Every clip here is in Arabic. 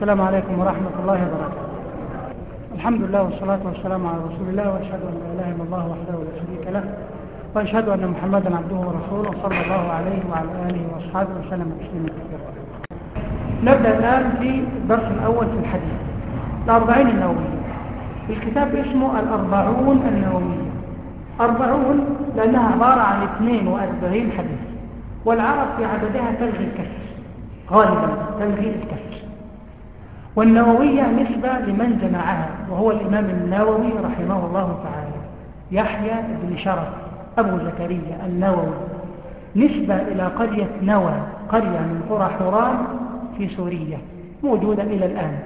السلام عليكم ورحمة الله وبركاته. الحمد لله والصلاة والسلام على رسول الله وأشهد أن لا إله إلا الله وحده لا شريك له وأشهد أن محمدا عبده ورسوله صلى الله عليه وعلى آله وأصحابه وسلم تسليما كثيرا. نبدأ الآن في الدرس الأول في الحديث الأربعين النووية الكتاب اسمه الأربعون النووية أربعون لأنها عبارة عن 42 حديث والعرب في عددها تلغي الكسر غالبا تلغي الكسر والنووية نسبة لمن جمعها وهو الإمام النووي رحمه الله تعالى يحيى بن شرف أبو زكريا النووي. نسبة إلى قرية نوى قرية من قرى حوران في سوريا موجودة إلى الآن.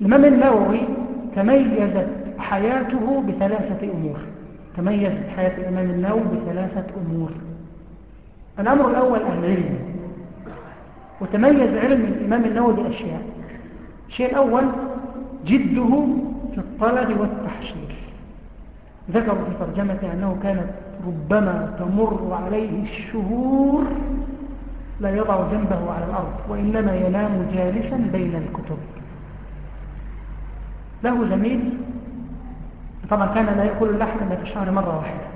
الإمام النووي تميزت حياته بثلاثة أمور. تميزت حياة الإمام النووي بثلاثة أمور. الأمر الأول العلم. وتميز علم الإمام النووي بأشياء. الشيء الأول جده في الطلب والتحصيل. ذكروا في ترجمته أنه كانت ربما تمر عليه الشهور لا يضع جنبه على الأرض وإنما ينام جالسا بين الكتب. له زميل طبعا كان لا يأكل اللحم إلا في الشهر مرة واحدة.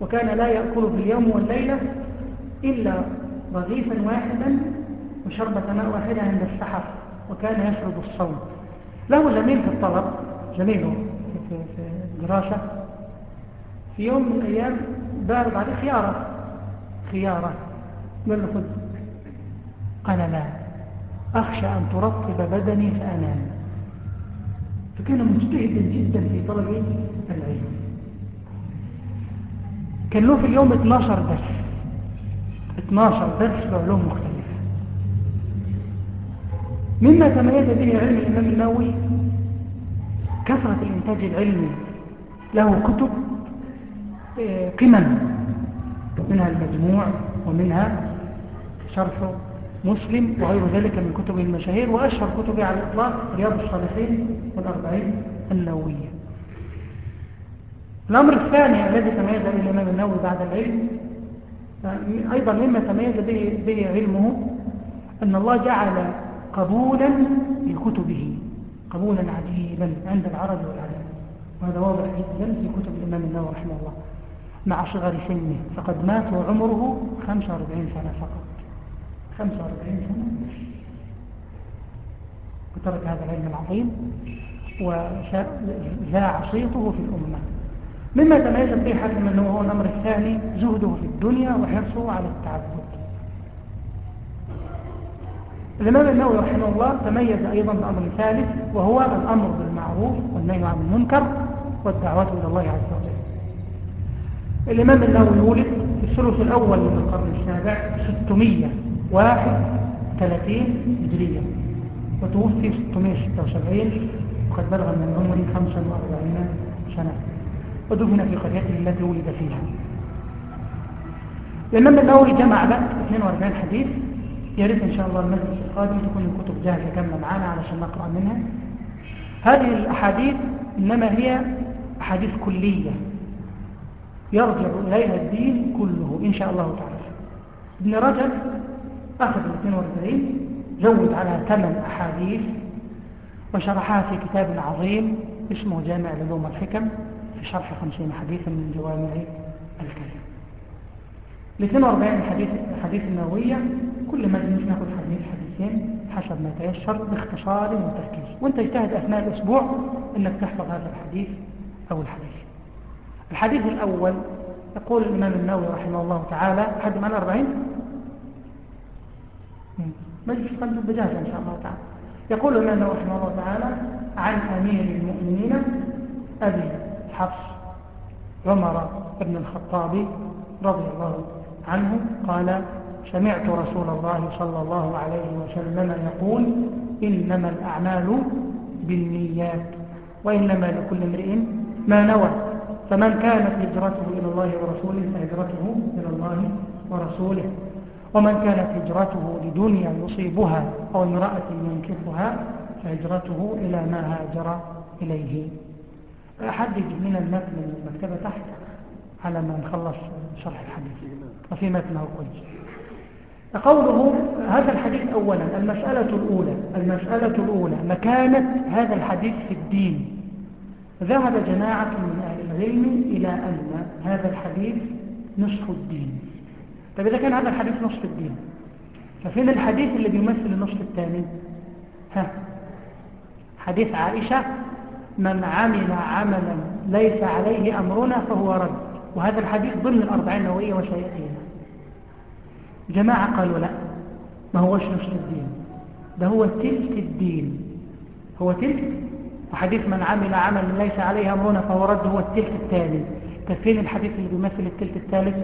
وكان لا يأكل في اليوم والليلة إلا رغيفا واحدا وشربة ماء واحدة عند السحر وكان يفرض الصوم. له زميل في الطلب زميله في, في الدراسة. في يوم من الأيام بارد عليه خيارة خيارة. قال له خذ قال لا أخشى أن ترطب بدني فأنام. فكان مجتهدا جدا في طلب العلم. كان له في اليوم 12 درس. 12 درس بعلوم مختلفة. مما تميز به علم الإمام النووي كثرة الإنتاج العلمي له كتب قمم منها المجموع ومنها شرح مسلم وغير ذلك من كتب المشاهير وأشهر كتبه على الإطلاق رياض الصالحين والأربعين النووية. الأمر الثاني الذي تميز به الإمام النووي بعد العلم أيضا مما تميز به, به علمه أن الله جعل قبولا لكتبه قبولا عجيبا عند العرب والعجم وهذا واضح جدا في كتب الإمام النووي رحمه الله. مع صغر سنه فقد مات وعمره 45 سنة فقط. 45 سنة. وترك هذا العلم العظيم وذاع صيته في الأمة. مما تميز به حكم أنه هو الأمر الثاني زهده في الدنيا وحرصه على التعبد. الإمام النووي رحمه الله تميز أيضا بأمر ثالث وهو الأمر بالمعروف والنهي عن المنكر والدعوات إلى الله عز وجل. الإمام النووي ولد في الثلث الأول من القرن السابع 631 هجرية وتوفي 676 وقد بلغ من عمره 45 سنة. ودفن في قريته التي ولد فيها. الإمام النووي جمع بقى 42 حديث. يا ريت إن شاء الله المجلس القادم تكون الكتب جاهزة كاملة معانا علشان نقرأ منها. هذه الأحاديث إنما هي أحاديث كلية. يرجع إليها الدين كله إن شاء الله تعالى. ابن رجب أخذ ال 42 زود على ثمان أحاديث وشرحها في كتاب عظيم اسمه جامع العلوم والحكم. شرح 50 حديثا من جوامع الكلم ال 42 حديث الحديث النووية كل مجلس ناخذ حديث حديثين حسب ما تيسر باختصار وتركيز. وانت اجتهد أثناء الأسبوع أنك تحفظ هذا الحديث أو الحديث. الحديث الأول يقول الإمام النووي رحمه الله تعالى حد معنا 40 مجلس قلب بجاهزة إن شاء الله تعالى. يقول الإمام النووي رحمه الله تعالى عن أمير المؤمنين أبي حفص عمر بن الخطاب رضي الله عنه قال سمعت رسول الله صلى الله عليه وسلم يقول إنما الأعمال بالنيات وإنما لكل امرئ ما نوى فمن كانت هجرته إلى الله ورسوله فهجرته إلى الله ورسوله ومن كانت هجرته لدنيا يصيبها أو امرأة ينكفها فهجرته إلى ما هاجر إليه. أحدد من المتن من المكتبة تحت على ما نخلص شرح الحديث. وفي متنه كويس. قوله هذا الحديث أولا المسألة الأولى المسألة الأولى مكانة هذا الحديث في الدين. ذهب جماعة من أهل العلم إلى أن هذا الحديث نصف الدين. طيب إذا كان هذا الحديث نصف الدين ففين الحديث اللي بيمثل النصف الثاني؟ ها حديث عائشة من عمل عملا ليس عليه أمرنا فهو رد. وهذا الحديث ضمن الأربعين نووية وسيأتينا جماعة قالوا لا ما هوش نصف الدين. ده هو تلك الدين. هو تلك؟ وحديث من عمل عمل ليس عليه أمرنا فهو رد هو التلك الثاني كفين الحديث اللي بيمثل التلك الثالث؟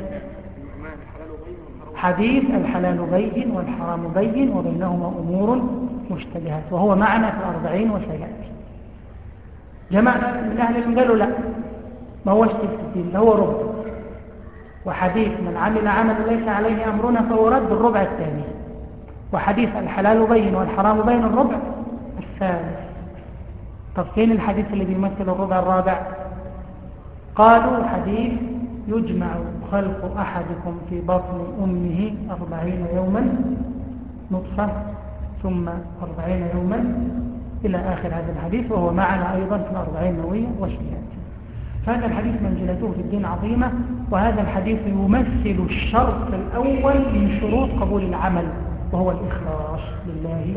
حديث الحلال بين والحرام بين وبينهما أمور مشتبهات. وهو معنا في الأربعين وسيأتي جماعة من أهل العلم قالوا لا ما هوش تلك الدين ده هو ربع وحديث من عمل عمل ليس عليه أمرنا فهو رد الربع الثاني. وحديث الحلال بين والحرام بين الربع الثالث. طب فين الحديث اللي بيمثل الربع الرابع؟ قالوا حديث يجمع خلق أحدكم في بطن أمه أربعين يوما نطفة ثم أربعين يوما إلى آخر هذا الحديث وهو معنا أيضا في الأربعين نوية وشيئات فهذا الحديث منزلته في الدين عظيمة وهذا الحديث يمثل الشرط الأول من شروط قبول العمل وهو الإخلاص لله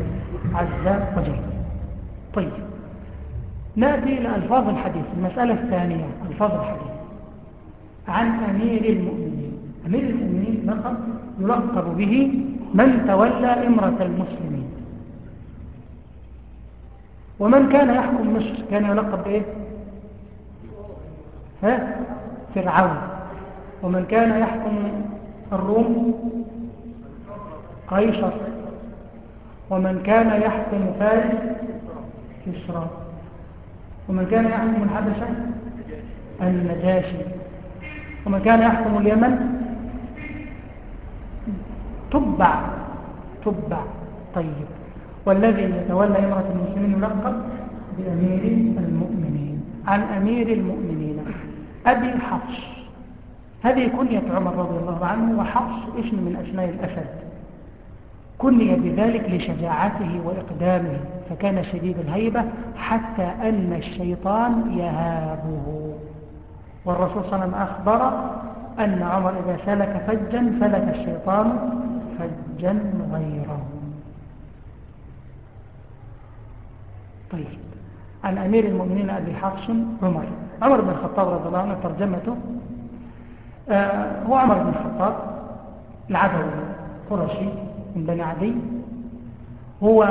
عز وجل. طيب نأتي إلى ألفاظ الحديث. المسألة الثانية ألفاظ الحديث. عن أمير المؤمنين. أمير المؤمنين لقب يلقب به من تولى إمرة المسلمين. ومن كان يحكم مصر؟ كان يلقب بإيه ها؟ فرعون. ومن كان يحكم الروم؟ قيصر. ومن كان يحكم فارس؟ كسرى ومن كان يحكم الحبشة؟ النجاشي. ومن كان يحكم اليمن؟ تبع. تبع. طيب. والذي يتولى إمرة المسلمين يلقب بأمير المؤمنين. عن أمير المؤمنين. أبي حفص. هذه كنية عمر رضي الله عنه وحفص اسم من أسماء الأسد. كني بذلك لشجاعته وإقدامه فكان شديد الهيبة حتى أن الشيطان يهابه. والرسول صلى الله عليه وسلم أخبر أن عمر إذا سلك فجا فلك الشيطان فجا غيره. طيب. عن أمير المؤمنين أبي حفص عمر. عمر بن الخطاب رضي الله عنه ترجمته آه هو عمر بن الخطاب العدوي قرشي من بني عدي. هو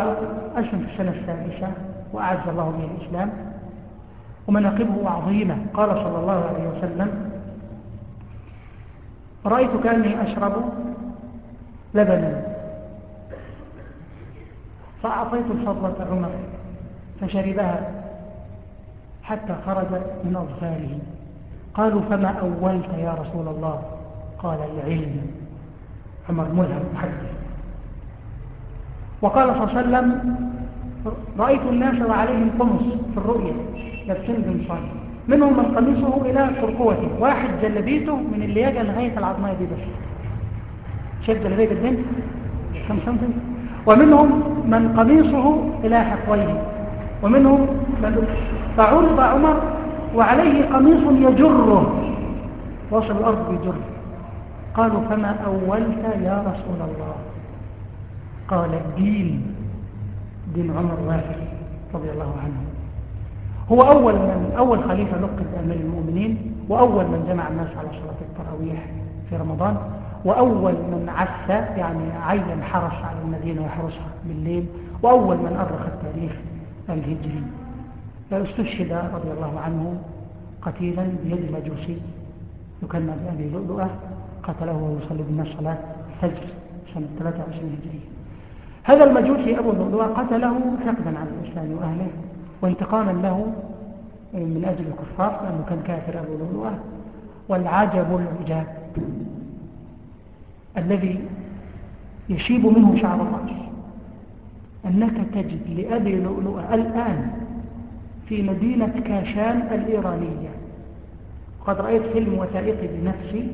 أسلم في السنة السادسة وأعز الله به الإسلام. ومناقبه عظيمة. قال صلى الله عليه وسلم رأيت كأني أشرب لبنا فأعطيت الفضلة عمر فشربها حتى خرج من أظفاره. قالوا فما أولت يا رسول الله؟ قال العلم. عمر ملهم محدث وقال صلى الله عليه وسلم رأيت الناس وعليهم قمص في الرؤية لابسين قمصان منهم من قميصه إلى ترقوته واحد جلبيته من اللياقة لغاية العظمية دي بس. شايف جلبية الدين كم سنتي؟ ومنهم من قميصه إلى حقويه. ومنهم من فعرض عمر وعليه قميص يجره. وصل الأرض بجره. قالوا فما أولت يا رسول الله؟ قال الدين دين عمر واحد رضي الله عنه. هو أول من أول خليفة لقب أمير المؤمنين وأول من جمع الناس على صلاة التراويح في رمضان وأول من عس يعني عين حرس على المدينة يحرسها بالليل وأول من أرخ التاريخ الهجري استشهد رضي الله عنه قتيلا بيد مجوسي يكنى بأبي لؤلؤة قتله وهو يصلي بالناس صلاة الفجر سنة 23 هجرية. هذا المجوسي أبو لؤلؤة قتله حقدا على الإسلام وأهله وانتقاما له من أجل الكفار لأنه كان كافر أبو لؤلؤة والعجب العجاب الذي يشيب منه شعر الرأس. أنك تجد لأبي لؤلؤة الآن في مدينة كاشان الإيرانية. قد رأيت فيلم وثائقي بنفسي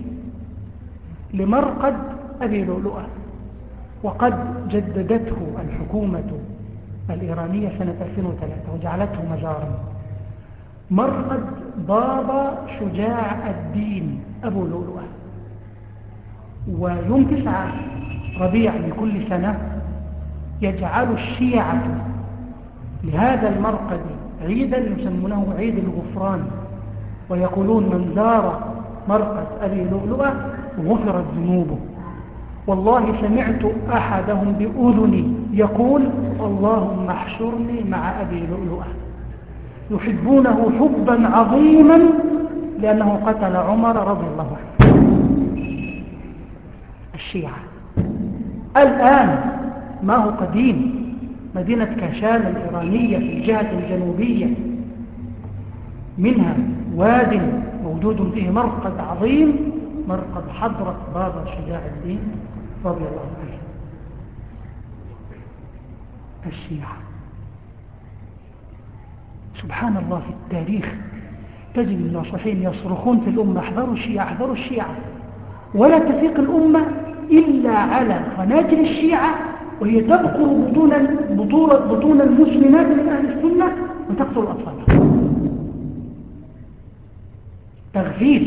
لمرقد أبي لؤلؤة وقد جددته الحكومة الإيرانية سنة 2003 وجعلته مزارا مرقد بابا شجاع الدين أبو لؤلؤة. ويوم تسعة ربيع من كل سنة يجعل الشيعة لهذا المرقد عيدا يسمونه عيد الغفران. ويقولون من زار مرقد أبي لؤلؤة غفرت ذنوبه. والله سمعت أحدهم بأذني يقول اللهم احشرني مع أبي لؤلؤة. يحبونه حبا عظيما لأنه قتل عمر رضي الله عنه. الشيعة. الآن ما هو قديم؟ مدينة كاشان الإيرانية في الجهة الجنوبية. منها واد موجود فيه مرقد عظيم مرقد حضرة بابا شجاع الدين رضي الله عنه. الشيعة. سبحان الله في التاريخ تجد الناصحين يصرخون في الأمة احذروا الشيعة احذروا الشيعة. ولا تفيق الأمة إلا على خناجر الشيعة وهي تبقر بطون, بطون المسلمات من أهل السنة وتقتل الأطفال. تغفيل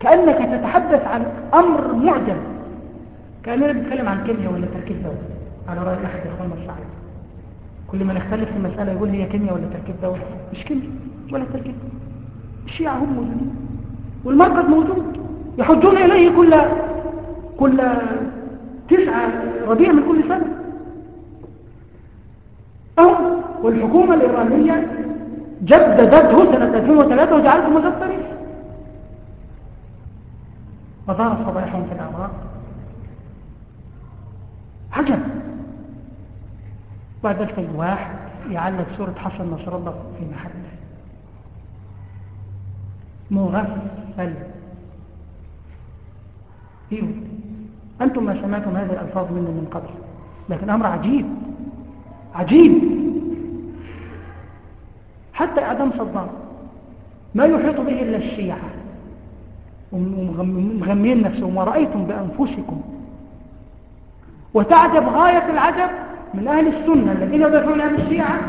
كأنك تتحدث عن أمر معجم. كأننا بنتكلم عن كيمياء ولا تركيب دواء. على رأي أحد إخواننا الصحيح كل ما نختلف في المسألة يقول هي كيمياء ولا تركيب دواء. مش كيمياء ولا تركيب. الشيعة هم موجودين. والمرقد موجود. يحجون إليه كل كل تسعة ربيع من كل سنة. أو والحكومة الإيرانية جددته سنة 2003 وجعلته مزفر وظهرت فضائحهم في الأعراق عجب بعد ذلك الواحد يعلق سورة حسن نصر الله في محله. مغفل. إيوه. أنتم ما سمعتم هذه الألفاظ منه من قبل لكن أمر عجيب عجيب. حتى اعدام صدام ما يحيط به إلا الشيعة. ومغمين نفسهم ورأيتم بأنفسكم؟ وتعجب غاية العجب من أهل السنة الذين يدافعون عن الشيعة.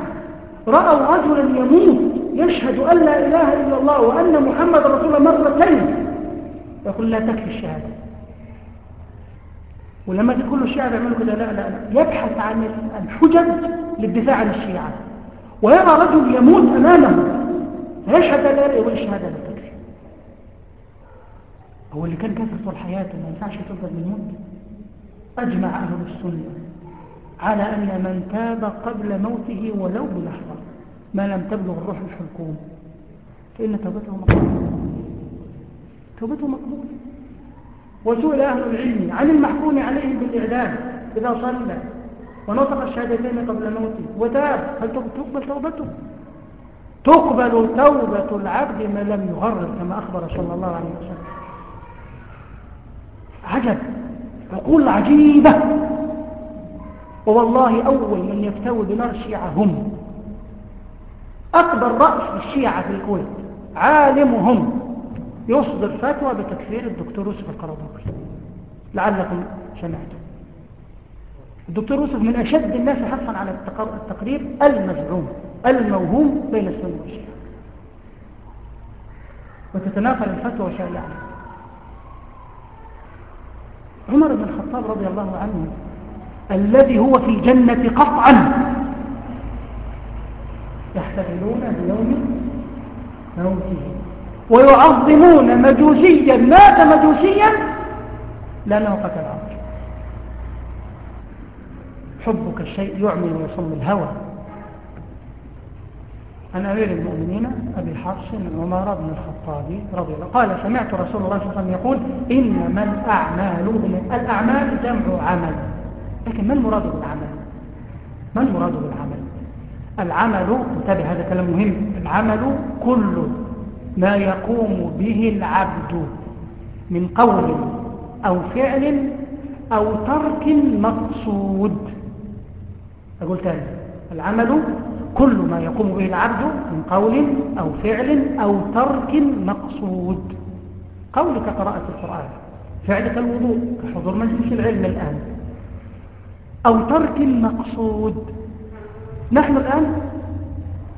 رأوا رجلا يموت يشهد أن لا إله إلا الله وأن محمد رسول الله مرتين يقول لا تكفي الشهادة. ولما تقول الشيعة يعملوا كده لا لا لا يبحث عن الحجج للدفاع عن الشيعة. ويرى رجل يموت أمامه فيشهد لا إله يقول الشهادة هو اللي كان كافر طول حياته ما ينفعش من الموت أجمع أهل السنة على أن من تاب قبل موته ولو بلحظة ما لم تبلغ الروح الحلقوم فإن توبته مقبولة توبته مقبولة وسئل أهل العلم عن المحكوم عليه بالإعدام إذا صلى ونطق الشهادتين قبل موته. وتاب. هل تقبل توبته؟ تقبل توبة العبد ما لم يغرر كما أخبر صلى الله عليه وسلم. عجب. عقول عجيبة. ووالله أول من يفتوي بنار الشيعة هم. أكبر رأس الشيعة في الكويت. عالمهم. يصدر فتوى بتكفير الدكتور يوسف القرضاوي لعلكم سمعتم. الدكتور يوسف من أشد الناس حرصا على التقرير المزعوم الموهوم بين السنة والشيعة. وتتناقل الفتوى شائعة عمر بن الخطاب رضي الله عنه الذي هو في الجنة قطعا يحتفلون بيوم موته. ويعظمون مجوسيا مات مجوسيا لأنه قتل عمر حبك الشيء يعمي ويصم الهوى. عن أمير المؤمنين أبي حفص عمر بن الخطاب رضي الله قال سمعت رسول الله صلى الله عليه وسلم يقول إنما الأعمال الأعمال جمع عمل. لكن ما المراد بالعمل؟ ما المراد بالعمل؟ العمل انتبه هذا كلام مهم. العمل كل ما يقوم به العبد من قول أو فعل أو ترك مقصود أقول تاني العمل كل ما يقوم به العبد من قول أو فعل أو ترك مقصود قولك قراءة القرآن فعلة الوضوء كحضور مجلس العلم الآن. أو ترك المقصود. نحن الآن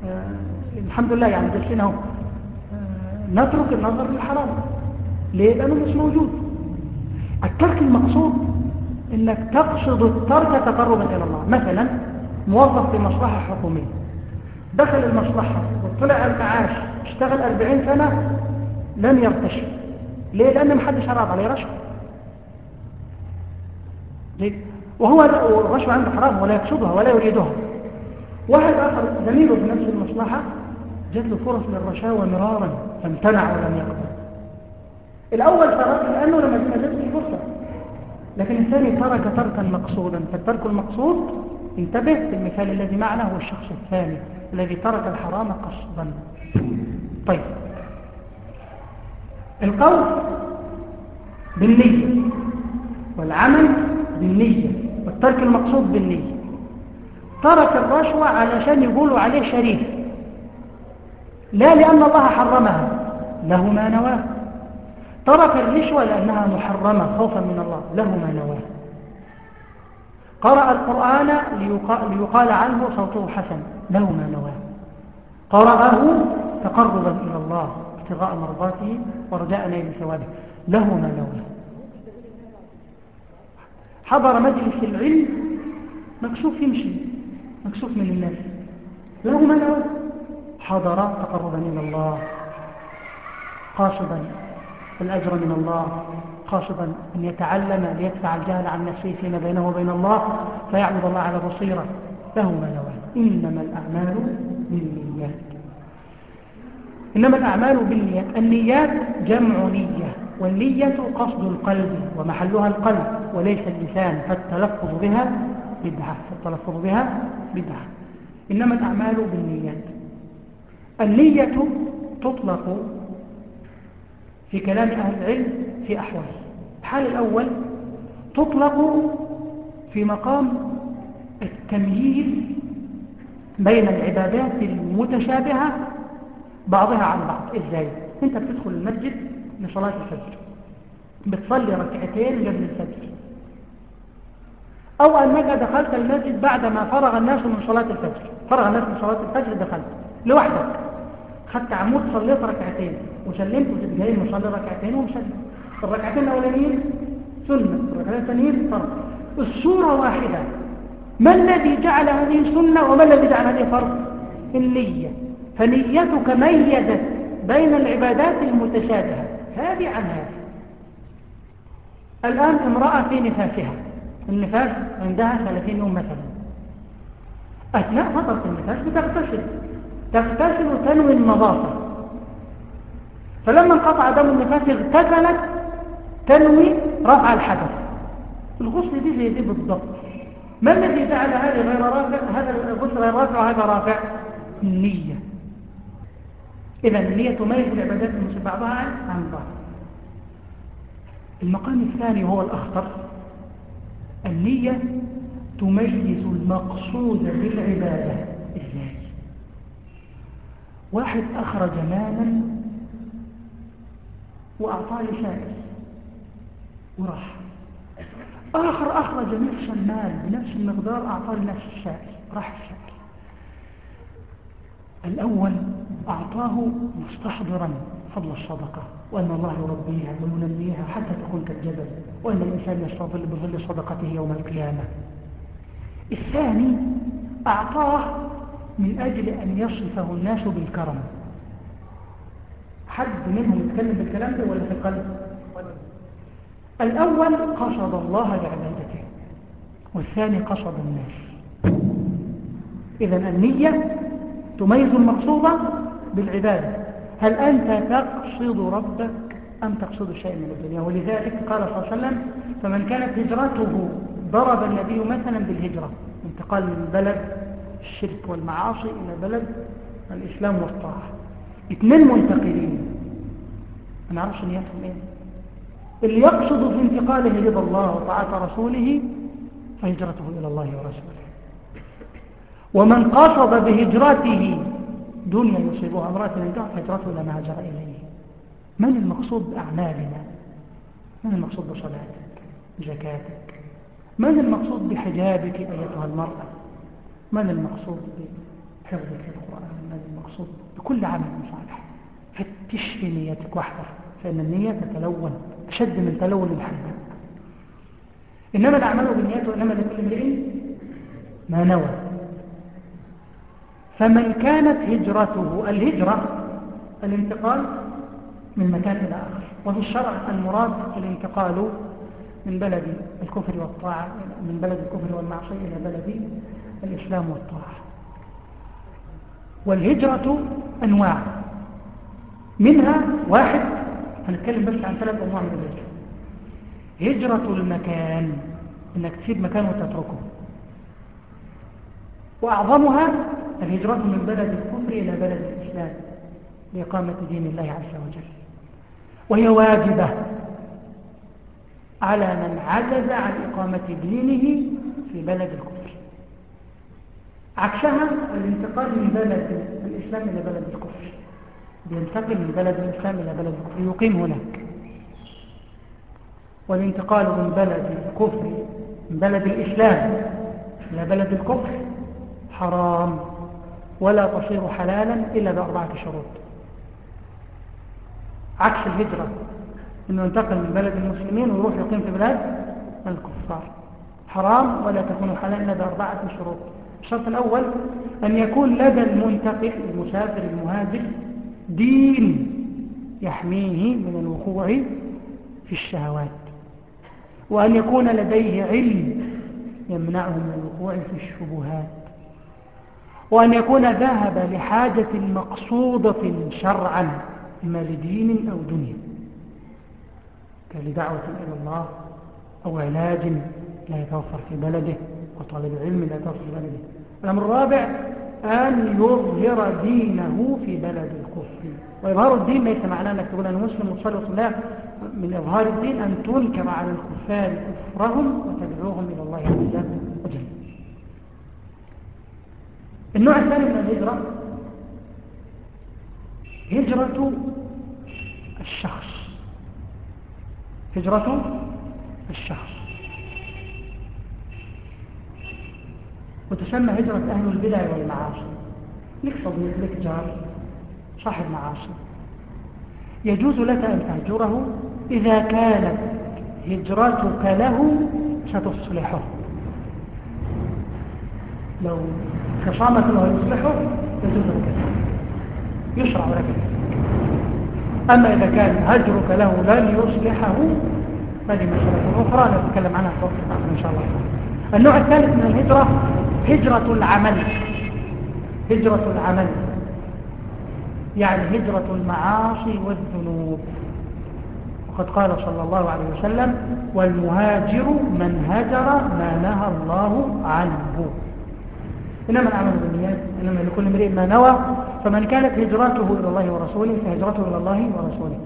آه الحمد لله يعني آه نترك النظر للحرام. ليه؟ لأنه مش موجود. الترك المقصود إنك تقصد الترك تقربا إلى الله. مثلا موظف في مصلحة حكومية. دخل المصلحة وطلع المعاش اشتغل 40 سنة لم يرتشي ليه؟ لأن محدش عرض عليه رشوة. وهو الرشوة عنده حرام ولا يقصدها ولا يريدها. واحد آخر زميله في نفس المصلحة جات له فرص للرشاوى مرارا فامتنع ولم يقبل. الأول ترك لأنه لما جات فرصة. لكن الثاني ترك تركا مقصودا. فالترك المقصود انتبه في المثال الذي معنا هو الشخص الثاني الذي ترك الحرام قصدا. طيب. القول بالنية والعمل بالنية والترك المقصود بالنية. ترك الرشوة علشان يقولوا عليه شريف. لا لأن الله حرمها له ما نواه. ترك الرشوة لأنها محرمة خوفا من الله له ما نواه. قرأ القرآن ليقال عنه صوته حسن له ما نواه. قرأه تقربا إلى الله ابتغاء مرضاته ورجاء نيل ثوابه له ما نواه. حضر مجلس العلم مكسوف يمشي مكسوف من الناس له ما نواه. حضر تقربا إلى الله قاصدا الأجر من الله قاصدا أن يتعلم ليدفع الجهل عن نفسه فيما بينه وبين الله فيعبد الله على بصيرة. له ما نواه إنما الأعمال بالنيات. إنما الأعمال بالنيات. النيات جمع نية والنية قصد القلب ومحلها القلب وليس اللسان فالتلفظ بها بدعة فالتلفظ بها بدعة. إنما الأعمال بالنيات. النية تطلق في كلام أهل العلم في أحوال الحال الأول تطلق في مقام التمييز بين العبادات المتشابهة بعضها عن بعض. إزاي؟ أنت بتدخل المسجد لصلاة الفجر بتصلي ركعتين قبل الفجر. أو أنك دخلت المسجد بعدما فرغ الناس من صلاة الفجر. فرغ الناس من صلاة الفجر دخلت. لوحدك. خدت عمود صليت ركعتين وسلمت وتتجاهل مصلي ركعتين ومسلم. الركعتين الأولانيين سنة الركعتين الثانيين فرض. الصورة واحدة. ما الذي جعل هذه سنة وما الذي جعل هذه فرض؟ النية. فنيتك ميزت بين العبادات المتشابهة. هذه عن هذه. الآن امرأة في نفاسها. النفاس عندها 30 يوم مثلا. أثناء فترة النفاس بتغتسل. تغتسل وتنوي النظافة فلما انقطع دم النفاس اغتسلت تنوي رفع الحدث. الغسل دي زي دي بالضبط. ما الذي جعل هذه غير رافع؟ هذا الغسل غير رافع وهذا رافع؟ النية. إذا النية تميز العبادات من بعضها عن بعض. المقام الثاني وهو الأخطر. النية تميز المقصود بالعبادة. إزاي؟ واحد أخرج مالا وأعطاه لسائل وراح. آخر أخرج نفس المال بنفس المقدار أعطاه لنفس السائل راح السائل الأول أعطاه مستحضرا فضل الصدقة وأن الله يربيها وينميها حتى تكون كالجبل وأن الإنسان يستظل بظل صدقته يوم القيامة. الثاني أعطاه من أجل أن يصفه الناس بالكرم. حد منهم يتكلم بالكلام ده ولا في القلب؟ الأول قصد الله بعبادته والثاني قصد الناس. إذا النية تميز المقصودة بالعبادة. هل أنت تقصد ربك أم تقصد شيء من الدنيا؟ ولذلك قال صلى الله عليه وسلم فمن كانت هجرته ضرب النبي مثلا بالهجرة انتقال من بلد الشرك والمعاصي إلى بلد الإسلام والطاعة. اثنين منتقلين. ما نعرفش نياتهم إيه. اللي يقصد في انتقاله رضا الله وطاعة رسوله فهجرته إلى الله ورسوله. ومن قصد بهجرته دنيا يصيبها امرأة من دعف هجرته إلى ما هجر إليه. من المقصود بأعمالنا؟ من المقصود بصلاتك؟ بزكاتك؟ من المقصود بحجابك أيتها المرأة؟ من المقصود بحفظك للقرآن من المقصود بكل عمل صالح؟ فتش في نيتك واحذر فإن النية تتلون أشد من تلون الحبة إنما الأعمال بالنيات وإنما لكل امرئ ما نوى. فمن كانت هجرته الهجرة الانتقال من مكان إلى آخر. وفي الشرع المراد الانتقال من بلد الكفر والطاعة من بلد الكفر والمعصية إلى بلد الإسلام والطاعة. والهجرة أنواع. منها واحد هنتكلم بس عن ثلاث أنواع من الهجرة. هجرة المكان إنك تسيب مكان وتتركه. وأعظمها الهجرة من بلد الكفر إلى بلد الإسلام لإقامة دين الله عز وجل. وهي واجبة على من عجز عن إقامة دينه في بلد الكفر. عكسها الانتقال من بلد الإسلام إلى بلد الكفر. ينتقل من بلد الإسلام إلى بلد الكفر. يقيم هناك. والانتقال من بلد الكفر من بلد الإسلام إلى بلد الكفر حرام. ولا تصير حلالا إلا بأربعة شروط. عكس الهجرة. إنه ينتقل من بلد المسلمين ويروح يقيم في بلاد الكفار. حرام ولا تكون حلالا إلا بأربعة شروط. الشرط الأول أن يكون لدى المنتقل المسافر المهاجر دين يحميه من الوقوع في الشهوات وأن يكون لديه علم يمنعه من الوقوع في الشبهات وأن يكون ذهب لحاجة مقصودة شرعا إما لدين أو دنيا كلدعوة إلى الله أو علاج لا يتوفر في بلده وطالب علم لا يتوفر في بلده. الأمر الرابع أن يظهر دينه في بلد الكفر وإظهار الدين ليس معناه أنك تقول أنا مسلم وتصلي وصلاة من إظهار الدين أن تنكر على الكفار كفرهم وتدعوهم إلى الله عز وجل. النوع الثاني من الهجرة هجرة الشخص. هجرة الشخص. وتسمى هجرة أهل البدع والمعاصي. لك صديق لك جار صاحب معاصي. يجوز لك أن تهجره إذا كانت هجرتك له ستصلحه. لو خصامك له يصلحه يجوز لك. يشرع لك. أما إذا كان هجرك له لن يصلحه هذه أخرى نتكلم عنها في وقت إن شاء الله. النوع الثالث من الهجرة هجرة العمل. هجرة العمل. يعني هجرة المعاصي والذنوب. وقد قال صلى الله عليه وسلم والمهاجر من هجر ما نهى الله عنه. إنما العمل بالنيات إنما لكل امرئ ما نوى. فمن كانت هجرته إلى الله ورسوله فهجرته إلى الله ورسوله.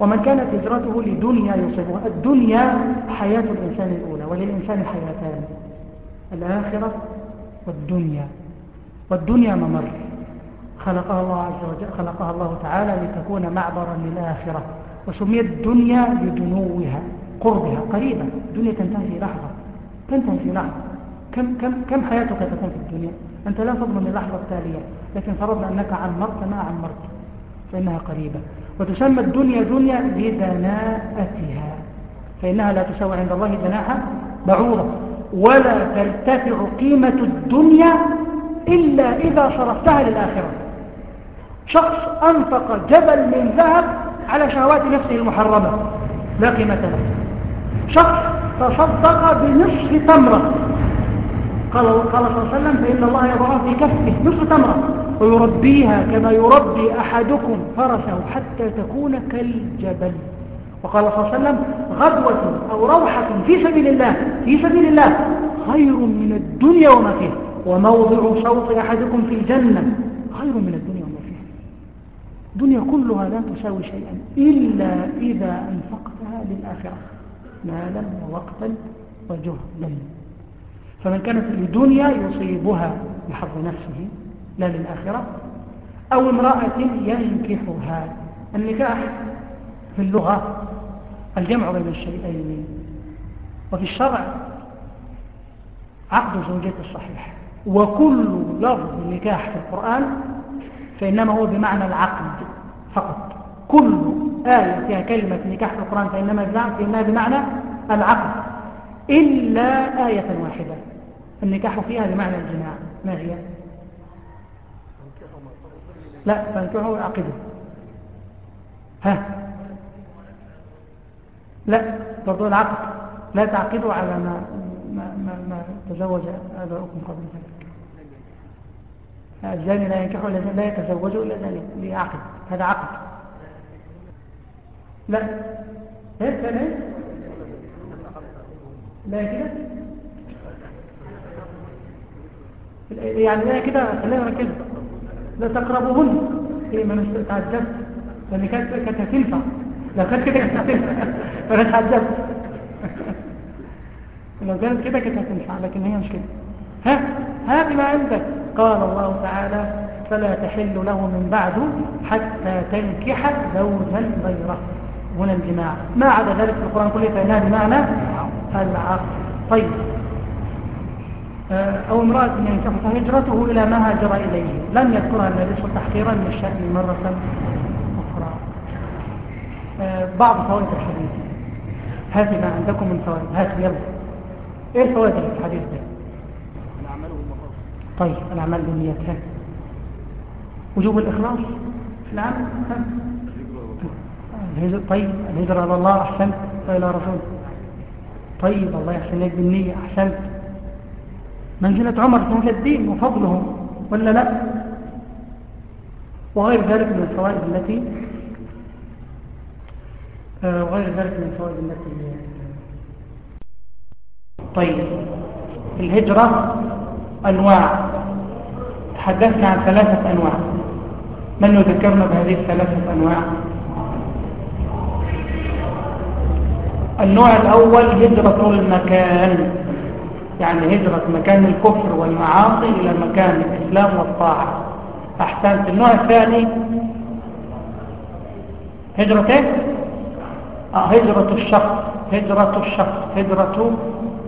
ومن كانت هجرته لدنيا يصيبها الدنيا حياة الإنسان الأولى وللإنسان حياتان. الآخرة والدنيا. والدنيا ممر. خلقها الله عز وجل خلقها الله تعالى لتكون معبرا للآخرة. وسميت الدنيا لدنوها قربها قريبة الدنيا تنتهي في لحظة. تنتهي في لحظة. كم, كم, كم حياتك تكون في الدنيا؟ أنت لا تضمن اللحظة التالية لكن فرضنا أنك عمرت ما عمرت فإنها قريبة. وتسمى الدنيا دنيا لدناءتها فإنها لا تساوي عند الله جناح بعوضة. ولا ترتفع قيمة الدنيا إلا إذا صرفتها للآخرة. شخص أنفق جبل من ذهب على شهوات نفسه المحرمة لا قيمة له. شخص تصدق بنصف تمرة قال قال صلى الله عليه وسلم فإن الله يضعها في كفه نصف تمرة ويربيها كما يربي أحدكم فرسه حتى تكون كالجبل. وقال صلى الله عليه وسلم غدوة أو روحة في سبيل الله في سبيل الله خير من الدنيا وما فيها. وموضع صوت أحدكم في الجنة خير من الدنيا وما فيها. الدنيا كلها لا تساوي شيئا إلا إذا أنفقتها للآخرة. مالا ووقتا وجهدا. فمن كانت لدنيا يصيبها بحظ نفسه لا للآخرة. أو امرأة ينكحها. النكاح في اللغة الجمع بين الشيئين وفي الشرع عقد زوجية الصحيح. وكل لفظ نكاح في القرآن فإنما هو بمعنى العقد فقط. كل آية فيها كلمة نكاح في القرآن فإنما بمعنى العقد. إلا آية واحدة. النكاح فيها بمعنى الجماع. ما هي؟ لا فانكحوا عقده ها؟ لا برضو العقد. لا تعقدوا على ما ما, ما, ما تزوج آباؤكم قبل ذلك. الزاني لا ينكح ولا لا يتزوج إلا زاني لعقد. هذا عقد. لا. هيك لا لا كده يعني لا كده خلينا كده لا تقربوهن. هي ما مش تعجبت. لأن كانت لو كانت كده كانت فانا تعجبت لو كانت كده كانت هتنفع لكن هي مش كده. ها؟ هات ما عندك. قال الله تعالى فلا تحل له من بعد حتى تنكح زوجا غيره. هنا الجماع. ما عدا ذلك في القرآن كله فإنها بمعنى العقل. طيب. آه، أو امرأة ينكح فهجرته إلى ما هاجر إليه. لم يذكرها النبي صلى تحقيرا للشأن مرة. بعض فوائد الحديث. هات ما عندكم من فوائد. هات يلا. إيه فوائد الحديث ده؟ طيب الأعمال بالنيات ها. وجوب الإخلاص في العمل الهجر طيب. الهجرة إلى الله أحسنت. وإلى رسول طيب الله يحسن لك بالنية أحسنت. منزلة عمر في الدين وفضله ولا لا؟ وغير ذلك من الفوائد التي وغير ذلك من الفوائد التي طيب الهجرة أنواع. تحدثنا عن ثلاثة أنواع. من يذكرنا بهذه الثلاثة أنواع؟ النوع الأول هجرة المكان. يعني هجرة مكان الكفر والمعاصي إلى مكان الإسلام والطاعة. أحسنت. النوع الثاني هجرة إيه؟ هجرة الشخص هجرة الشخص هجرة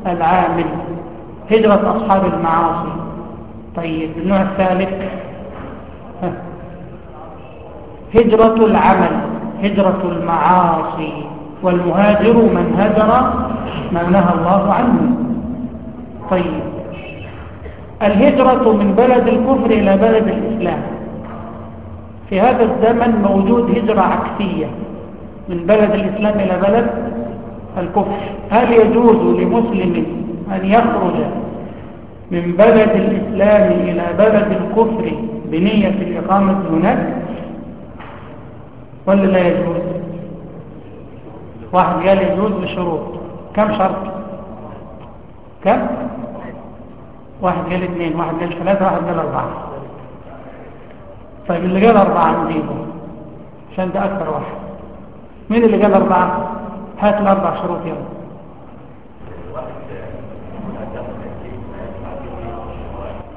العامل هجرة أصحاب المعاصي. طيب النوع الثالث. هجرة العمل هجرة المعاصي. والمهاجر من هجر ما نهى الله عنه. طيب الهجرة من بلد الكفر إلى بلد الإسلام. في هذا الزمن موجود هجرة عكسية. من بلد الإسلام إلى بلد الكفر. هل يجوز لمسلم أن يخرج من بلد الإسلام إلى بلد الكفر بنية الإقامة هناك؟ ولا لا يجوز؟ واحد قال يجوز بشروط. كم شرط؟ كم؟ واحد قال اثنين واحد قال ثلاثة واحد قال أربعة. طيب اللي قال أربعة نجيبه عشان ده أكثر واحد. مين اللي قال أربعة؟ هات الأربع شروط يلا.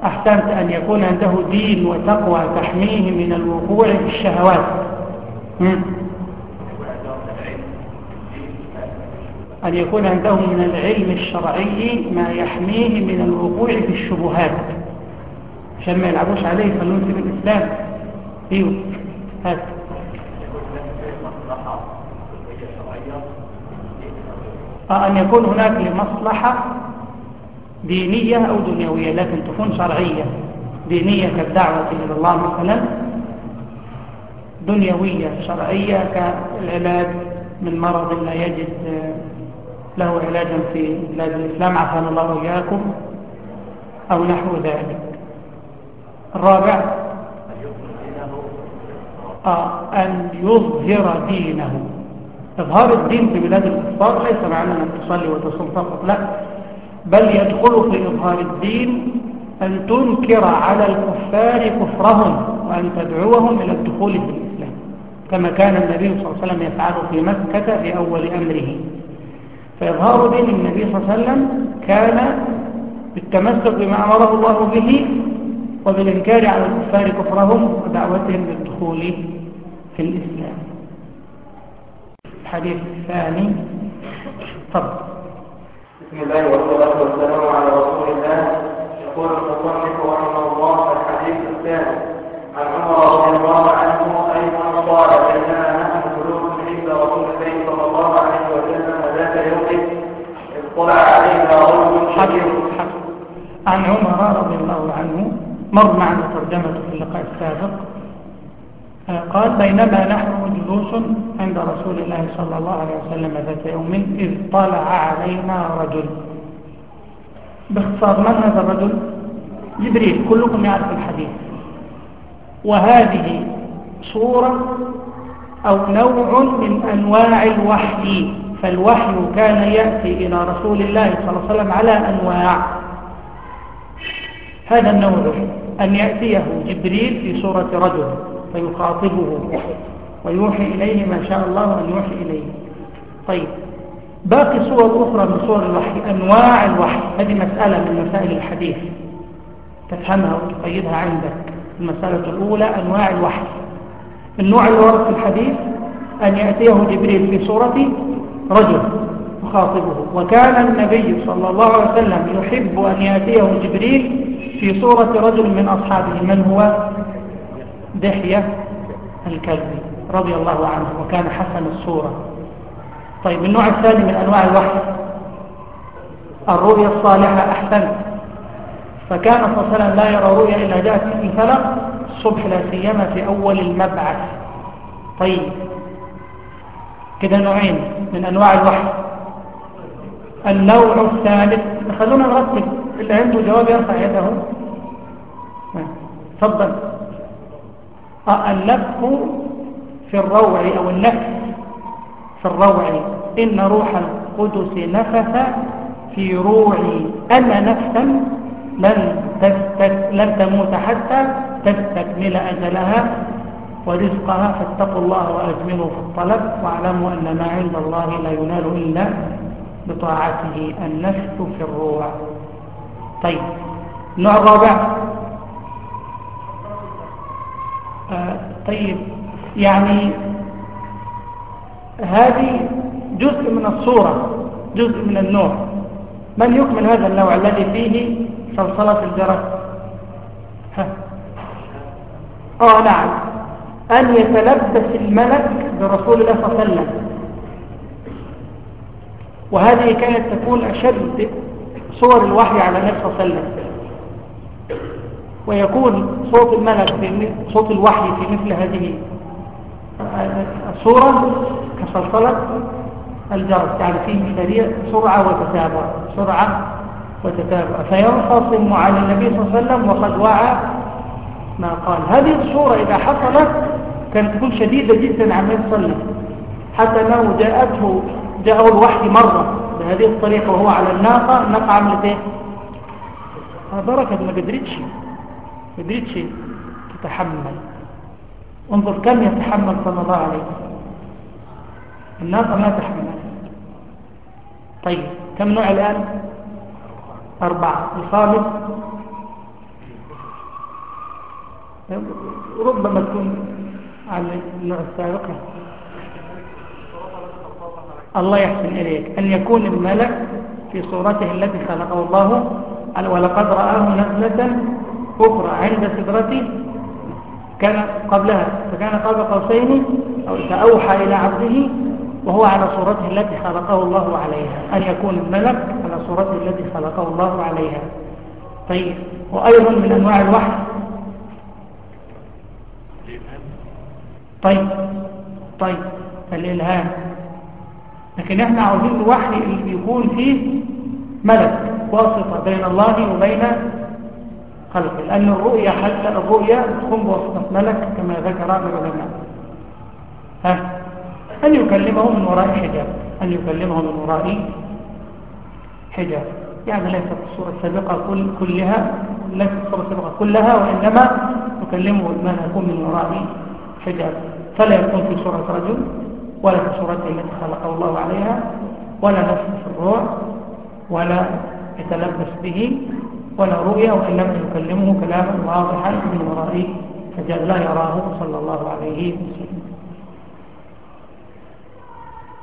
أحسنت أن يكون عنده دين وتقوى تحميه من الوقوع في الشهوات. أن يكون عنده من العلم الشرعي ما يحميه من الوقوع في الشبهات. عشان ما يلعبوش عليه فلنوسي بالإسلام أيوه. هات. أن يكون هناك لمصلحة دينية أو دنيوية لكن تكون شرعية دينية كالدعوة إلى الله مثلا دنيوية شرعية كالعلاج من مرض لا يجد له علاجا في بلاد الإسلام عفان الله وإياكم أو نحو ذلك. الرابع آه أن يظهر دينه. إظهار الدين في بلاد الكفار ليس معنى أن تصلي وتصل فقط لا. بل يدخل في إظهار الدين أن تنكر على الكفار كفرهم وأن تدعوهم إلى الدخول في الإسلام. كما كان النبي صلى الله عليه وسلم يفعل في مكة في أول أمره. فإظهار دين النبي صلى الله عليه وسلم كان بالتمسك بما أمره الله به وبالإنكار على الكفار كفرهم ودعوتهم للدخول في الإسلام. الحديث الثاني تفضل. بسم الله والصلاة والسلام على رسول الله. يقول المصنف رحمه الله الحديث الثاني عن عمر رضي الله عنه أيضا قال بينما نحن جلوس عند رسول الله صلى الله عليه وسلم ذات يوم اطلع علينا رجل حفظ عن عمر رضي الله عنه مر معنا ترجمته في اللقاء السابق. قال بينما نحن جلوس عند رسول الله صلى الله عليه وسلم ذات يوم إذ طلع علينا رجل. باختصار من هذا الرجل؟ جبريل. كلكم يعرف الحديث. وهذه صورة أو نوع من أنواع الوحي. فالوحي كان يأتي إلى رسول الله صلى الله عليه وسلم على أنواع. هذا النوع أن يأتيه جبريل في صورة رجل. فيخاطبه. ويوحي إليه ما شاء الله أن يوحي إليه. طيب. باقي صور أخرى من صور الوحي أنواع الوحي. هذه مسألة من مسائل الحديث. تفهمها وتقيدها عندك. المسألة الأولى أنواع الوحي. النوع اللي ورد في الحديث أن يأتيه جبريل في صورة رجل يخاطبه. وكان النبي صلى الله عليه وسلم يحب أن يأتيه جبريل في صورة رجل من أصحابه. من هو؟ دحية الكلبي رضي الله عنه وكان حسن الصورة. طيب النوع الثاني من أنواع الوحي الرؤيا الصالحة أحسن. فكان صلى الله عليه وسلم لا يرى رؤيا إلا جاءت مثل الفلق الصبح لا سيما في أول المبعث. طيب كده نوعين من أنواع الوحي. النوع الثالث خلونا نرتب اللي عنده جواب يرفع يده. تفضل. النفخ في الروع أو النفس في الروع. إن روح القدس نفث في روعي. أنا نفسا لن, لن تموت حتى تستكمل أجلها ورزقها. فاتقوا الله وأجملوا في الطلب. واعلموا أن ما عند الله لا ينال إلا بطاعته. النفس في الروع. طيب النوع الرابع. طيب يعني هذه جزء من الصورة جزء من النوع من يكمل هذا النوع الذي فيه صلصلة الجرس؟ ها. آه نعم. أن يتلبس الملك برسول الله صلى الله عليه وسلم. وهذه كانت تكون أشد صور الوحي على النبي صلى الله عليه وسلم. ويكون صوت الملك في صوت الوحي في مثل هذه الصورة كصلصلة الجرس يعني فيه سريع سرعة وتتابع سرعة وتتابع. فينفصم عن النبي صلى الله عليه وسلم وقد وعى ما قال. هذه الصورة إذا حصلت كانت تكون شديدة جدا عن النبي صلى الله عليه وسلم حتى أنه جاءته جاءه الوحي مرة بهذه الطريقة وهو على الناقة الناقة عملت إيه بركة ما قدرتش. قدرتش تتحمل. انظر كم يتحمل صلى الله عليه وسلم. الناقة ما تحمل. طيب كم نوع الآن؟ أربعة. الخامس؟ ربما تكون على النوع السابق. الله يحسن إليك. أن يكون الملك في صورته التي خلقه الله ولقد رآه نزلة أخرى عند سدرته كان قبلها فكان قاب قوسين أو فأوحى إلى عبده وهو على صورته التي خلقه الله عليها أن يكون الملك على صورته التي خلقه الله عليها. طيب وأيضا من أنواع الوحي. طيب طيب الإلهام. لكن إحنا عاوزين الوحي اللي بيكون فيه ملك واسطة بين الله وبين خلقه لأن الرؤية حتى الرؤية تكون بواسطة ملك كما ذكر العلماء. ها؟ أن يكلمه من وراء حجاب أن يكلمه من وراء حجاب. يعني ليست الصورة السابقة كل كلها ليست الصورة السابقة كلها وإنما يكلمه ما يكون من وراء حجاب. فلا يكون في صورة رجل ولا في صورته التي خلقه الله عليها ولا نفس الروح ولا يتلبس به ولا رؤيا وإنما يكلمه كلاما واضحا من وراء حجاب لا يراه صلى الله عليه وسلم.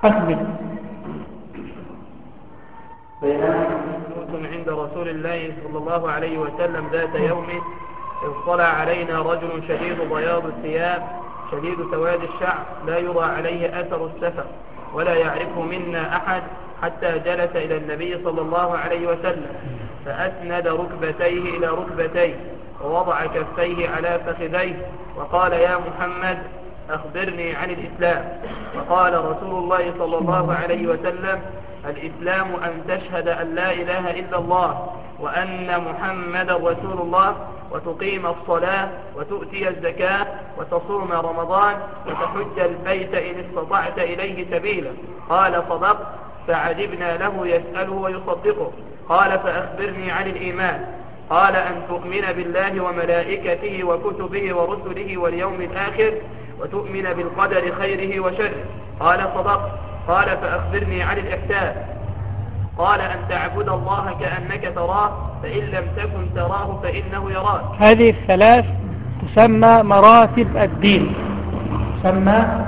أكمل. عند رسول الله صلى الله عليه وسلم ذات يوم اطلع علينا رجل شديد بياض الثياب شديد سواد الشعر لا يرى عليه أثر السفر ولا يعرفه منا أحد حتى جلس إلى النبي صلى الله عليه وسلم. فأسند ركبتيه إلى ركبتيه ووضع كفيه على فخذيه وقال يا محمد أخبرني عن الإسلام. فقال رسول الله صلى الله عليه وسلم الإسلام أن تشهد أن لا إله إلا الله وأن محمد رسول الله وتقيم الصلاة وتؤتي الزكاة وتصوم رمضان وتحج البيت إن استطعت إليه سبيلا. قال صدق فعجبنا له يسأله ويصدقه. قال فأخبرني عن الإيمان. قال أن تؤمن بالله وملائكته وكتبه ورسله واليوم الآخر وتؤمن بالقدر خيره وشره. قال صدق. قال فأخبرني عن الإحسان قال أن تعبد الله كأنك تراه فإن لم تكن تراه فإنه يراك. هذه الثلاث تسمى مراتب الدين. تسمى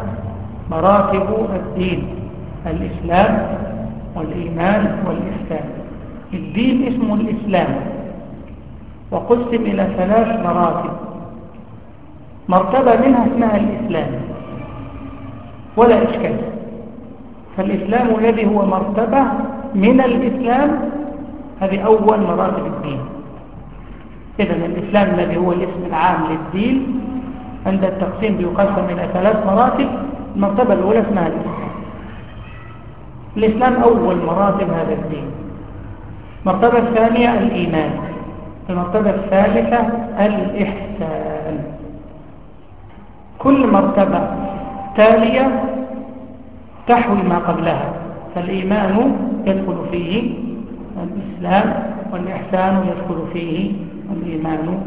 مراتب الدين. الإسلام والإيمان والإحسان. الدين اسمه الإسلام. وقسم إلى ثلاث مراتب. مرتبة منها اسمها الإسلام. ولا إشكال. فالإسلام الذي هو مرتبة من الإسلام هذه أول مراتب الدين. إذا الإسلام الذي هو الاسم العام للدين عند التقسيم بيقسم إلى ثلاث مراتب. المرتبة الأولى اسمها الإسلام. الإسلام أول مراتب هذا الدين. المرتبة الثانية الإيمان. المرتبة الثالثة الإحسان. كل مرتبة تالية تحوي ما قبلها. فالإيمان يدخل فيه الإسلام والإحسان يدخل فيه الإيمان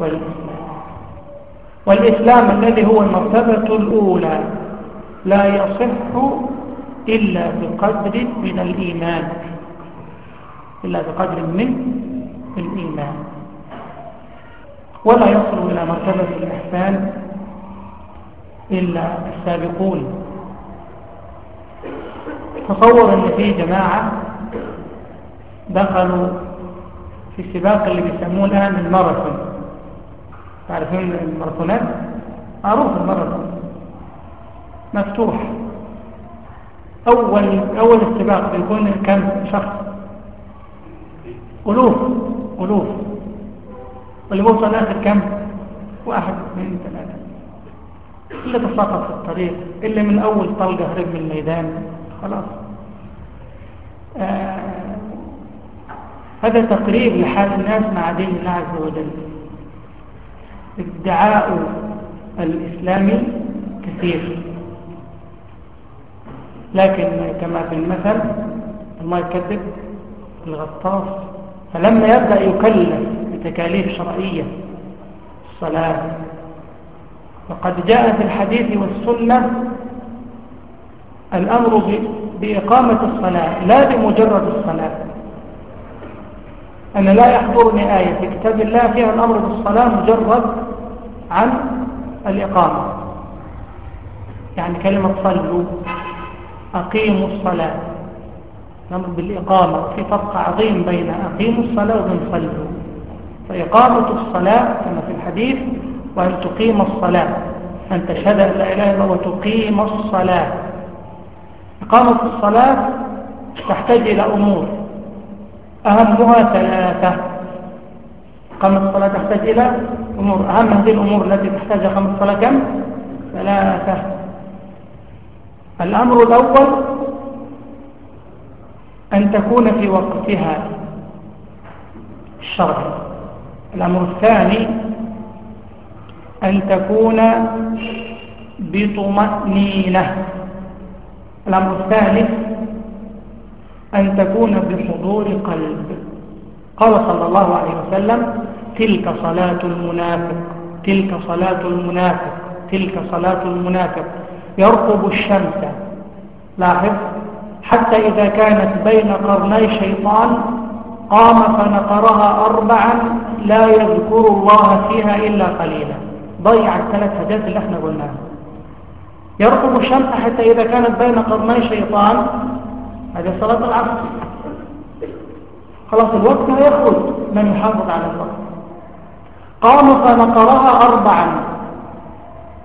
والإسلام. والإسلام الذي هو المرتبة الأولى لا يصح إلا بقدر من الإيمان. إلا بقدر من الإيمان. ولا يصل إلى مرتبة الإحسان إلا السابقون. تصور أن في جماعة دخلوا في السباق اللي بيسموه الآن الماراثون. تعرفين الماراثونات؟ معروف الماراثون. مفتوح. أول أول السباق بيكون كم شخص. ألوف ألوف واللي بوصل آخر كم؟ واحد اثنين ثلاثة. اللي تساقط في الطريق اللي من أول طلقة هرب من الميدان خلاص. آه هذا تقريب لحال الناس مع دين الله عز وجل. ادعاء الإسلامي كثير. لكن كما في المثل الله يكذب الغطاس فلما يبدأ يكلف بتكاليف شرعية الصلاة. وقد جاء في الحديث والسنة الأمر بإقامة الصلاة لا بمجرد الصلاة. أنا لا يحضرني آية في كتاب الله فيها الأمر بالصلاة مجرد عن الإقامة. يعني كلمة صلوا أقيموا الصلاة. الأمر بالإقامة في فرق عظيم بين أقيموا الصلاة وبين صلوا. فإقامة الصلاة كما في الحديث وأن تقيم الصلاة أن تشهد أن لا إله إلا الله وتقيم الصلاة. إقامة الصلاة تحتاج إلى أمور أهمها ثلاثة. إقامة الصلاة تحتاج إلى أمور أهم هذه الأمور التي تحتاج إقامة الصلاة كم؟ ثلاثة. الأمر الأول أن تكون في وقتها. الشرعي الأمر الثاني أن تكون بطمأنينة. الأمر الثالث أن تكون بحضور قلب. قال صلى الله عليه وسلم تلك صلاة المنافق تلك صلاة المنافق تلك صلاة المنافق. يرقب الشمس. لاحظ؟ حتى إذا كانت بين قرني شيطان قام فنقرها أربعا لا يذكر الله فيها إلا قليلا. ضيع الثلاث حاجات اللي إحنا قلناها يرقب الشمس حتى إذا كانت بين قرني شيطان. هذه صلاة العصر. خلاص الوقت لا يخرج من يحافظ على الوقت. قام فنقرها أربعا.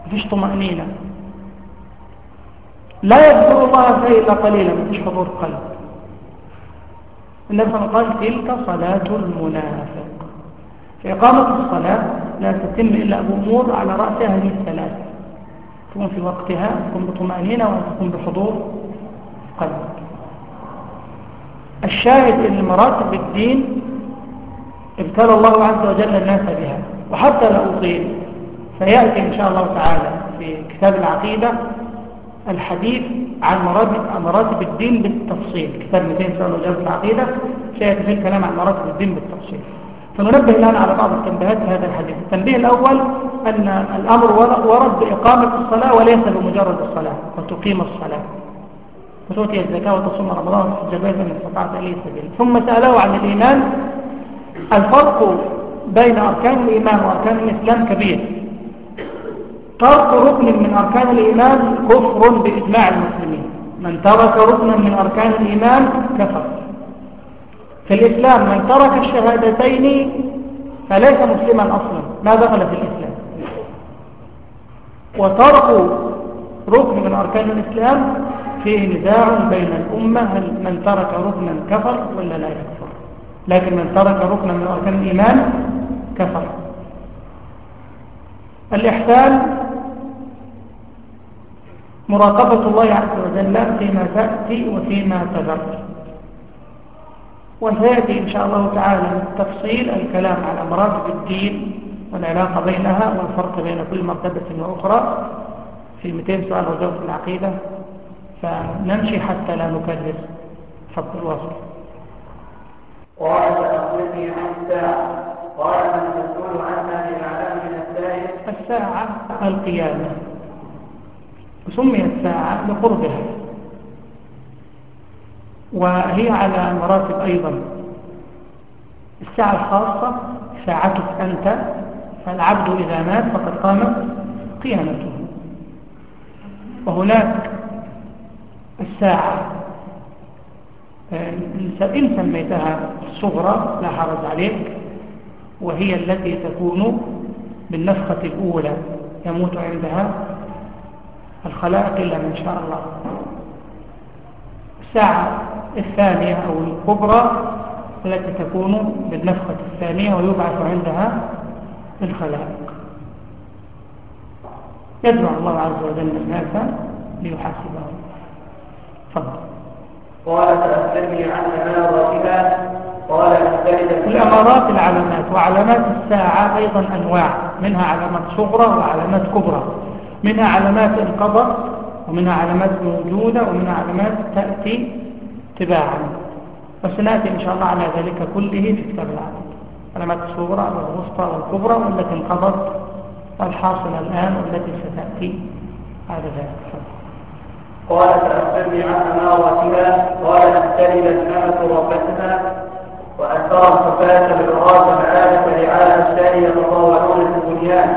مفيش طمأنينة. لا يذكر الله فيه إلا قليلا مفيش حضور قلب النبي صلى الله عليه وسلم قال تلك صلاة المنافق. في إقامة الصلاة لا تتم إلا بأمور على رأسها هذه الثلاث. تكون في وقتها تكون بطمأنينة وتكون بحضور قلب الشاهد أن مراتب الدين ابتلى الله عز وجل الناس بها وحتى لا أطيل فيأتي إن شاء الله تعالى في كتاب العقيدة الحديث عن مراتب, مراتب الدين بالتفصيل. كتاب 200 سنة وجاب العقيدة سيأتي فيه الكلام عن مراتب الدين بالتفصيل. فننبه الآن على بعض التنبيهات في هذا الحديث. التنبيه الأول أن الأمر ورد بإقامة الصلاة وليس بمجرد الصلاة وتقيم الصلاة. وتؤتي الزكاة وتصوم رمضان وتحج البيت من استطاعت إليه سبيل ثم سأله عن الإيمان. الفرق بين أركان الإيمان وأركان الإسلام كبير. ترك ركن من أركان الإيمان كفر بإجماع المسلمين. من ترك ركنا من أركان الإيمان كفر. في الإسلام من ترك الشهادتين فليس مسلما أصلا. ما دخل في الإسلام؟ وترك ركن من أركان الإسلام فيه نزاع بين الأمة هل من ترك ركنا كفر ولا لا يكفر. لكن من ترك ركنا من أركان الإيمان كفر. الإحسان مراقبة الله عز وجل فيما تأتي وفيما تذر. وسيأتي إن شاء الله تعالى بالتفصيل الكلام على مراتب الدين والعلاقة بينها والفرق بين كل مرتبة وأخرى. في 200 سؤال وجواب العقيدة. فنمشي حتى لا نكرر. واصل. قال فأخبرني عن الساعة قال من مسؤول عنها بأعلم من السائل الساعة القيامة. وسميت ساعة لقربها. وهي على مراتب أيضا. الساعة الخاصة ساعتك أنت فالعبد إذا مات فقد قامت قيامته. وهناك الساعة إن سميتها الصغرى لا حرج عليك. وهي التي تكون بالنفخة الأولى يموت عندها الخلائق إلا من شاء الله. الساعة الثانية أو الكبرى التي تكون بالنفخة الثانية ويبعث عندها الخلائق. يجمع الله عز وجل الناس ليحاسبهم. تفضل. قال فأخبرني عن أماراتها قال الأمارات العلامات وعلامات الساعة أيضا أنواع منها علامات صغرى وعلامات كبرى. منها علامات انقضت ومنها علامات موجودة ومنها علامات تأتي تباعا. وسنأتي إن شاء الله على ذلك كله في كتاب العدد علامات الصغرى والوسطى والكبرى والتي انقضت والحاصلة الآن والتي ستأتي على ذلك. قال عن أمارتها قال تلد الأمة ربتها. وأن الحفاة بالعراة العالة لعالم الثاني يتطاولون في البنيان.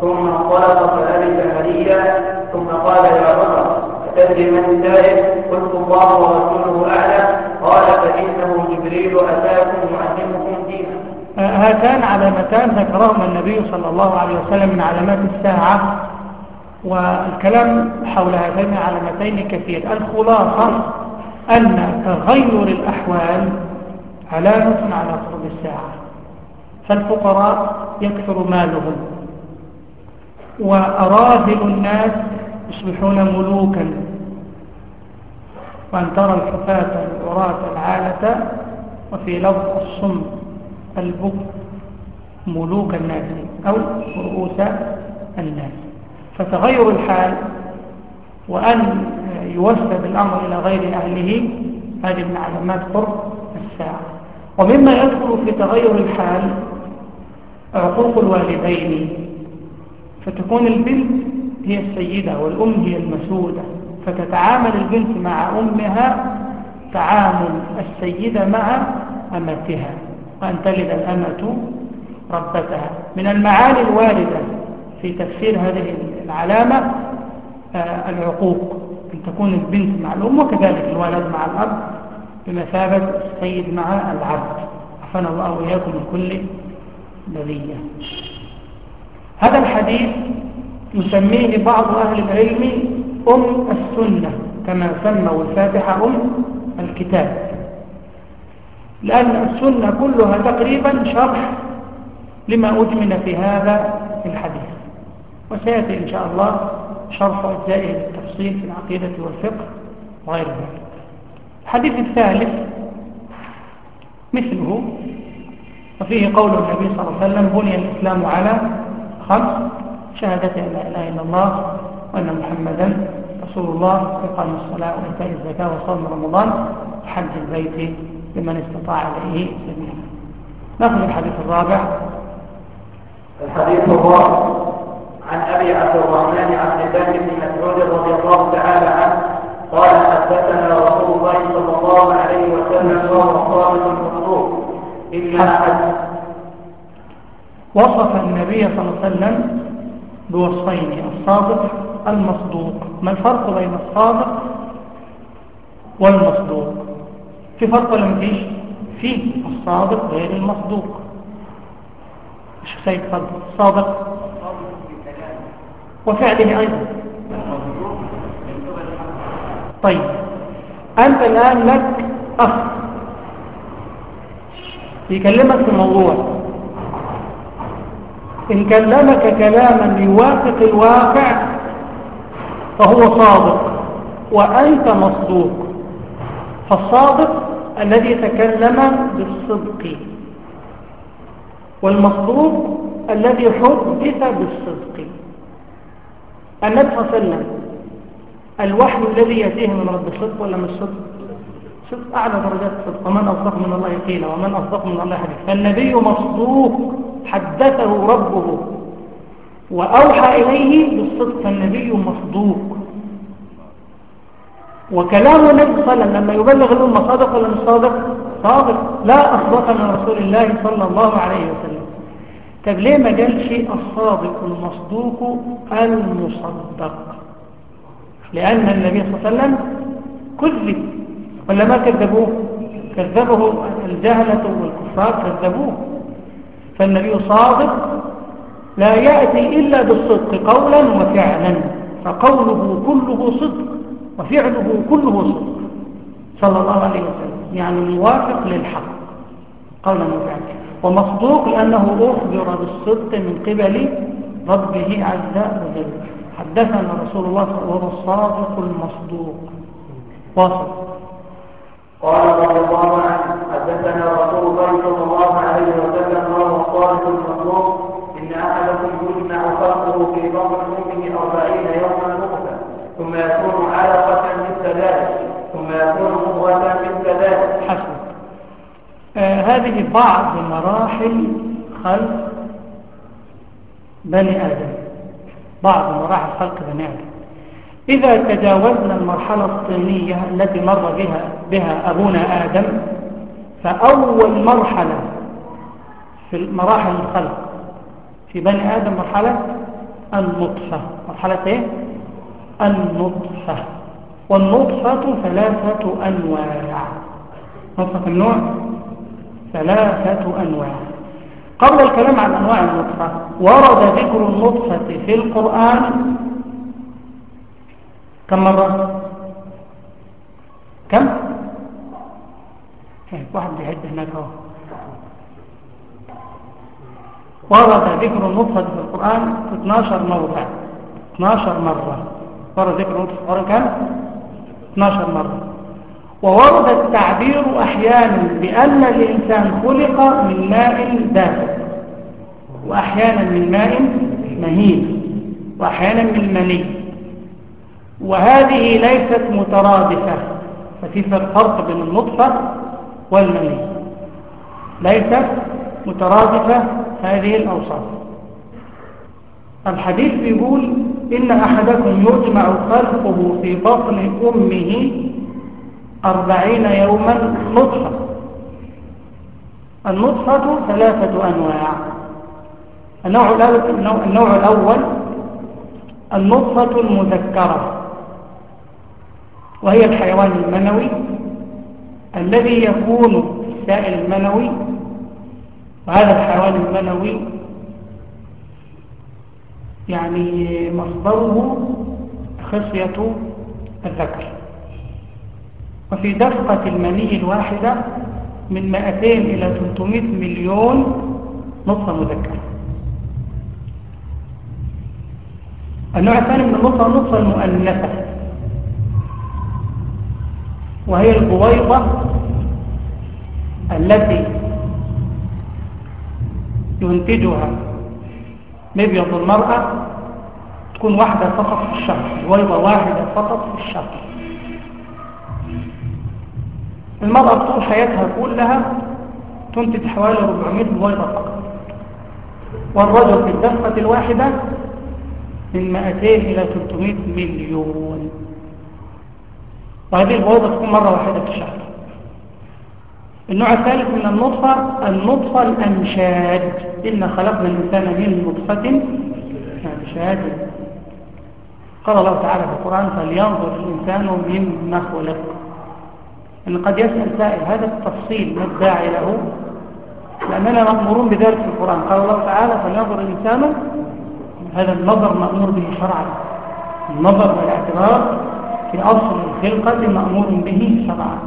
ثم انطلق فلبث مليا ثم قال يا عمر أتدري من التائب قلت الله ورسوله أعلم. قال فإنه جبريل أتاكم يعلمكم دينا هاتان علامتان ذكرهما النبي صلى الله عليه وسلم من علامات الساعة والكلام حول هاتين العلامتين كثير. الخلاصة أن تغير الأحوال علامة على قرب الساعة. فالفقراء يكثر مالهم. وأراذل الناس يصبحون ملوكا. وأن ترى الحفاة العراة العالة وفي لفظ الصم البك ملوك الناس أو رؤوس الناس. فتغير الحال وأن يوسد الأمر إلى غير أهله هذه من علامات قرب الساعة. ومما يدخل في تغير الحال عقوق الوالدين فتكون البنت هي السيدة والأم هي المسودة فتتعامل البنت مع أمها تعامل السيدة مع أمتها. وأن تلد الأمة ربتها. من المعاني الواردة في تفسير هذه العلامة آه، العقوق. أن تكون البنت مع الأم وكذلك الولد مع الأب. بمثابة السيد مع العبد. عفنا الله وإياكم من كل بلية هذا الحديث يسميه بعض أهل العلم أم السنة كما سموا الفاتحة أم الكتاب. لأن السنة كلها تقريبا شرح لما أجمل في هذا الحديث. وسيأتي إن شاء الله شرح أجزائه بالتفصيل في العقيدة والفقه وغير ذلك الحديث الثالث مثله وفيه قول النبي صلى الله عليه وسلم بني الإسلام على خمس شهادة لا إله إلا الله وأن محمدا رسول الله وإقام الصلاة وإيتاء الزكاة وصوم رمضان وحج البيت لمن استطاع إليه سبيلا. نأخذ الحديث الرابع. الحديث الرابع عن أبي عبد الرحمن عبد الله بن مسعود رضي الله تعالى عنه قال حدثنا رسول الله صلى الله عليه وسلم وهو صادق المصدوق أحد وصف النبي صلى الله عليه وسلم بوصفين الصادق المصدوق ما الفرق بين الصادق والمصدوق؟ في فرق ولا مفيش في الصادق غير المصدوق. مش سيد فرق الصادق وفعله أيضا. طيب. أنت الآن لك أخ. يكلمك في موضوع إن كلمك كلاما يوافق الواقع فهو صادق وأنت مصدوق. فالصادق الذي تكلم بالصدق والمصدوق الذي حدث بالصدق. النبي صلى الله عليه وسلم الوحي الذي يأتيه من رب الصدق ولا من الصدق صدق أعلى درجات الصدق ومن أصدق من الله قيل ومن أصدق من الله حديث. فالنبي مصدوق حدثه ربه وأوحى إليه بالصدق. فالنبي مصدوق. وكلام النبي صلى الله عليه وسلم لما يبلغ الأمة صادق ولا مش صادق؟ صادق. لا أصدق من رسول الله صلى الله عليه وسلم. طب ليه ما قالش الصادق المصدوق المصدق؟ لأن النبي صلى الله عليه وسلم كذب. ولا ما كذبوه؟ كذبه الجهلة والكفار كذبوه. فالنبي صادق لا يأتي إلا بالصدق قولا وفعلا. فقوله كله صدق وفعله كله صدق. صلى الله عليه وسلم. يعني موافق للحق. قولا وفعلا. ومصدوق لأنه أخبر بالصدق من قبل ربه عز وجل. حدثنا رسول الله صلى الله عليه وسلم الصادق المصدوق. واصل. قال رضي الله عنه حدثنا رسول الله صلى الله عليه وسلم وهو الصادق المصدوق إن أحدكم يجمع خلقه في بطن أمه أربعين يوما نطفة ثم يكون علقة مثل ذلك ثم يكون مضغة مثل ذلك. حسن. آه هذه بعض مراحل خلق بني آدم. بعض مراحل خلق بني إذا تجاوزنا المرحلة الطينية التي مر بها, بها أبونا آدم فأول مرحلة في مراحل الخلق في بني آدم مرحلة النطفة. مرحلة إيه؟ النطفة. والنطفة ثلاثة أنواع. نطفة النوع ثلاثة أنواع. قبل الكلام عن أنواع النطفة ورد ذكر النطفة في القرآن كم مرة؟ كم؟ واحد بيعد هناك أهو. ورد ذكر النطفة في القرآن 12 موضع 12 مرة. ورد ذكر النطفة في القرآن كم؟ 12 مرة. وورد التعبير أحيانا بأن الإنسان خلق من ماء دافئ وأحيانا من ماء مهين وأحيانا من مني وهذه ليست مترادفة ففي فرق بين النطفة والمني ليست مترادفة هذه الأوصاف. الحديث يقول إن أحدكم يجمع خلقه في بطن أمه أربعين يوما نطفة. النطفة ثلاثة أنواع. النوع الأول, النوع الأول النطفة المذكرة. وهي الحيوان المنوي الذي يكون السائل المنوي. وهذا الحيوان المنوي يعني مصدره خصية الذكر. وفي دفقة المني الواحدة من 200 إلى 300 مليون نطفة مذكرة النوع الثاني من النطفة النطفة المؤنثة. وهي البويضة التي ينتجها مبيض المرأة تكون واحدة فقط في الشهر بويضة واحدة فقط في الشهر. المرأة طول حياتها كلها تنتج حوالي 400 بويضة فقط. والرجل في الدفقة الواحدة من 200 إلى 300 مليون. وهذه البويضة تكون مرة واحدة في الشهر. النوع الثالث من النطفة النطفة الأمشاج. إن خلقنا الإنسان من نطفة أمشاج. قال الله تعالى في القرآن فلينظر الإنسان مما خلق أن قد يسأل سائل هذا التفصيل ما الداعي له؟ لأننا مأمورون بذلك في القرآن. قال الله تعالى فلينظر الإنسان هذا النظر مأمور به شرعا. النظر والاعتبار في أصل الخلقة مأمور به شرعا.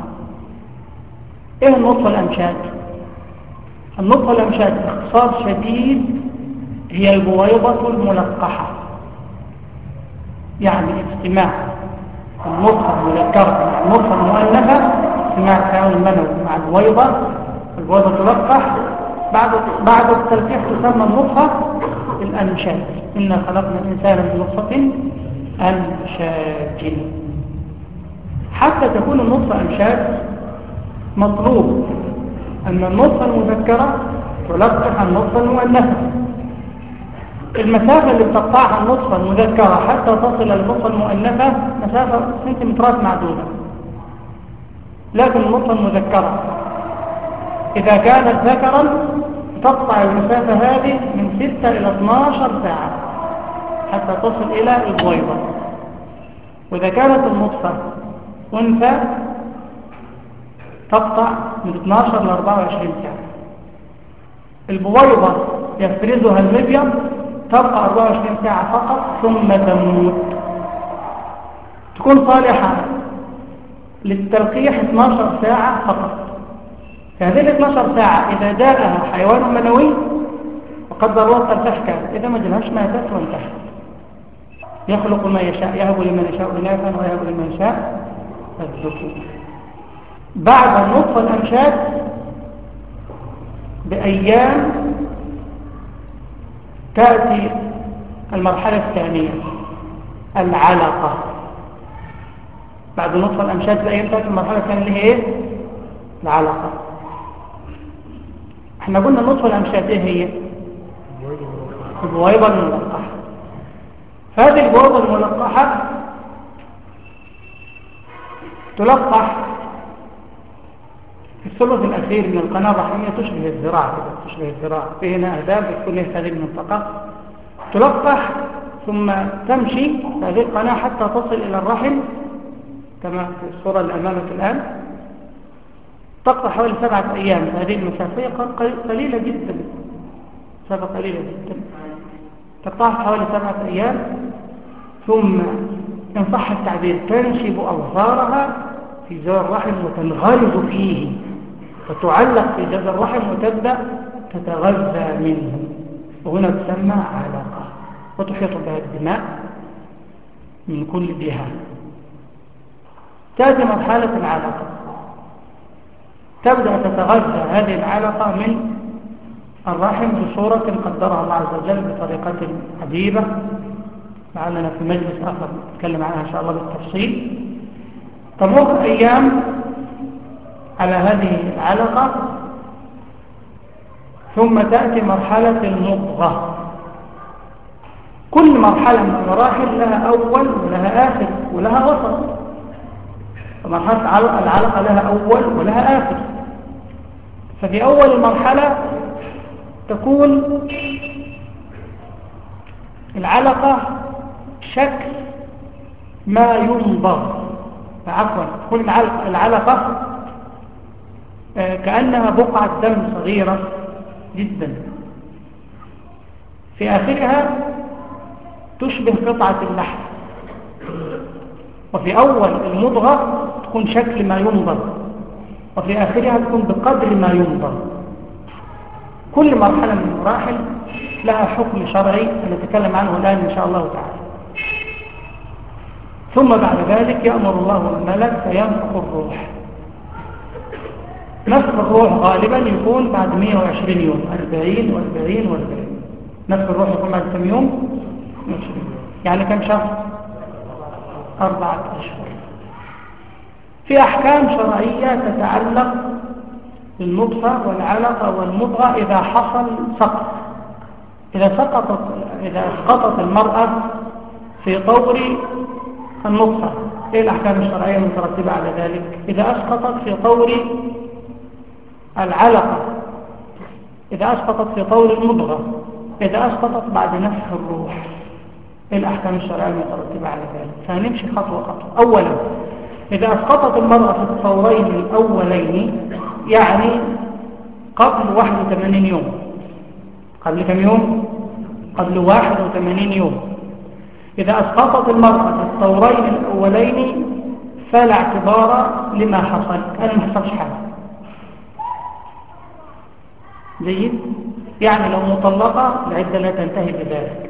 إيه النطفة الأمشاد النطفة الأمشاد باختصار شديد هي البويضة الملقحة يعني اجتماع. النطفة المذكرة مع النطفة المؤنثة اجتماع الحيوان المنوي مع البويضة البويضة تلقح. بعد بعد التلقيح تسمى النطفة الأمشاد إنا خلقنا الإنسان من نطفة أمشاج. حتى تكون النطفة أمشاج مطلوب. أن النطفة المذكرة تلقح النطفة المؤنثة المسافة اللي بتقطعها النطفة المذكرة حتى تصل للنطفة المؤنثة مسافة سنتيمترات معدودة. لكن النطفة المذكرة إذا كانت ذكرا تقطع المسافة هذه من 6 إلى 12 ساعة حتى تصل إلى البويضة. وإذا كانت النطفة أنثى تقطع من 12 ل 24 ساعة. البويضة يفرزها المبيض تبقى 24 ساعة فقط ثم تموت. تكون صالحة للتلقيح 12 ساعة فقط. هذه ال 12 ساعة إذا جاءها حيوان منوي الله تلقيح كان إذا ما جلهاش ماتت وانتهت يخلق ما يشاء يهب لمن يشاء إناثا ويهب لمن يشاء الذكور. بعد النطفة الأمشاد بأيام تأتي المرحلة الثانية العلقة بعد نطفة الأمشاد بأيام تأتي المرحلة الثانية اللي هي إيه؟ العلقة إحنا قلنا النطفة الأمشاد إيه هي؟ البويضة الملقحة هذه البويضة الملقحة تلقح الثلث الأخير من القناة الرحمية تشبه الذراع كده تشبه الذراع. في هنا أهداف ليس هذه المنطقة تلقح ثم تمشي. في هذه القناة حتى تصل إلى الرحم كما في الصورة اللي أمامك الآن. تقطع حوالي سبعة أيام. هذه المسافة قليلة جدا. مسافة قليلة جدا. تقطع حوالي سبعة أيام. ثم إن صح التعبير تنشب أظهارها في زور الرحم وتنغرز فيه. فتعلق في جذر الرحم وتبدأ تتغذى منه. وهنا تسمى علاقة. وتحيط بها الدماء من كل جهة. تأتي مرحلة العلاقة. تبدأ تتغذى هذه العلاقة من الرحم بصورة قدرها الله عز وجل بطريقة عجيبة. لعلنا في مجلس آخر نتكلم عنها إن شاء الله بالتفصيل. تمر أيام على هذه العلقة ثم تأتي مرحلة المضغة. كل مرحلة من المراحل لها أول ولها آخر ولها وسط. فمرحلة العلقة لها أول ولها آخر. ففي أول المرحلة تكون العلقة شكل ما ينضغ عفوا تكون العلقة كأنها بقعة دم صغيرة جدا. في آخرها تشبه قطعة اللحم. وفي أول المضغة تكون شكل ما ينضغ وفي آخرها تكون بقدر ما ينضغ كل مرحلة من المراحل لها حكم شرعي سنتكلم عنه الآن إن شاء الله تعالى. ثم بعد ذلك يأمر الله الملك فينفخ الروح. نفخ الروح غالبا يكون بعد 120 يوم 40 و40 و40 نفخ الروح يكون بعد كم يوم؟ 120 يوم. يعني كم شهر؟ أربعة أشهر. في أحكام شرعية تتعلق بالنطفة والعلقة والمضغة إذا حصل سقط. إذا سقطت إذا اسقطت المرأة في طور النطفة إيه الأحكام الشرعية المترتبة على ذلك؟ إذا أسقطت في طور العلقة. إذا أسقطت في طور المضغة إذا أسقطت بعد نفخ الروح إيه الأحكام الشرعية المترتبة على ذلك؟ فهنمشي خطوة خطوة. أولا إذا أسقطت المرأة في الطورين الأولين يعني قبل 81 يوم. قبل كم يوم؟ قبل 81 يوم. إذا أسقطت المرأة في الطورين الأولين فلا اعتبار لما حصل أنا ما حصلش حاجة. جيد؟ يعني لو مطلقة العدة لا تنتهي بذلك.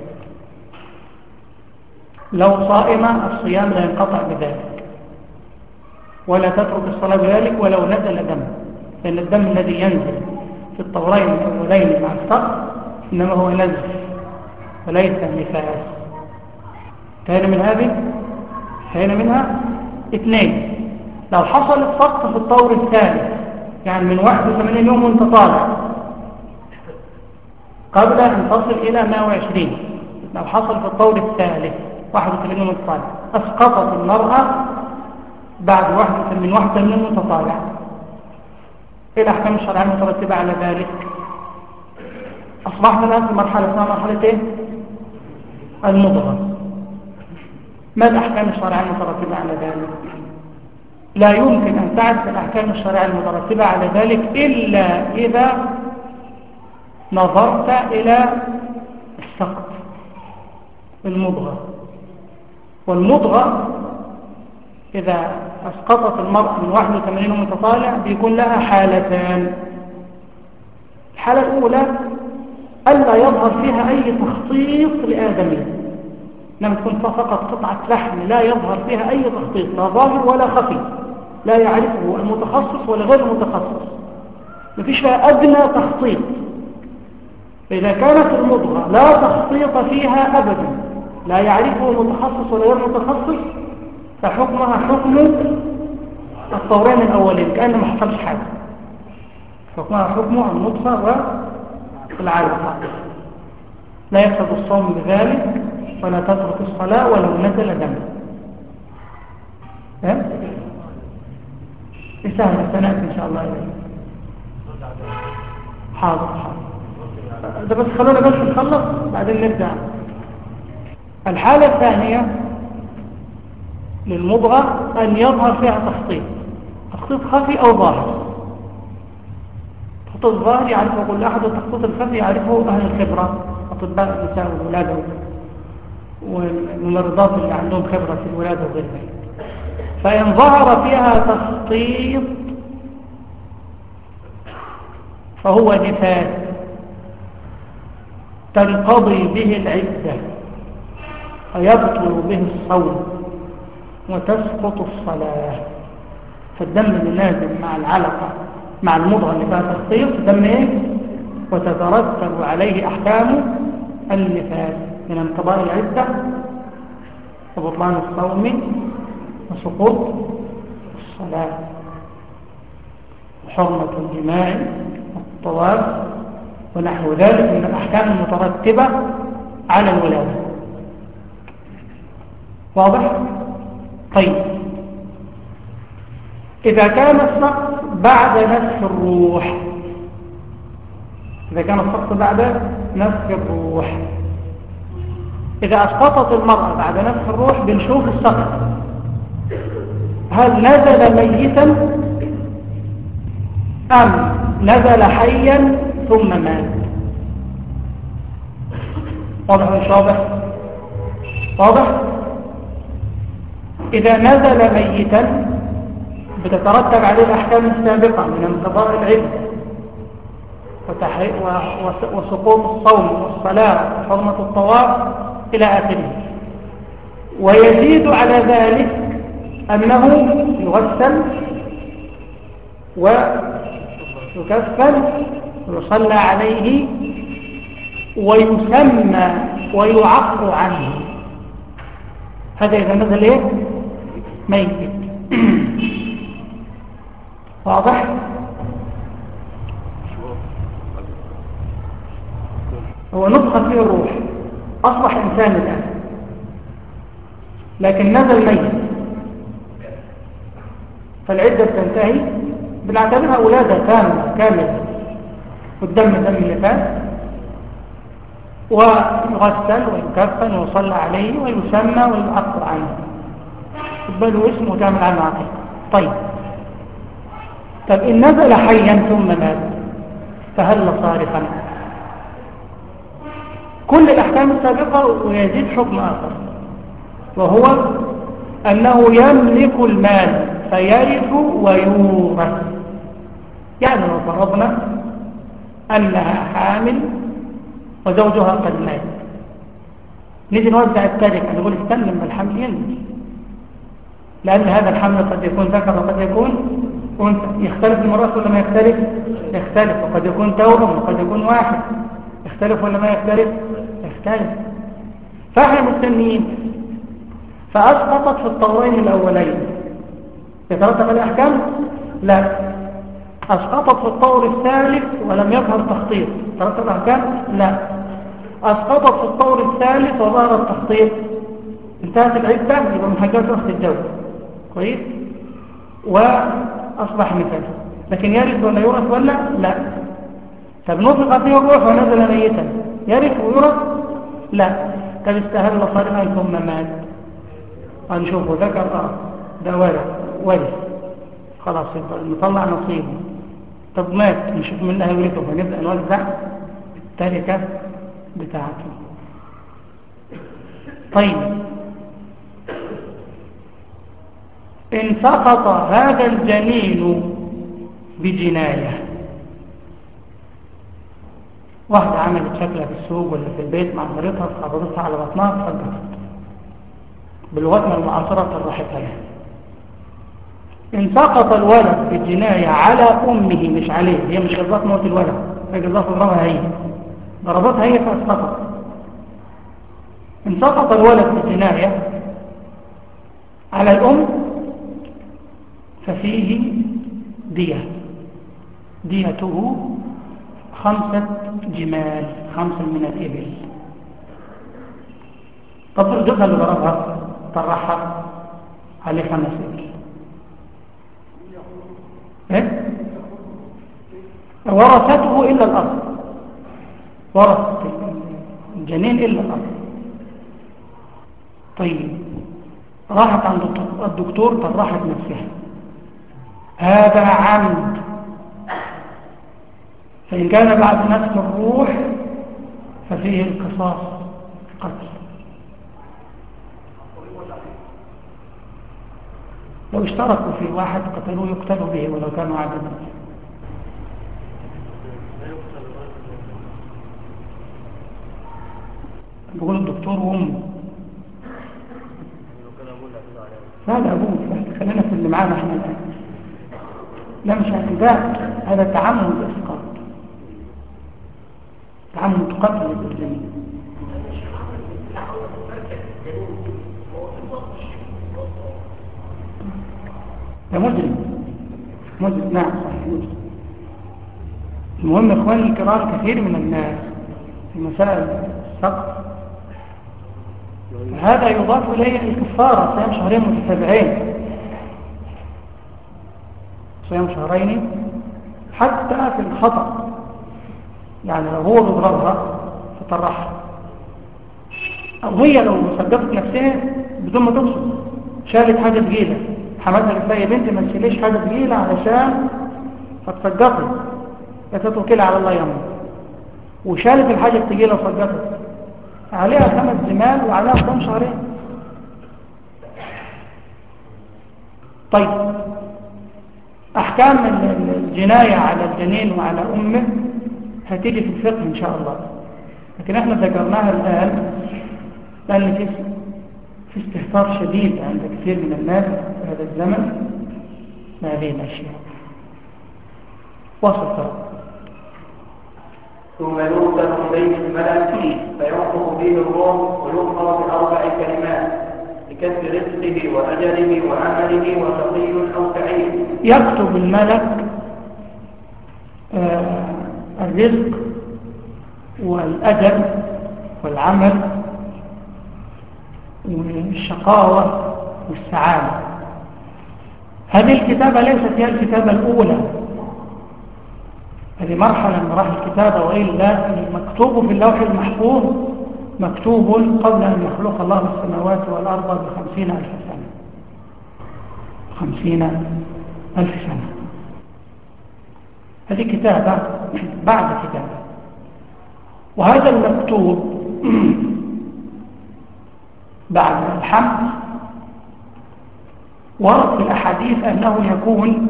لو صائمة الصيام لا ينقطع بذلك. ولا تترك الصلاة بذلك ولو نزل دم. لأن الدم الذي ينزل في الطورين الأولين مع السقط إنما هو نزل وليس نفاس. كان من هذه؟ كان منها اثنين. لو حصل السقط في الطور الثالث يعني من 81 يوم وانت طالع قبل أن تصل إلى 120 لو حصل في الطور الثالث 81 يوم طالع أسقطت المرأة بعد 81 من 81 يوم طالع إيه الأحكام الشرعية المترتبة على ذلك؟ أصبحنا الآن في مرحلة اسمها مرحلة إيه؟ المضغة. ما الأحكام الشرعية المترتبة على ذلك؟ لا يمكن أن تعرف الأحكام الشرعية المترتبة على ذلك إلا إذا نظرت إلى السقط المضغة. والمضغة إذا أسقطت المرأة من 81 متطالع بيكون لها حالتان. الحالة الأولى ألا يظهر فيها أي تخطيط لآدمين لما تكون فقط قطعة لحم لا يظهر فيها أي تخطيط لا ظاهر ولا خفي. لا يعرفه المتخصص ولا غير المتخصص. مفيش فيها أدنى تخطيط. فإذا كانت المضغة لا تخطيط فيها أبدا لا يعرفه المتخصص ولا غير المتخصص فحكمها حكم الطورين الأولين كأنه ما حصلش حاجة. حكمها حكم النطفة والعلقة لا يفسد الصوم بذلك ولا تترك الصلاة ولو نزل دم. فهم؟ سهل سنأتي إن شاء الله إليه حاضر حاضر. ده بس خلونا بس نخلص بعدين نبدأ. الحالة الثانية للمضغة أن يظهر فيها تخطيط. تخطيط خفي أو ظاهر. التخطيط الظاهر يعرفه كل أحد والتخطيط الخفي يعرفه أهل الخبرة أطباء النساء والولادة والممرضات اللي عندهم خبرة في الولادة وغير ذلك فإن ظهر فيها تخطيط فهو نفاس تنقضي به العدة فيبطل به الصوم وتسقط الصلاة. فالدم اللي نازل مع العلقة مع المضغة اللي فيها تخطيط دم إيه؟ وتترتب عليه أحكام النفاس من انقضاء العدة وبطلان الصوم وسقوط الصلاة. وحرمة الجماع والطواف ونحو ذلك من الأحكام المترتبة على الولادة. واضح؟ طيب. إذا كان السقط بعد نفس الروح إذا كان السقط بعد نفس الروح إذا أسقطت المرأة بعد نفخ الروح بنشوف السقط هل نزل ميتا أم نزل حيا ثم مات. واضح مش واضح؟ واضح؟ إذا نزل ميتا بتترتب عليه الأحكام السابقة من انقضاء العدة وسقوط الصوم والصلاة وحرمة الطواف إلى آخره. ويزيد على ذلك أنه يغسل ويكفل ويصلى عليه ويسمى ويعق عنه. هذا إذا نزل إيه؟ ميت. واضح؟ هو نفخ فيه الروح. أصبح إنسان الآن. لكن نزل ميت. فالعدة تنتهي. بنعتبرها ولادة كاملة كاملة. والدم دم اللي فات ويغسل ويكفن ويصلى عليه ويسمى ويعطر عنه. يقبله اسمه وتعمل عنه عقيقة طيب. طب إن نزل حيا ثم مات فهل صارفا كل الأحكام السابقة ويزيد حكم آخر وهو أنه يملك المال فيرث ويورث. يعني لو فرضنا أنها حامل وزوجها قد مات. نيجي نوزع التركة نقول استنى لما الحمل ينزل لأن هذا الحمل قد يكون ذكر وقد يكون أنثى. يختلف المرأة ولا ما يختلف؟ يختلف. وقد يكون توأم وقد يكون واحد. يختلف ولا ما يختلف؟ يختلف. فاحنا مستنيين فأسقطت في الطورين الأولين. يترتب الأحكام لا. أسقطت في الطور الثالث ولم يظهر تخطيط. ترتب الأحكام لا. أسقطت في الطور الثالث وظهر التخطيط. انتهت العدة يبقى من حاجات وقت الجو. كويس؟ وأصبح مثال. لكن يرث ولا يورث ولا؟ لا. طب نطلق فيه الروح ونزل ميتا. يرث ويورث؟ لا. طب استهل صرفا ثم مات. هنشوفه ذكر آه. ده ورث ورث خلاص يبقى نطلع نصيبه. طب مات نشوف منها يورثه فنبدأ نوزع التركة بتاعته. طيب. إن سقط هذا الجنين بجناية. واحدة عملت شكلها في السوق ولا في البيت مع مريضها فقبضتها على بطنها فصدقت بالوزن المعاصرة صرحتها له إن سقط الولد بالجناية على أمه مش عليه هي مش قصدت موت الولد هي قصدت ضربها هي. ضربتها هي فاسقطت إن سقط الولد بالجناية على الأم ففيه دية. ديته خمسة جمال خمسة من الإبل. طب الجزء اللي ضربها طرحها عليه خمس إبل؟ ورثته إلا الأرض. ورث الجنين إلا الأرض. طيب راحت عند الدكتور طرحت نفسها. هذا عمد. فإن كان بعد نفس الروح ففيه القصاص قتل لو اشتركوا في واحد قتلوه يقتلوا به ولو كانوا عددا بقول الدكتور وأمه. لا أبوه خلينا في اللي معانا إحنا الآن. لا مش اعتداء هذا تعمد إسقاط تعمد قتل الإسلامين ده مجرم. مجرم. نعم صحيح مجرم. المهم إخواني الكرام كثير من الناس في مسائل السقط هذا يضاف إليه الكفارة صيام شهرين متتابعين. صيام شهرين حتى في الخطأ. يعني لو هو بيضربها فطرحها أو هي لو صدقت نفسها بدون ما تقصد شالت حاجة تقيلة حماتها قالت يا بنتي ما تشيليش حاجة تقيلة علشان هتصدقي. فتتوكلي على الله يوم وشالت الحاجة الثقيلة وصدقت. عليها خمس زمال وعليها صوم شهرين. طيب. أحكام الجناية على الجنين وعلى أمه هتيجي في الفقه إن شاء الله. لكن إحنا ذكرناها الآن. لأن في في استهتار شديد عند كثير من الناس في هذا الزمن. هذه الأشياء وصل ثم يرسل إليه الملك فينفخ به الروح ويؤمر بأربع كلمات بكسب رزقه وأجله وعمله وشقي أو سعيد. يكتب الملك آه الرزق والأجل والعمل والشقاوة والسعادة. هذه الكتابة ليست هي الكتابة الأولى. هذه مرحلة من مراحل الكتابة وإلا المكتوب في اللوح المحفوظ مكتوب قبل أن يخلق الله السماوات والأرض بخمسين ألف سنة. خمسين ألف سنة. هذه كتابة بعد كتابة. وهذا المكتوب بعد الحمد ورد في الأحاديث أنه يكون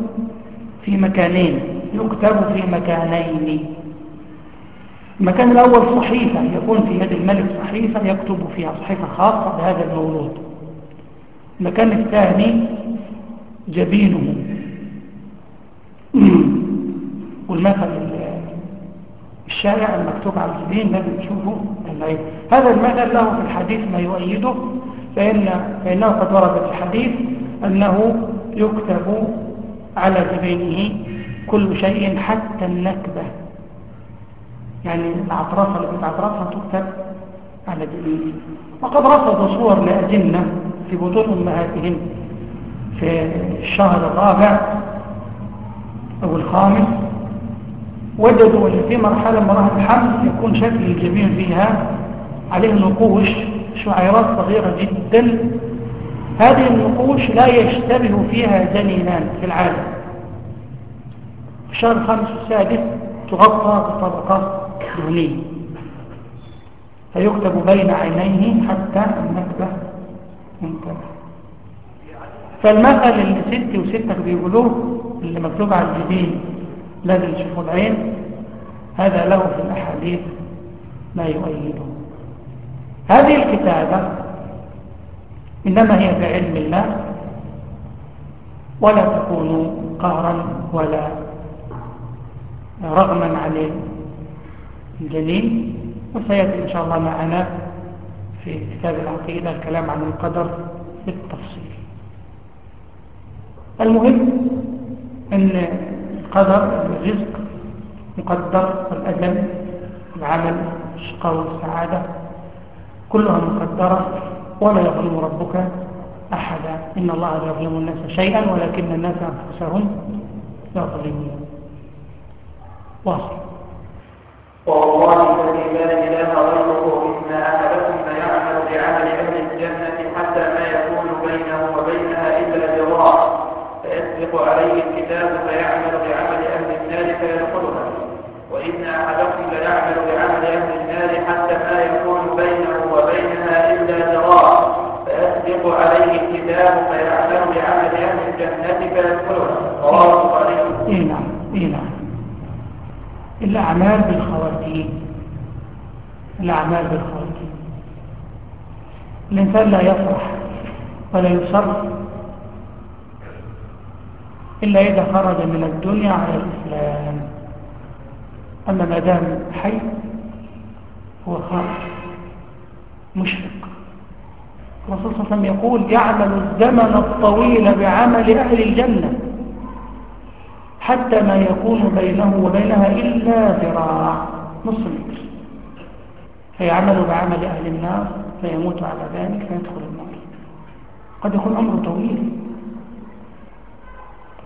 في مكانين يكتب في مكانين. المكان الأول صحيفة يكون في يد الملك صحيفة يكتب فيها صحيفة خاصة بهذا المولود. المكان الثاني جبينه. والمثل الشائع المكتوب على الجبين لازم تشوفه هذا المثل له في الحديث ما يؤيده فإن فإنه قد ورد في الحديث أنه يكتب على جبينه كل شيء حتى النكبة. يعني العطرسة اللي بتعطرسها تكتب على جبينه وقد رصدوا صور لأجنة في بطون أمهاتهن في الشهر الرابع أو الخامس. وجدوا أن في مرحلة من مراحل الحمل يكون شكل الجبين فيها عليه نقوش شعيرات صغيرة جدا. هذه النقوش لا يشتبه فيها جنينان في العالم. في الشهر الخامس والسادس تغطى بطبقات دهنية فيكتب بين عينيه حتى النكبة منتبه فالمثل اللي ستي وستك بيقولوه اللي مكتوب على الجبين لازم تشوفوا العين. هذا له في الأحاديث ما يؤيده. هذه الكتابة إنما هي في علم الله ولا تكون قهرا ولا رغما عن الجنين وسيأتي إن شاء الله معنا في كتاب العقيدة الكلام عن القدر بالتفصيل. المهم أن القدر الرزق مقدر الأجل العمل الشقاء والسعادة كلها مقدرة. ولا يظلم ربك أحدا إن الله لا يظلم الناس شيئا ولكن الناس أنفسهم يظلمون. واصل. والله الذي لا إله غيره إن أحدكم ليعمل بعمل أهل الجنة حتى ما يكون بينه وبينها فيسبق عليه الكتاب فيعمل بعمل أهل النار فيدخلها. وإن أحدكم ليعمل بعمل أهل النار حتى ما يكون بينه وبينها إلا ذراع فيسبق عليه الكتاب فيعمل بعمل أهل الجنة فيدخلها. رواه البخاري. إيه نعم إيه نعم. الأعمال بالخواتيم. الأعمال بالخواتيم. الإنسان لا يفرح ولا يصر إلا إذا خرج من الدنيا على الإسلام. أما ما دام حي هو خارج مشفق الرسول صلى الله عليه وسلم يقول يعمل الزمن الطويل بعمل أهل الجنة حتى ما يكون بينه وبينها إلا ذراع نص متر. فيعمل بعمل أهل النار فيموت على ذلك فيدخل النار. قد يكون أمره طويل.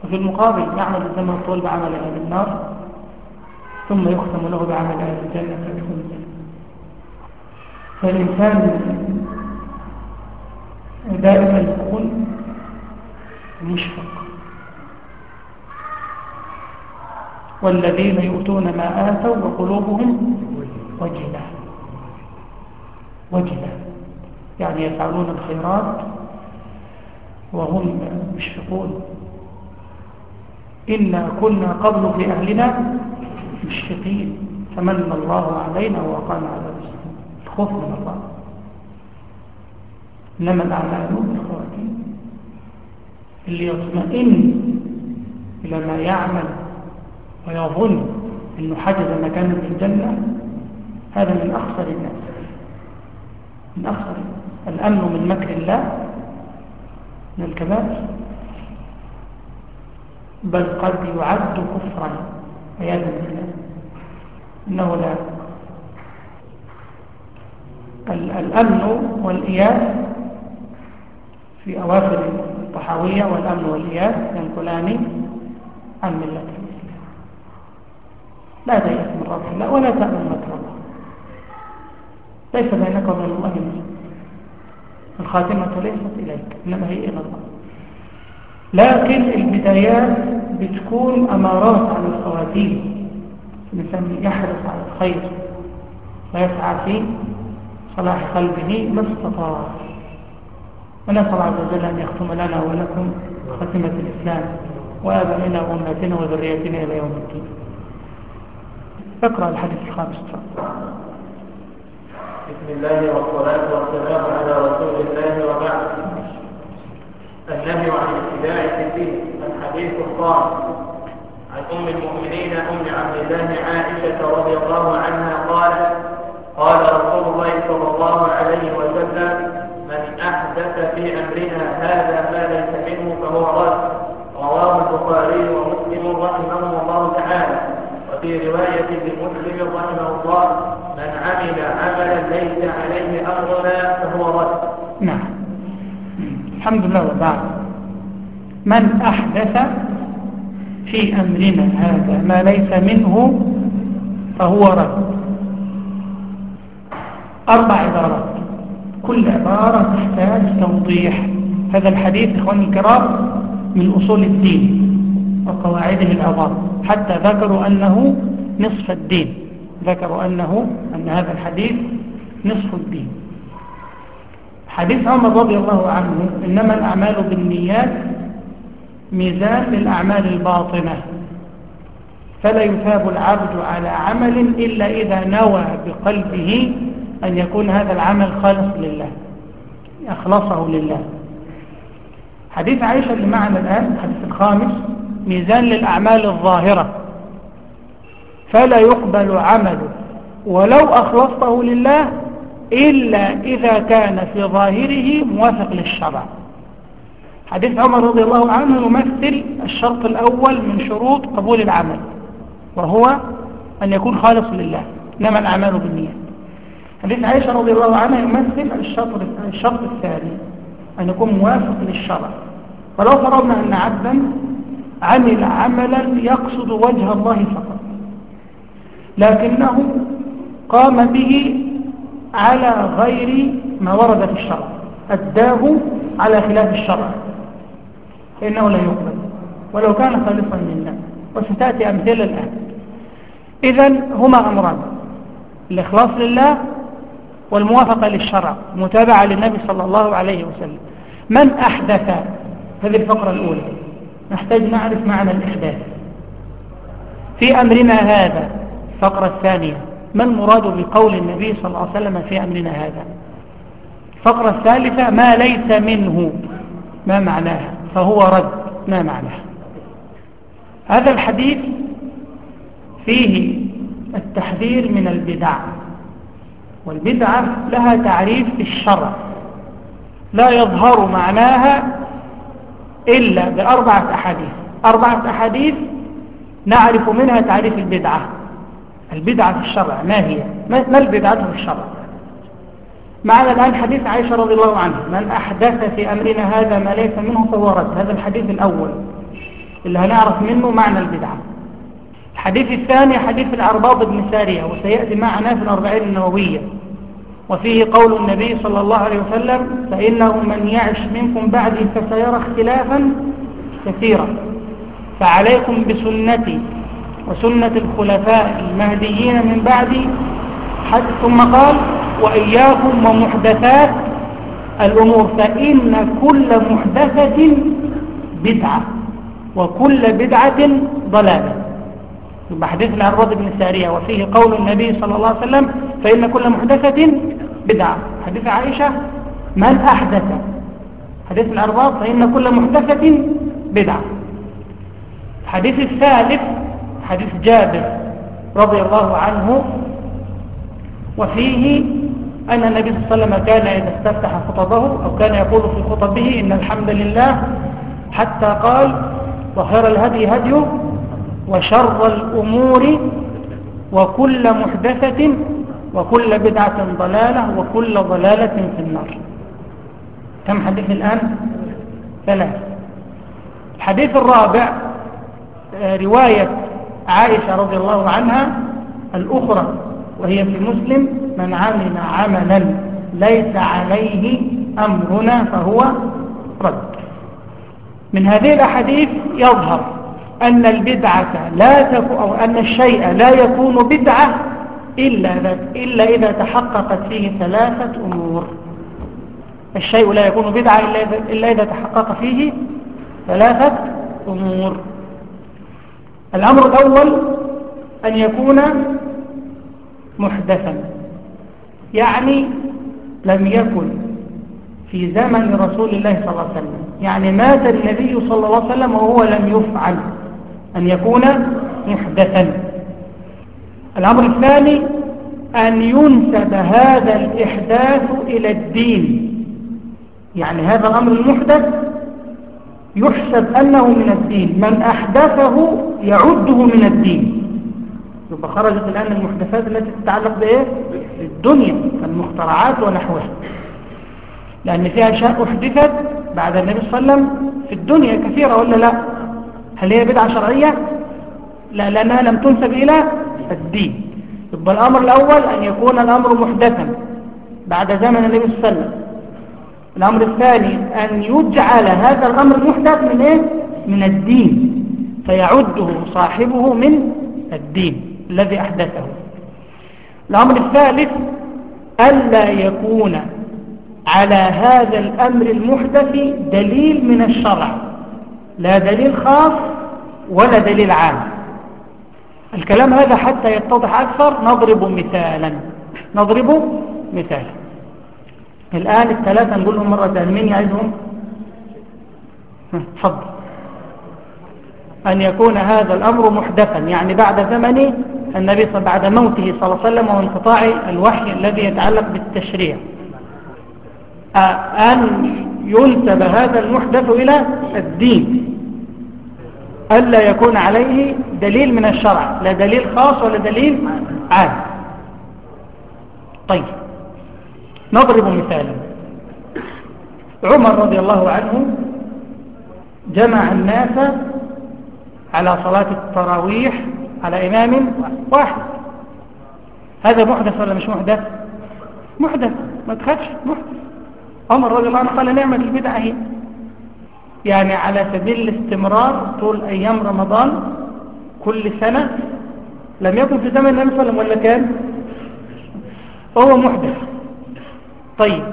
وفي المقابل يعمل الزمن الطويل بعمل أهل النار ثم يختم له بعمل أهل الجنة فيدخل الجنة فالإنسان دائما يكون مشفق. والذين يؤتون ما آتوا وقلوبهم وجلة. وجلة. يعني يفعلون الخيرات وهم مشفقون. إنا كنا قبل في أهلنا مشفقين. فمن الله علينا ووقانا على المسلمين الخوف من الله. إنما الأعمال بالخواتيم اللي يطمئن إلى ما يعمل ويظن أنه حجز مكانه في الجنة هذا من أخسر الناس. من أخسر الأمن من مكر الله من الكبائر. بل قد يعد كفرا عياذا بالله. إنه لا. الأمن والإياس في أواخر الطحاوية والأمن والإياس ينقلان عن ملة الإسلام. لا تيأس من روح الله ولا تأمن مكر الله. ليس بينك وبين الله نسبة الخاتمة ليست إليك إنما هي إلى الله. لكن البدايات بتكون أمارات على الخواتيم. الإنسان يحرص على الخير ويسعى في صلاح قلبه ما استطاع. ونسأل الله عز وجل أن يختم لنا ولكم خاتمة الإسلام وآبائنا وأمهاتنا وذرياتنا إلى يوم الدين. اقرأ الحديث الخامس. بسم الله والصلاة والسلام على رسول الله. النهي عن الاتباع في الدين. الحديث الخامس عن أم المؤمنين أم عبد الله عائشة رضي الله عنها قالت قال رسول الله صلى الله عليه وسلم من أحدث في أمرنا هذا ما ليس منه فهو رد. رواه البخاري ومسلم رحمه الله تعالى. وفي رواية لمسلم رحمه الله من عمل عملا ليس عليه أمرنا فهو رد. نعم. الحمد لله وبعد من أحدث في أمرنا هذا ما ليس منه فهو رد. أربع عبارات. كل عبارة تحتاج توضيح. هذا الحديث إخواني الكرام من أصول الدين وقواعده العظام. حتى ذكروا أنه نصف الدين. ذكروا أنه أن هذا الحديث نصف الدين. حديث عمر رضي الله عنه إنما الأعمال بالنيات ميزان للأعمال الباطنة فلا يثاب العبد على عمل إلا إذا نوى بقلبه أن يكون هذا العمل خالص لله أخلصه لله. حديث عائشة اللي معنا الآن الحديث الخامس ميزان للأعمال الظاهرة فلا يقبل عمله ولو أخلصته لله إلا إذا كان في ظاهره موافق للشرع. حديث عمر رضي الله عنه يمثل الشرط الأول من شروط قبول العمل وهو أن يكون خالص لله إنما الأعمال بالنيات. حديث عائشة رضي الله عنها يمثل الشرط الشرط الثاني أن يكون موافق للشرع. ولو فرضنا أن عبدا عمل عملا يقصد وجه الله فقط لكنه قام به على غير ما ورد في الشرع أداه على خلاف الشرع. فإنه لا يقبل. ولو كان خالصا لله. وستأتي أمثلة الآن. إذا هما أمران الإخلاص لله والموافقة للشرع متابعة للنبي صلى الله عليه وسلم. من أحدث؟ هذه الفقرة الأولى. نحتاج نعرف معنى الإحداث. في أمرنا هذا الفقرة الثانية. ما المراد بقول النبي صلى الله عليه وسلم في أمرنا هذا؟ الفقرة الثالثة ما ليس منه. ما معناها؟ فهو رد. ما معناه هذا الحديث فيه التحذير من البدع. والبدعة لها تعريف في الشرع. لا يظهر معناها إلا بأربعة أحاديث. أربعة أحاديث نعرف منها تعريف البدعة. البدعة في الشرع ما هي؟ ما البدعة في الشرع؟ معنا الآن حديث عائشة رضي الله عنها من أحدث في أمرنا هذا ما ليس منه فهو رد. هذا الحديث الأول اللي هنعرف منه معنى البدعة. الحديث الثاني حديث العرباض بن سارية وسيأتي معنا في الأربعين النووية. وفيه قول النبي صلى الله عليه وسلم فإنه من يعش منكم بعدي فسيرى اختلافا كثيرا. فعليكم بسنتي وسنة الخلفاء المهديين من بعدي. ثم قال وإياكم ومحدثات الأمور فإن كل محدثة بدعة وكل بدعة ضلالة. يبقى حديث بن السارية وفيه قول النبي صلى الله عليه وسلم فإن كل محدثة بدعة. حديث عائشة من أحدث؟ حديث العرباض فإن كل محدثة بدعة. الحديث الثالث حديث جابر رضي الله عنه وفيه أن النبي صلى الله عليه وسلم كان إذا استفتح خطبه أو كان يقول في خطبه إن الحمد لله حتى قال وخير الهدي هدي وشر الأمور وكل محدثة وكل بدعة ضلالة وكل ضلالة في النار كم حديث الآن؟ ثلاث الحديث الرابع آه، رواية عائشة رضي الله عنها الأخرى وهي في مسلم من عمل عملا ليس عليه أمرنا فهو رد. من هذه الأحاديث يظهر أن البدعة لا تكون أو أن الشيء لا يكون بدعة إلا, إلا إذا تحققت فيه ثلاثة أمور. الشيء لا يكون بدعة إلا إذا تحقق فيه ثلاثة أمور. الأمر الأول أن يكون محدثا. يعني لم يكن في زمن رسول الله صلى الله عليه وسلم. يعني مات النبي صلى الله عليه وسلم وهو لم يفعل أن يكون محدثا. الأمر الثاني أن ينسب هذا الإحداث إلى الدين. يعني هذا الأمر المحدث يحسب أنه من الدين. من أحدثه يعده من الدين. يبقى خرجت الآن المحدثات التي تتعلق بإيه؟ بالدنيا المخترعات ونحوها. لأن فيها أشياء أحدثت بعد النبي صلى الله عليه وسلم في الدنيا كثيرة ولا لا؟ هل هي بدعة شرعية؟ لا لأنها لم تنسب إلى الدين. يبقى الأمر الأول أن يكون الأمر محدثا بعد زمن النبي صلى الله عليه وسلم. الأمر الثاني أن يجعل هذا الأمر المحدث من إيه؟ من الدين. فيعده صاحبه من الدين الذي أحدثه. الأمر الثالث ألا يكون على هذا الأمر المحدث دليل من الشرع. لا دليل خاص ولا دليل عام. الكلام هذا حتى يتضح أكثر. نضرب مثالا. نضرب مثالا. الآن الثلاثة نقولهم مرة ثانية مين يعيدهم؟ تفضل أن يكون هذا الأمر محدثا يعني بعد زمن النبي صلى بعد موته صلى الله عليه وسلم وانقطاع الوحي الذي يتعلق بالتشريع. أن ينسب هذا المحدث إلى الدين. ألا يكون عليه دليل من الشرع لا دليل خاص ولا دليل عام. طيب. نضرب مثالا. عمر رضي الله عنه جمع الناس على صلاة التراويح على إمام واحد. هذا محدث ولا مش محدث؟ محدث ما تخافش محدث. عمر رضي الله عنه قال نعمة البدعة هي. يعني على سبيل الاستمرار طول أيام رمضان كل سنة لم يكن في زمن النبي صلى الله عليه وسلم ولا كان. هو محدث. طيب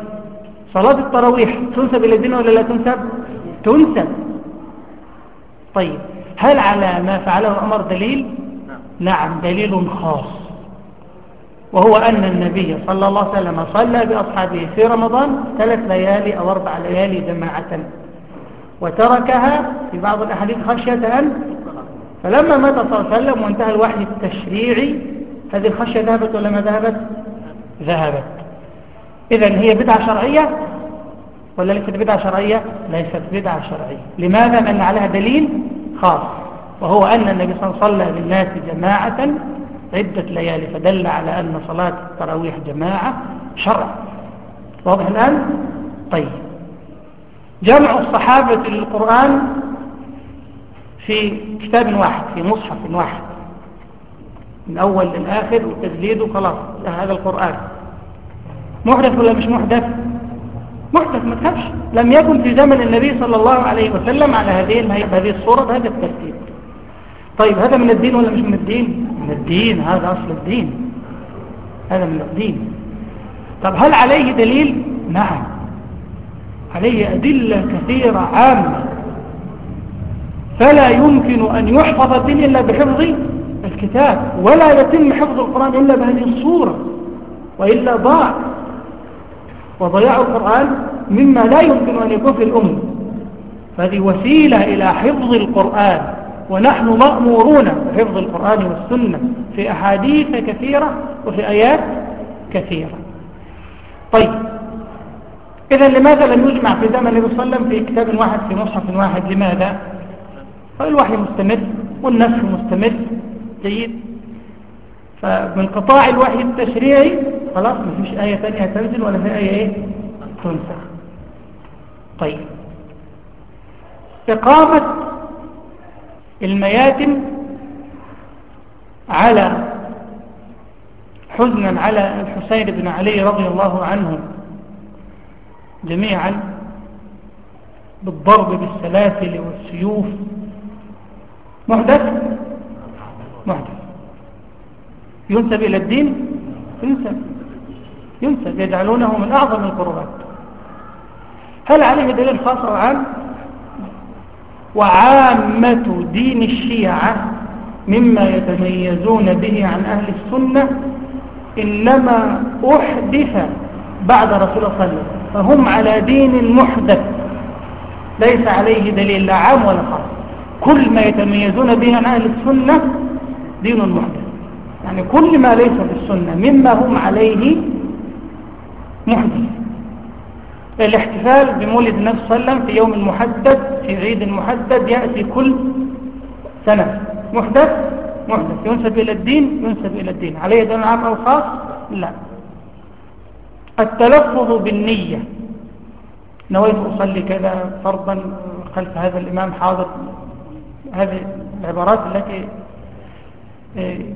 صلاة التراويح تنسب إلى الدين ولا لا تنسب؟ تنسب. طيب هل على ما فعله عمر دليل؟ نعم. دليل خاص. وهو أن النبي صلى الله عليه وسلم صلى بأصحابه في رمضان ثلاث ليالي أو أربع ليالي جماعة. وتركها في بعض الأحاديث خشية أن فلما مات صلى الله عليه وسلم وانتهى الوحي التشريعي هذه الخشية ذهبت ولا ما ذهبت؟ ذهبت. إذا هي بدعة شرعية ولا ليست بدعة شرعية؟ ليست بدعة شرعية. لماذا؟ لأن عليها دليل خاص وهو أن النبي صلى الله عليه وسلم صلى للناس جماعة عدة ليالي فدل على أن صلاة التراويح جماعة شرع. واضح الآن؟ طيب. جمع الصحابة للقرآن في كتاب واحد في مصحف واحد من أول للآخر وتجليده خلاص هذا القرآن. محدث ولا مش محدث؟ محدث ما تخافش. لم يكن في زمن النبي صلى الله عليه وسلم على هذه هذه الصورة بهذا الترتيب. طيب هذا من الدين ولا مش من الدين؟ من الدين هذا أصل الدين. هذا من الدين. طب هل عليه دليل؟ نعم. عليه أدلة كثيرة عامة. فلا يمكن أن يحفظ الدين إلا بحفظ الكتاب ولا يتم حفظ القرآن إلا بهذه الصورة وإلا ضاع. وضياع القرآن مما لا يمكن أن يكون في الأمة. فهذه وسيلة إلى حفظ القرآن. ونحن مأمورون بحفظ القرآن والسنة في أحاديث كثيرة وفي آيات كثيرة. طيب إذا لماذا لم يجمع في زمن النبي صلى الله عليه وسلم في كتاب واحد في مصحف واحد؟ لماذا؟ الوحي مستمر والنسخ مستمر؟ جيد. فمن قطاع الوحي التشريعي خلاص ما فيش آية ثانية تنزل ولا في آية إيه؟ تنسخ. طيب. إقامة المياتم على حزنا على الحسين بن علي رضي الله عنه جميعا بالضرب بالسلاسل والسيوف. محدث؟ محدث. ينسب إلى الدين؟ ينسب. ينسب يجعلونه من أعظم القربات. هل عليه دليل خاص عام؟ وعامة دين الشيعة مما يتميزون به عن أهل السنة إنما أحدث بعد رسول الله صلى الله عليه وسلم فهم على دين محدث. ليس عليه دليل لا عام ولا خاص. كل ما يتميزون به عن أهل السنة دين محدث. يعني كل ما ليس في السنة مما هم عليه محدث. الاحتفال بمولد النبي صلى الله عليه وسلم في يوم محدد في عيد محدد يأتي كل سنة. محدث؟ محدث. ينسب إلى الدين؟ ينسب إلى الدين. عليه دين عام أو خاص؟ لا. التلفظ بالنية. نويت أصلي كذا فرضا خلف هذا الإمام حاضر. هذه العبارات التي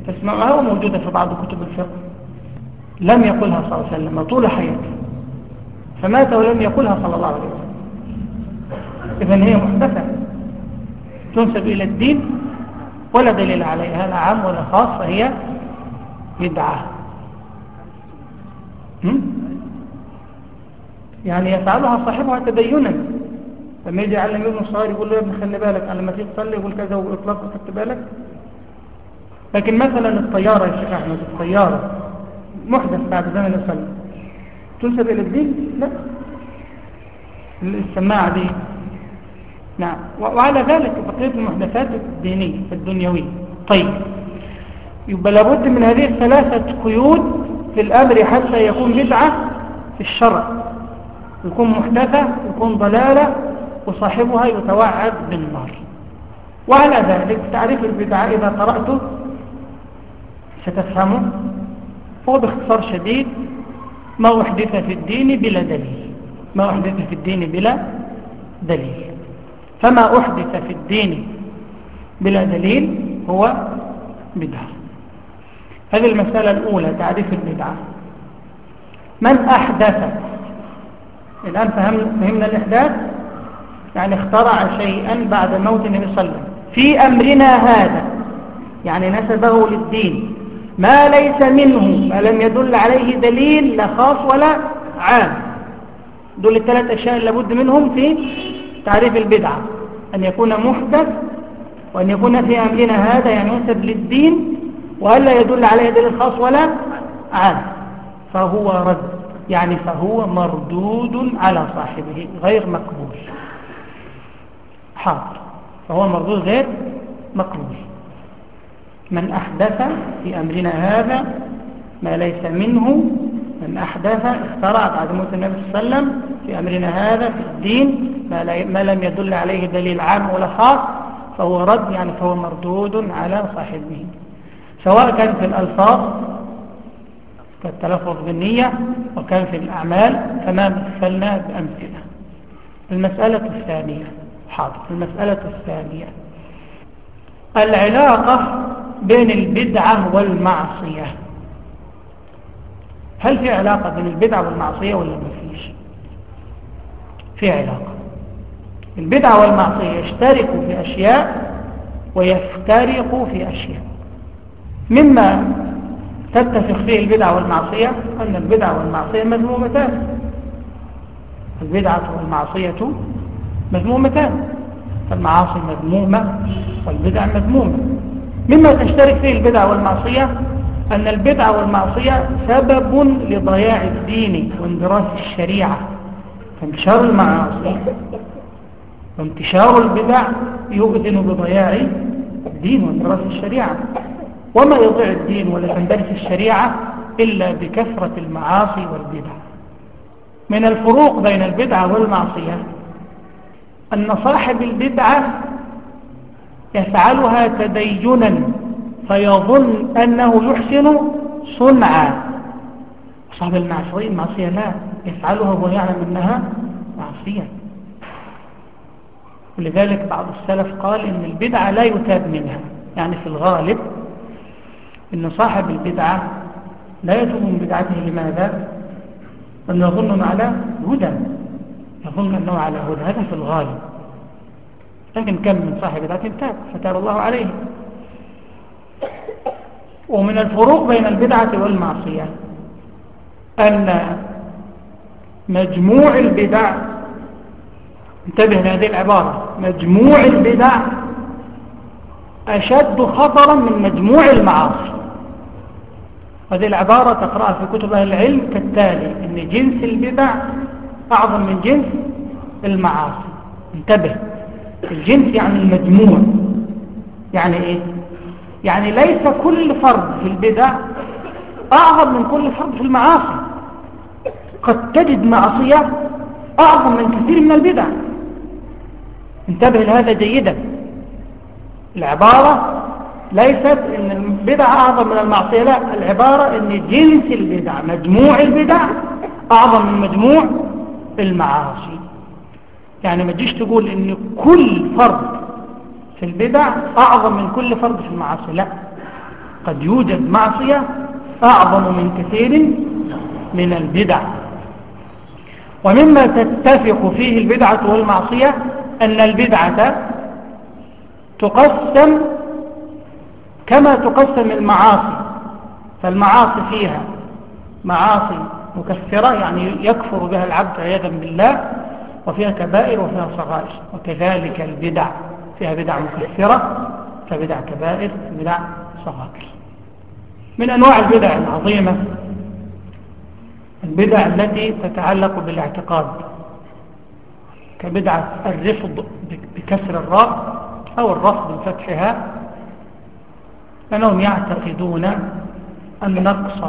تسمعها وموجودة في بعض كتب الفقه. لم يقلها صلى الله عليه وسلم طول حياته. فمات ولم يقلها صلى الله عليه وسلم. إذن هي محدثة. تنسب إلى الدين ولا دليل عليها لا عام ولا خاص فهي بدعة. يعني يفعلها صاحبها تدينا. لما يجي يعلم ابنه الصغير يقول له يا ابني خلي بالك على ما تيجي تصلي يقول كذا وإطلاق خدت بالك؟ لكن مثلا الطيارة يا شيخ أحمد الطيارة محدث بعد زمن الصلاة تنسب إلى الدين؟ لا. السماعة دي. نعم. وعلى ذلك بقية المحدثات الدينية الدنيوية. طيب. يبقى لابد من هذه الثلاثة قيود في الأمر حتى يكون بدعة في الشرع. يكون محدثة يكون ضلالة وصاحبها يتوعد بالنار. وعلى ذلك تعريف البدعة إذا قرأته ستفهمه؟ هو باختصار شديد ما أحدث في الدين بلا دليل. ما أحدث في الدين بلا دليل. فما أحدث في الدين بلا دليل هو بدعة. هذه المسألة الأولى تعريف البدعة. من أحدث؟ الآن فهمنا الإحداث؟ يعني اخترع شيئا بعد موت النبي صلى الله عليه وسلم. في أمرنا هذا يعني نسبه للدين. ما ليس منه ما لم يدل عليه دليل لا خاص ولا عام. دول الثلاث أشياء لابد منهم في تعريف البدعة. أن يكون محدث وأن يكون في أمرنا هذا يعني ينسب للدين وألا يدل عليه دليل خاص ولا عام. فهو رد يعني فهو مردود على صاحبه غير مقبول. حاضر. فهو مردود غير مقبول. من أحدث في أمرنا هذا ما ليس منه من أحدث اخترع بعد موت النبي صلى الله عليه وسلم في أمرنا هذا في الدين ما لم يدل عليه دليل عام ولا خاص فهو رد يعني فهو مردود على صاحبه. سواء كان في الألفاظ كالتلفظ بالنية وكان في الأعمال كما مثلنا بأمثلة. المسألة الثانية حاضر. المسألة الثانية العلاقة بين البدعة والمعصية. هل في علاقة بين البدعة والمعصية ولا ما فيش؟ في علاقة. البدعة والمعصية يشتركوا في أشياء ويفترقوا في أشياء. مما تتفق فيه البدعة والمعصية أن البدعة والمعصية مذمومتان. البدعة والمعصية مذمومتان. فالمعاصي مذمومة والبدع مذمومة. مما تشترك فيه البدعة والمعصية أن البدعة والمعصية سبب لضياع الدين واندراس الشريعة فانتشار المعاصي. وانتشار البدع يؤذن بضياع الدين واندراس الشريعة. وما يضيع الدين ولا تندرس الشريعة إلا بكثرة المعاصي والبدع. من الفروق بين البدعة والمعصية أن صاحب البدعة يفعلها تدينا فيظن أنه يحسن صنعا. صاحب المعصية المعصية لا يفعلها وهو يعلم أنها معصية. ولذلك بعض السلف قال إن البدعة لا يتاب منها. يعني في الغالب إن صاحب البدعة لا يتوب من بدعته. لماذا؟ أنه يظن على هدى يظن أنه على هدى. هذا في الغالب. لكن كم من صاحب ذات تاب فتاب الله عليه. ومن الفروق بين البدعة والمعصية أن مجموع البدع انتبه لهذه العبارة مجموع البدع أشد خطرا من مجموع المعاصي. هذه العبارة تقرأها في كتب أهل العلم كالتالي أن جنس البدع أعظم من جنس المعاصي. انتبه. الجنس يعني المجموع. يعني إيه؟ يعني ليس كل فرد في البدع أعظم من كل فرد في المعاصي. قد تجد معصية أعظم من كثير من البدع. انتبه لهذا جيدا. العبارة ليست إن البدع أعظم من المعصية لا. العبارة إن جنس البدع مجموع البدع أعظم من مجموع المعاصي. يعني ما تجيش تقول إن كل فرد في البدع أعظم من كل فرد في المعاصي لا. قد يوجد معصية أعظم من كثير من البدع. ومما تتفق فيه البدعة والمعصية أن البدعة تقسم كما تقسم المعاصي. فالمعاصي فيها معاصي مكثرة يعني يكفر بها العبد عياذا بالله وفيها كبائر وفيها صغائر. وكذلك البدع فيها بدع مكثرة فبدع كبائر بدع صغائر. من أنواع البدع العظيمة البدع التي تتعلق بالاعتقاد كبدعة الرفض بكسر الراء أو الرفض بفتحها لأنهم يعتقدون النقص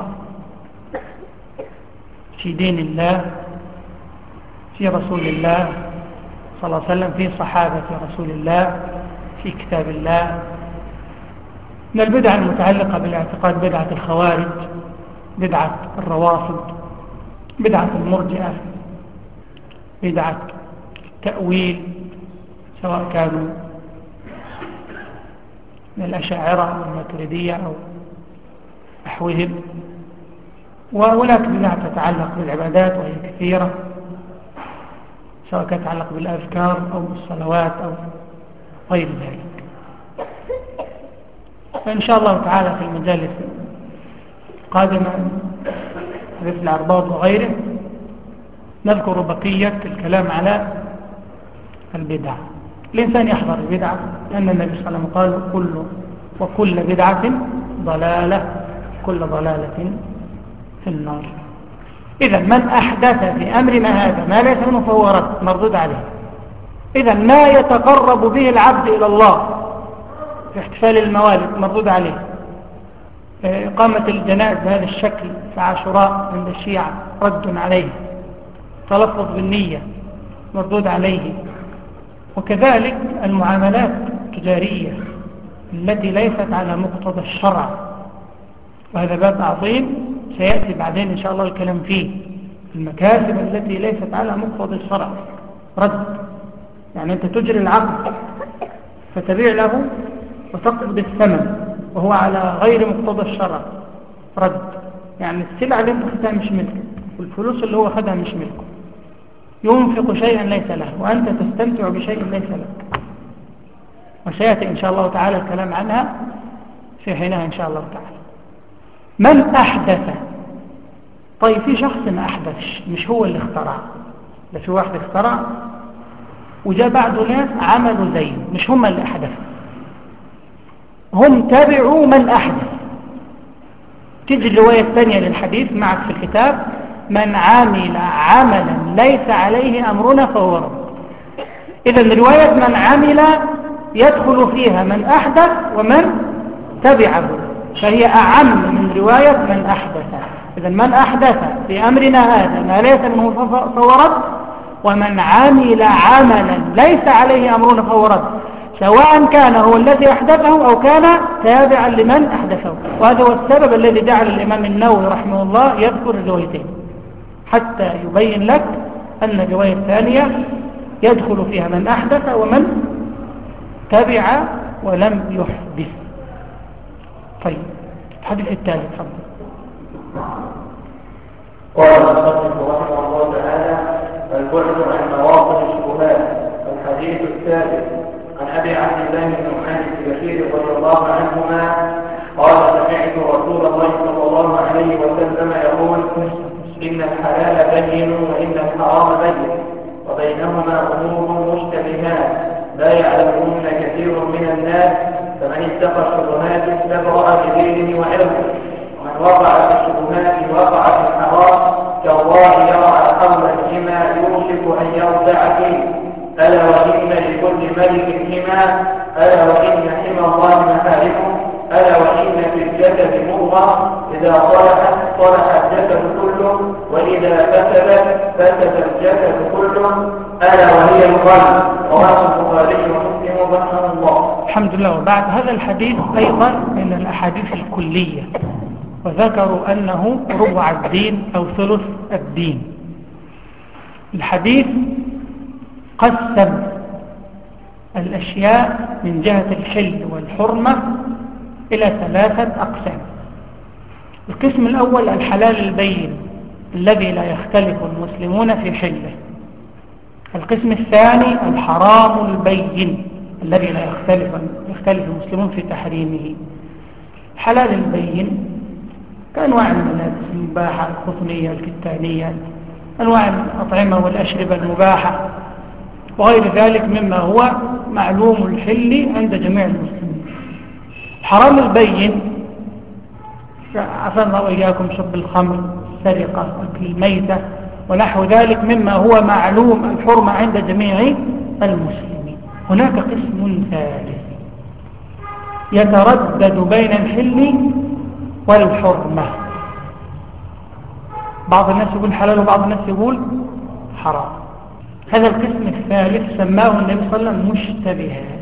في دين الله في رسول الله صلى الله عليه وسلم في صحابة رسول الله في كتاب الله من البدع المتعلقة بالاعتقاد بدعة الخوارج بدعة الروافض بدعة المرجئة بدعة التأويل سواء كانوا من الأشاعرة أو الماتريدية أو نحوهم. وهناك بدع تتعلق بالعبادات وهي كثيرة. سواء كانت تتعلق بالأذكار أو بالصلوات أو غير ذلك. فإن شاء الله تعالى في المجالس القادمة مثل الأرباط وغيره نذكر بقية الكلام على البدع. الإنسان يحضر البدعة لأن النبي صلى الله عليه وسلم قال كل وكل بدعة ضلالة كل ضلالة في النار. إذا من أحدث في أمرنا هذا؟ ما ليس منه فهو رد مردود عليه. إذا ما يتقرب به العبد إلى الله في احتفال الموالد مردود عليه. إقامة الجنائز بهذا الشكل في عاشوراء عند الشيعة رد عليه. تلفظ بالنية مردود عليه. وكذلك المعاملات التجارية التي ليست على مقتضى الشرع. وهذا باب عظيم. سيأتي بعدين إن شاء الله الكلام فيه. المكاسب التي ليست على مقتضى الشرع رد. يعني أنت تجري العقد فتبيع له وتقضي الثمن وهو على غير مقتضى الشرع رد. يعني السلعة اللي أنت خدها مش ملك والفلوس اللي هو خدها مش ملكه ينفق شيئا ليس له وأنت تستمتع بشيء ليس لك وسيأتي إن شاء الله تعالى الكلام عنها في حينها إن شاء الله تعالى. من أحدث؟ طيب في شخص ما أحدثش مش هو اللي اخترع. ده في واحد اخترع وجاء بعض ناس عملوا زيه مش هم اللي أحدثوا. هم تبعوا من أحدث. تيجي الرواية الثانية للحديث معك في الكتاب من عمل عملا ليس عليه أمرنا فهو رب إذا رواية من عمل يدخل فيها من أحدث ومن تبعه فهي أعم من رواية من أحدث. إذا من أحدث في أمرنا هذا ما ليس منه فهو رد ومن عمل عملا ليس عليه أمرنا فهو رد سواء كان هو الذي أحدثه أو كان تابعا لمن أحدثه. وهذا هو السبب الذي جعل الإمام النووي رحمه الله يذكر الروايتين حتى يبين لك أن الرواية الثانية يدخل فيها من أحدث ومن تبع ولم يحدث. طيب. الحديث الثالث تفضل. قال المصنف رحمه الله تعالى البعد عن مواطن الشبهات. الحديث الثالث عن أبي عبد الله بن مالك بشير رضي الله عنهما قال سمعت رسول الله صلى الله عليه وسلم يقول إن الحلال بين وإن الحرام بين وبينهما أمور مشتبهات. لا يعلمهن كثير من الناس فمن اتقى الشبهات استبرأ بدينه وعلمه ومن وقع في الشبهات وقع في الحرام كالله يرعى حول الحمى يوشك أن يرجع فيه. ألا وإن لكل ملك حمى ألا وإن حمى الله محارمه ألا وإن في الجسد مضغة إذا صلحت صلح الجسد كله وإذا فسدت فسد الجسد كله. ألا وهي القلب رواه البخاري ومسلم رحمه الله. الحمد لله. وبعد هذا الحديث أيضا من الأحاديث الكلية. وذكروا أنه ربع الدين أو ثلث الدين. الحديث قسم الأشياء من جهة الحل والحرمة إلى ثلاثة أقسام. القسم الأول الحلال البين الذي لا يختلف المسلمون في حله. القسم الثاني الحرام البين. الذي لا يختلف, يختلف المسلمون في تحريمه. الحلال البين كأنواع الملابس المباحة القطنية الكتانية أنواع الأطعمة والأشربة المباحة وغير ذلك مما هو معلوم الحل عند جميع المسلمين. حرام البين الله وإياكم شرب الخمر السرقة أكل الميتة ونحو ذلك مما هو معلوم الحرمة عند جميع المسلمين. هناك قسم ثالث يتردد بين الحل والحرمة. بعض الناس يقول حلال وبعض الناس يقول حرام. هذا القسم الثالث سماه النبي صلى الله عليه وسلم مشتبهات.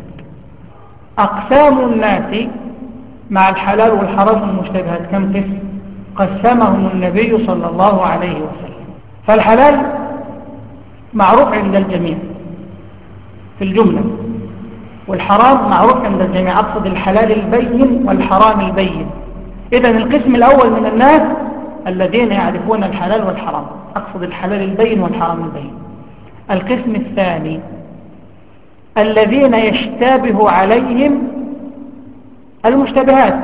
أقسام الناس مع الحلال والحرام والمشتبهات كم قسم؟ قسمهم النبي صلى الله عليه وسلم. فالحلال معروف عند الجميع. في الجملة. والحرام معروف عند الجميع أقصد الحلال البين والحرام البين. إذا القسم الأول من الناس الذين يعرفون الحلال والحرام أقصد الحلال البين والحرام البين. القسم الثاني الذين يشتبه عليهم المشتبهات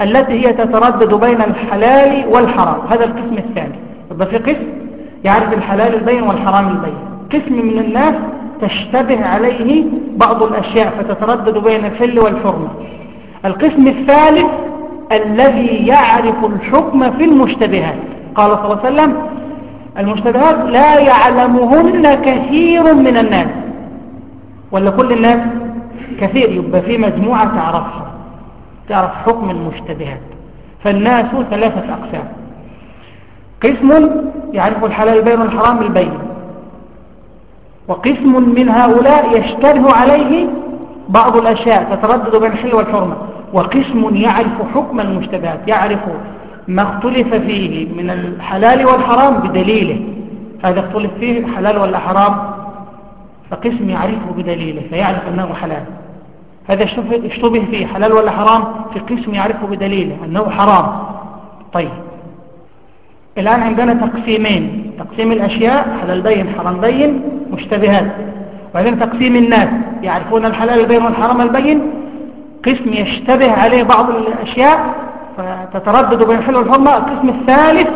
التي هي تتردد بين الحلال والحرام. هذا القسم الثاني. يبقى في قسم يعرف الحلال البين والحرام البين. قسم من الناس تشتبه عليه بعض الأشياء فتتردد بين الحل والحرمة. القسم الثالث الذي يعرف الحكم في المشتبهات. قال صلى الله عليه وسلم المشتبهات لا يعلمهن كثير من الناس. ولا كل الناس؟ كثير يبقى في مجموعة تعرفها تعرف حكم المشتبهات. فالناس ثلاثة أقسام. قسم يعرف الحلال البين والحرام البين. وقسم من هؤلاء يشتبه عليه بعض الأشياء تتردد بين الحل والحرمة. وقسم يعرف حكم المشتبهات يعرف ما اختلف فيه من الحلال والحرام بدليله. هذا اختلف فيه حلال ولا حرام؟ فقسم يعرفه بدليله فيعرف أنه حلال. هذا اشتبه فيه حلال ولا حرام؟ في قسم يعرفه بدليله أنه حرام. طيب. الآن عندنا تقسيمين. تقسيم الأشياء حلال بين حرام بين. مشتبهات. وبعدين تقسيم الناس. يعرفون الحلال البين والحرام البين قسم يشتبه عليه بعض الأشياء فتتردد بين الحل والحرمة القسم الثالث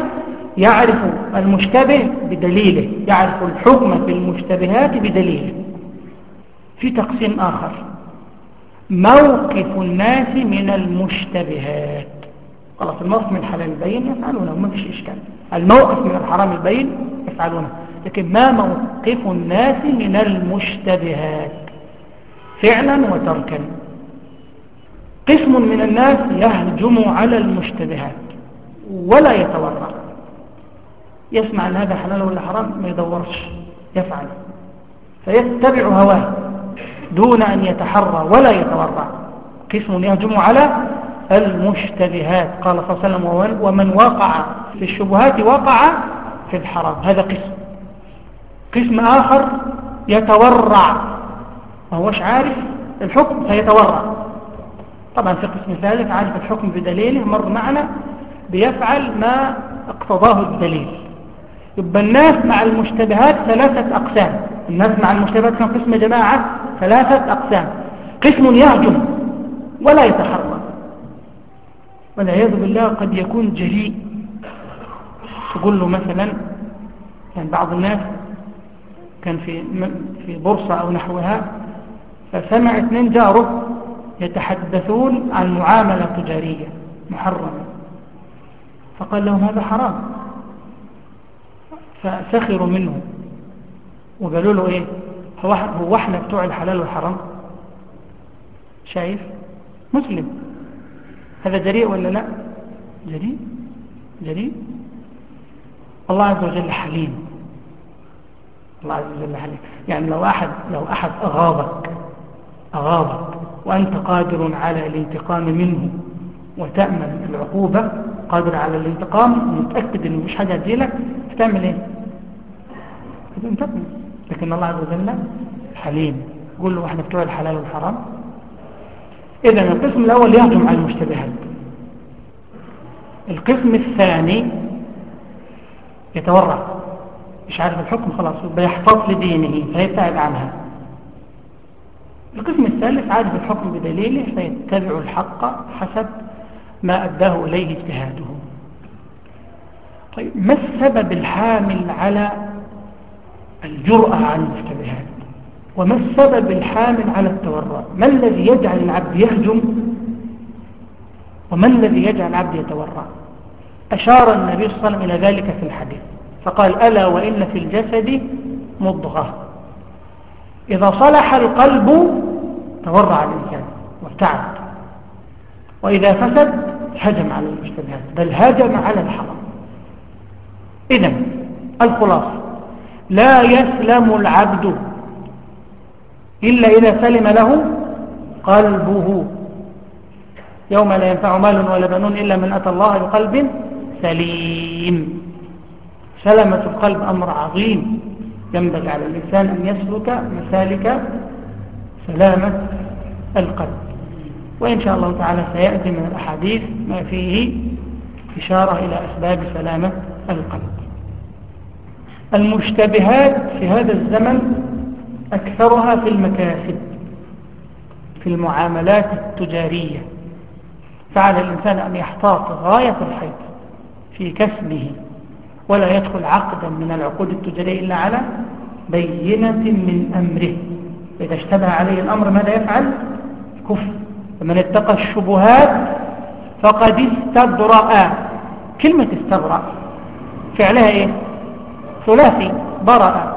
يعرف المشتبه بدليله. يعرف الحكم في المشتبهات بدليله. في تقسيم آخر. موقف الناس من المشتبهات. خلاص الموقف من الحلال البين يفعلونه. ما فيش إشكال. الموقف من الحرام البين يفعلونه. لكن ما موقف الناس من المشتبهات؟ فعلا وتركا. قسم من الناس يهجم على المشتبهات ولا يتورع يسمع أن هذا حلال ولا حرام؟ ما يدورش يفعل. فيتبع هواه دون أن يتحرى ولا يتورع قسم يهجم على المشتبهات. قال صلى الله عليه وسلم ومن وقع في الشبهات وقع في الحرام. هذا قسم. قسم آخر يتورع ما هوش عارف؟ الحكم فيتورع. طبعا في قسم ثالث عارف الحكم بدليله مر معنا بيفعل ما اقتضاه الدليل. يبقى الناس مع المشتبهات ثلاثة أقسام. الناس مع المشتبهات كان قسم جماعة؟ ثلاثة أقسام. قسم يهجم ولا يتحرك والعياذ بالله قد يكون جريء تقول له مثلا يعني بعض الناس كان في في بورصة أو نحوها فسمع اثنين جاره يتحدثون عن معاملة تجارية محرمة. فقال لهم هذا حرام. فسخروا منه. وقالوا له إيه؟ هو هو إحنا بتوع الحلال والحرام؟ شايف؟ مسلم. هذا جريء ولا لا؟ جريء. جريء. الله عز وجل حليم. الله عز وجل حليم يعني لو أحد, لو أحد أغاظك أغاظك وأنت قادر على الانتقام منه وتأمن العقوبة قادر على الانتقام ومتأكد أنه مش حاجة تجيلك تعمل إيه؟ تنتقم لكن الله عز وجل حليم. قول له إحنا بتوع الحلال والحرام. إذا القسم الأول يهجم على المشتبهات. القسم الثاني يتورع. مش عارف الحكم خلاص بيحفظ لدينه فيبتعد عنها. القسم الثالث عارف الحكم بدليله فيتبع الحق حسب ما أداه إليه اجتهاده. طيب ما السبب الحامل على الجرأة عن المشتبهات؟ وما السبب الحامل على التورع؟ ما الذي يجعل العبد يهجم؟ وما الذي يجعل العبد يتورع؟ أشار النبي صلى الله عليه وسلم إلى ذلك في الحديث. فقال ألا وإن في الجسد مضغة. إذا صلح القلب تورع الإنسان وابتعد وإذا فسد هجم على المشتبهات بل هجم على الحرام. إذا الخلاصة لا يسلم العبد إلا إذا سلم له قلبه. يوم لا ينفع مال ولا بنون إلا من أتى الله بقلب سليم. سلامة القلب أمر عظيم ينبغي على الإنسان أن يسلك مسالك سلامة القلب. وإن شاء الله تعالى سيأتي من الأحاديث ما فيه إشارة إلى أسباب سلامة القلب. المشتبهات في هذا الزمن أكثرها في المكاسب في المعاملات التجارية. فعلى الإنسان أن يحتاط غاية الحيث في كسبه. ولا يدخل عقدا من العقود التجارية إلا على بينة من أمره. إذا اشتبه عليه الأمر ماذا يفعل؟ كفر فمن اتقى الشبهات فقد استبرأ. كلمة استبرأ فعلها إيه؟ ثلاثي برأ.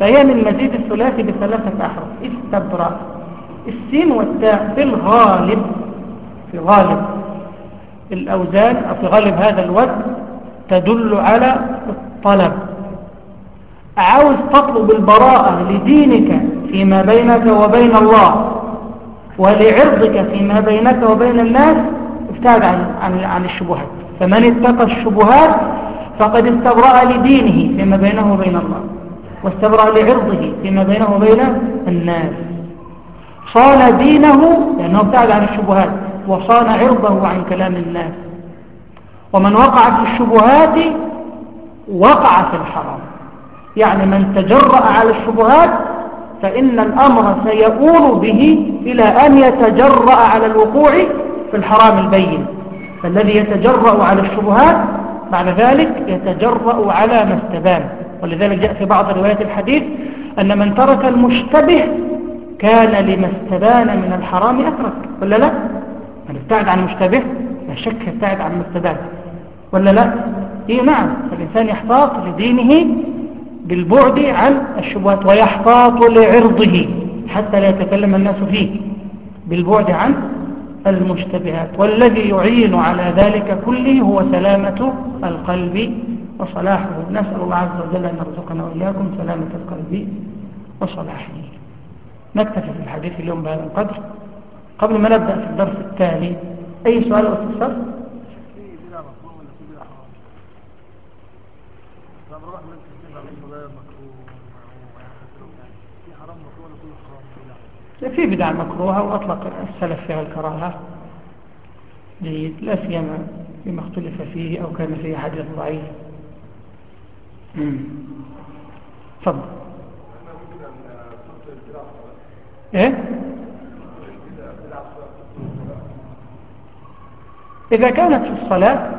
فهي من مزيد الثلاثي بثلاثة أحرف. استبرأ. السين والتاء في الغالب في غالب الأوزان أو في غالب هذا الوزن تدل على الطلب. عاوز تطلب البراءة لدينك فيما بينك وبين الله ولعرضك فيما بينك وبين الناس ابتعد عن, عن, الشبهات. فمن اتقى الشبهات فقد استبرأ لدينه فيما بينه وبين الله واستبرأ لعرضه فيما بينه وبين الناس. صان دينه لأنه ابتعد عن الشبهات وصان عرضه عن كلام الناس. ومن وقع في الشبهات وقع في الحرام. يعني من تجرأ على الشبهات فإن الأمر سيؤول به إلى أن يتجرأ على الوقوع في الحرام البين. فالذي يتجرأ على الشبهات بعد ذلك يتجرأ على ما استبان. ولذلك جاء في بعض روايات الحديث أن من ترك المشتبه كان لما استبان من الحرام أترك. ولا لا؟ من ابتعد عن المشتبه لا شك ابتعد عن ما استبان ولا لا؟ إيه نعم فالإنسان يحتاط لدينه بالبعد عن الشبهات ويحتاط لعرضه حتى لا يتكلم الناس فيه بالبعد عن المشتبهات. والذي يعين على ذلك كله هو سلامة القلب وصلاحه. نسأل الله عز وجل أن يرزقنا وإياكم سلامة القلب وصلاحه. نكتفي في الحديث اليوم بهذا القدر. قبل ما نبدأ في الدرس التالي أي سؤال أو استفسار؟ في بدع مكروهة وأطلق السلف فيها الكراهة. جيد. لا سيما فيما اختلف فيه أو كان فيه حديث ضعيف. تفضل. إيه؟ إذا كانت في الصلاة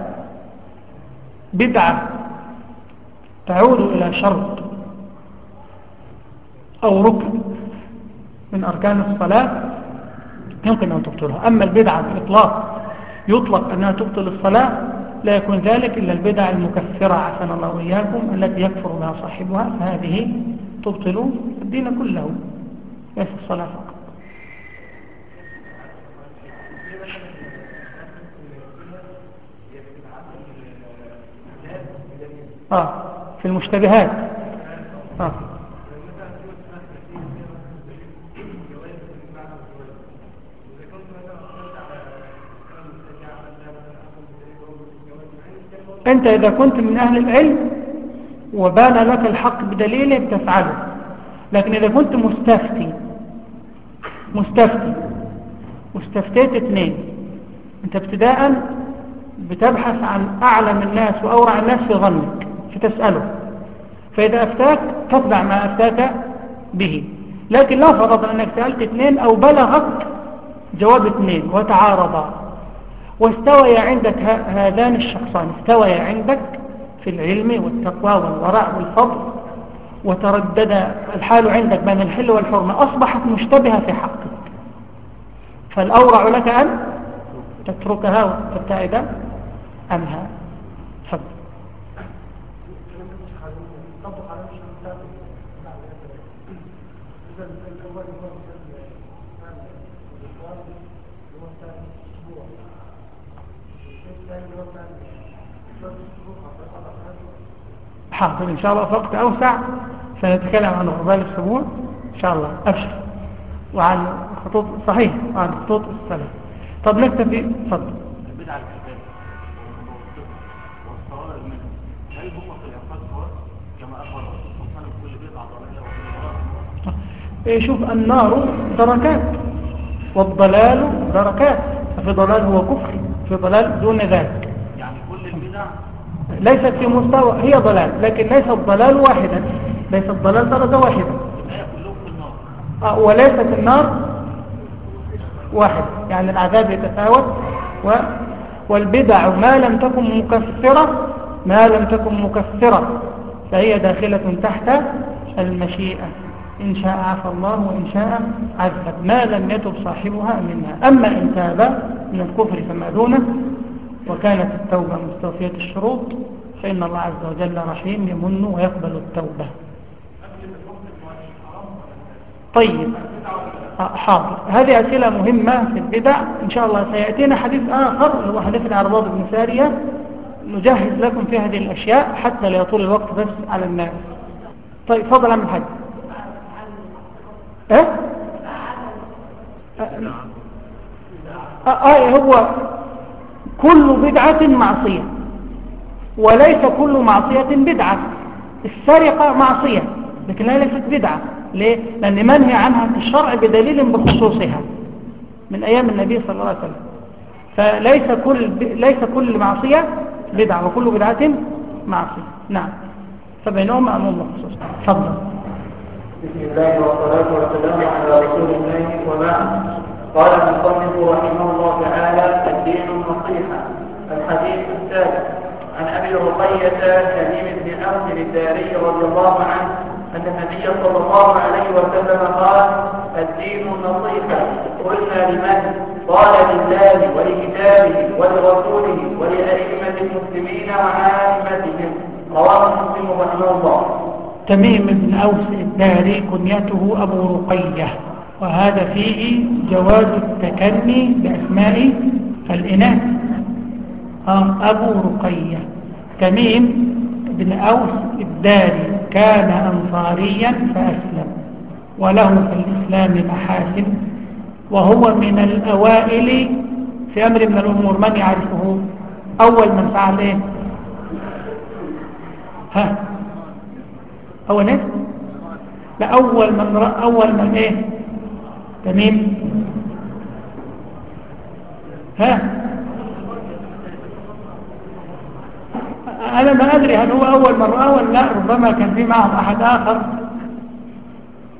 بدعة تعود إلى شرط أو ركن من أركان الصلاة يمكن أن تبطلها. أما البدعة بإطلاق يطلق أنها تبطل الصلاة لا يكون ذلك إلا البدع المكفرة عفن الله وإياكم التي يكفر بها صاحبها. فهذه تبطل الدين كله ليس الصلاة فقط. آه في المشتبهات. آه. أنت إذا كنت من أهل العلم وبان لك الحق بدليله تفعله. لكن إذا كنت مستفتي مستفتي واستفتيت اثنين أنت ابتداء بتبحث عن أعلم الناس وأورع الناس في ظنك فتسأله فإذا أفتاك تتبع ما أفتاك به. لكن لا فرض أنك سألت اثنين أو بلغك جواب اثنين وتعارضا. واستوي عندك هذان الشخصان. استوي عندك في العلم والتقوى والورع والفضل. وتردد الحال عندك بين الحل والحرمة. أصبحت مشتبهة في حقك. فالأورع لك أن تتركها وتبتعد عنها. حاضر إن شاء الله وقت أوسع سنتكلم عن غربال السبوع إن شاء الله أبشر. وعن خطوط صحيح وعن خطوط السلام. طب نكتفي تفضل البدعة الكتاب والصواب منه هل هم في كما أخبر الرسول صلى الله عليه وسلم كل بدعة ضلالة إيه شوف النار دركات والضلال دركات في ضلال هو كفر. في ضلال دون ذلك. يعني كل البدع ليست في مستوى هي ضلال لكن ليس الضلال واحدا. ليس الضلال درجة واحدة. آه وليست النار واحد يعني العذاب يتفاوت و والبدع ما لم تكن مكثرة ما لم تكن مكثرة فهي داخلة تحت المشيئة. إن شاء عفى الله وإن شاء عذب. ما لم يتب صاحبها منها. أما إن تاب من الكفر فما دونه وكانت التوبة مستوفية الشروط فإن الله عز وجل رحيم يمن ويقبل التوبة. طيب حاضر. هذه أسئلة مهمة في البدع. إن شاء الله سيأتينا حديث آخر هو حديث العرضات بن سارية. نجهز لكم في هذه الأشياء حتى لا يطول الوقت بس على الناس. طيب فضل عم الحاج. إيه؟ آه, آه هو كل بدعة معصية وليس كل معصية بدعة. السرقة معصية لكنها ليست بدعة. ليه؟ لأن منهي عنها في الشرع بدليل بخصوصها من أيام النبي صلى الله عليه وسلم. فليس كل, ليس كل معصية بدعة وكل بدعة معصية. نعم. فبينهم مأموم مخصوص تفضل. بسم الله والصلاة والسلام على رسول الله وبعد. قال المصنف رحمه الله تعالى الدين النصيحة. الحديث الثالث عن أبي رقية كريم بن أوس الداري رضي الله عنه أن النبي صلى الله عليه وسلم قال الدين النصيحة. قلنا لمن؟ قال لله ولكتابه ولرسوله ولأئمة المسلمين وعامتهم. رواه مسلم رحمه الله. تميم بن أوس الداري كنيته أبو رقية وهذا فيه جواز التكني بأسماء الإناث. أبو رقية. تميم بن أوس الداري كان أنصاريا فأسلم وله في الإسلام محاسن وهو من الأوائل في أمر من الأمور. من يعرفه؟ أول من فعل إيه ها أول إيه؟ لا أول من رأى أول من إيه؟ تميم. ها؟ أنا ما أدري هل هو أول من رأى ولا لا ربما كان في معهم أحد آخر.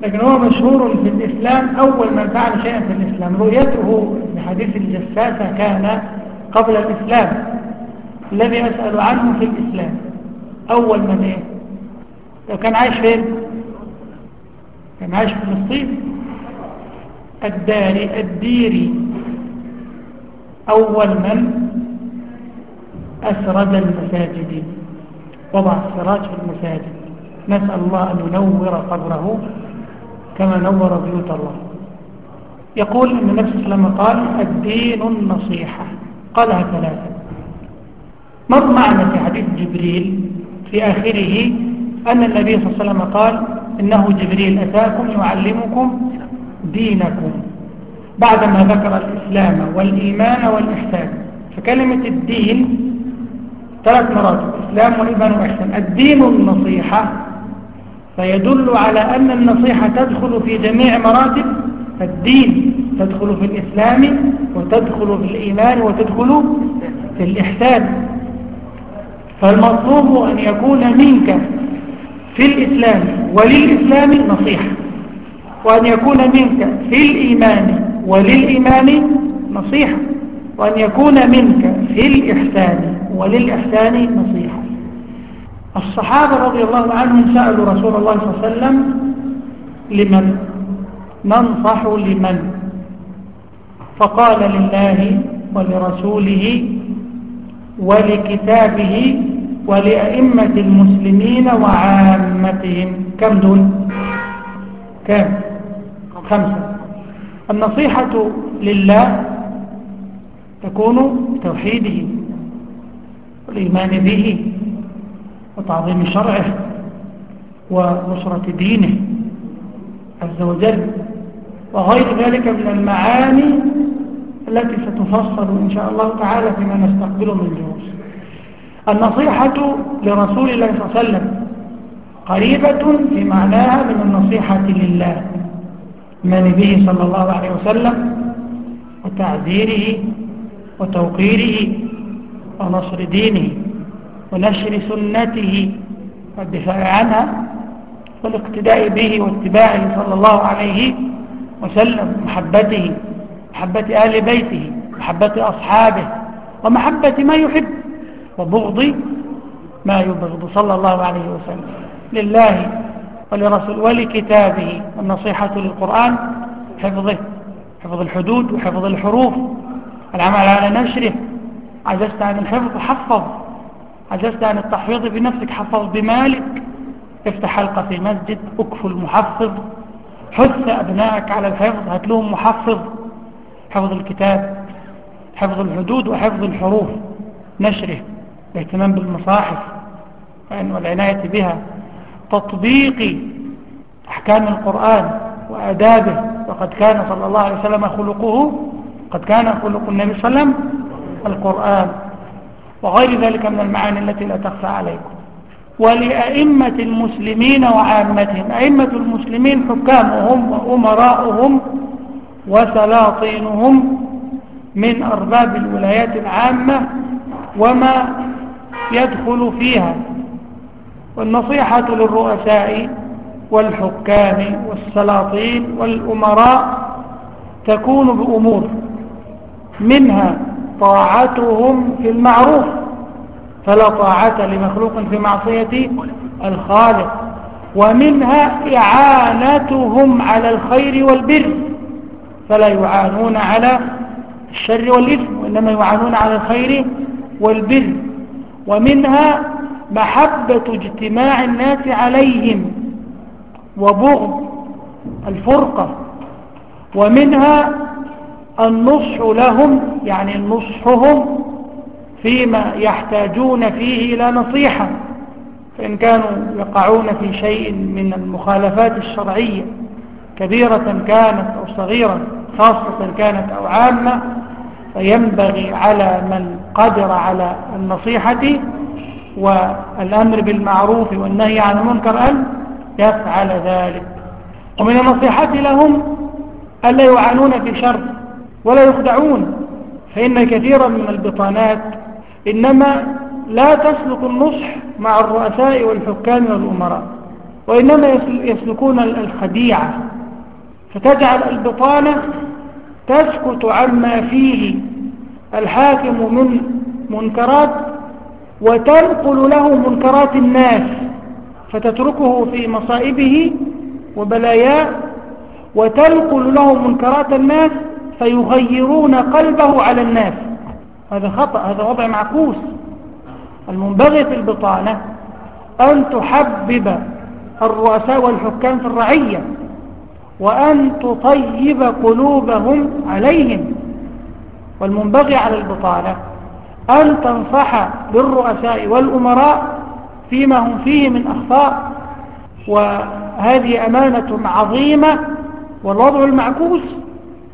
لكن هو مشهور في الإسلام أول من فعل شيئا في الإسلام. رؤيته بحديث الجساسة كان قبل الإسلام. الذي أسأل عنه في الإسلام. أول من إيه؟ لو كان عايش فين؟ كان عايش في فلسطين. الداري الديري. أول من أسرد المساجد. وضع السراج في المساجد. نسأل الله أن ينور قبره كما نور بيوت الله. يقول أن النبي صلى الله عليه وسلم قال الدين النصيحة. قالها ثلاثة مر معنا في حديث جبريل في آخره أن النبي صلى الله عليه وسلم قال إنه جبريل أتاكم يعلمكم دينكم بعدما ذكر الإسلام والإيمان والإحسان. فكلمة الدين ثلاث مراتب إسلام وإيمان وإحسان الدين النصيحة. فيدل على أن النصيحة تدخل في جميع مراتب. الدين تدخل في الإسلام وتدخل في الإيمان وتدخل في الإحسان. فالمطلوب أن يكون منك في الإسلام وللإسلام نصيحة وأن يكون منك في الإيمان وللإيمان نصيحة وأن يكون منك في الإحسان وللإحسان نصيحة. الصحابة رضي الله عنهم سألوا رسول الله صلى الله عليه وسلم لمن؟ ننصح لمن؟ فقال لله ولرسوله ولكتابه ولأئمة المسلمين وعامتهم. كم دول؟ كم؟ خمسة. النصيحة لله تكون توحيده والإيمان به وتعظيم شرعه ونصرة دينه عز وجل. وغير ذلك من المعاني التي ستفصل إن شاء الله تعالى فيما نستقبله من دروس النصيحة لرسول الله صلى الله عليه وسلم قريبة في معناها من النصيحة لله من به صلى الله عليه وسلم وتعذيره وتوقيره ونصر دينه ونشر سنته والدفاع عنها والاقتداء به واتباعه صلى الله عليه وسلم محبته محبة آل بيته محبة أصحابه ومحبة ما يحب. وبغض ما يبغض. صلى الله عليه وسلم. لله ولرسول ولكتابه. النصيحة للقرآن حفظه. حفظ الحدود وحفظ الحروف. العمل على نشره. عجزت عن الحفظ حفظ. عجزت عن التحفيظ بنفسك حفظ بمالك. افتح حلقة في مسجد اكفل محفظ حث أبنائك على الحفظ هات لهم محفظ. حفظ الكتاب حفظ الحدود وحفظ الحروف. نشره. الاهتمام بالمصاحف والعناية بها تطبيق أحكام القرآن وأدابه وقد كان صلى الله عليه وسلم خلقه قد كان خلق النبي صلى الله عليه وسلم القرآن وغير ذلك من المعاني التي لا تخفى عليكم. ولأئمة المسلمين وعامتهم أئمة المسلمين حكامهم وأمراؤهم وسلاطينهم من أرباب الولايات العامة وما يدخل فيها. والنصيحة للرؤساء والحكام والسلاطين والأمراء تكون بأمور منها طاعتهم في المعروف فلا طاعة لمخلوق في معصية الخالق ومنها إعانتهم على الخير والبر فلا يعانون على الشر والإثم وإنما يعانون على الخير والبر. ومنها محبة اجتماع الناس عليهم وبغض الفرقة ومنها النصح لهم يعني نصحهم فيما يحتاجون فيه إلى نصيحة فإن كانوا يقعون في شيء من المخالفات الشرعية كبيرة كانت أو صغيرة خاصة كانت أو عامة فينبغي على من قدر على النصيحة والأمر بالمعروف والنهي عن المنكر أن يفعل ذلك. ومن النصيحة لهم ألا يعانون في شر ولا يخدعون فإن كثيرا من البطانات إنما لا تسلك النصح مع الرؤساء والحكام والأمراء وإنما يسلكون الخديعة. فتجعل البطانة تسكت عما فيه الحاكم من منكرات وتنقل له منكرات الناس فتتركه في مصائبه وبلاياه وتنقل له منكرات الناس فيغيرون قلبه على الناس. هذا خطأ هذا وضع معكوس. المنبغي في البطانة أن تحبب الرؤساء والحكام في الرعية وأن تطيب قلوبهم عليهم. والمنبغي على البطانة أن تنصح للرؤساء والأمراء فيما هم فيه من أخطاء وهذه أمانة عظيمة والوضع المعكوس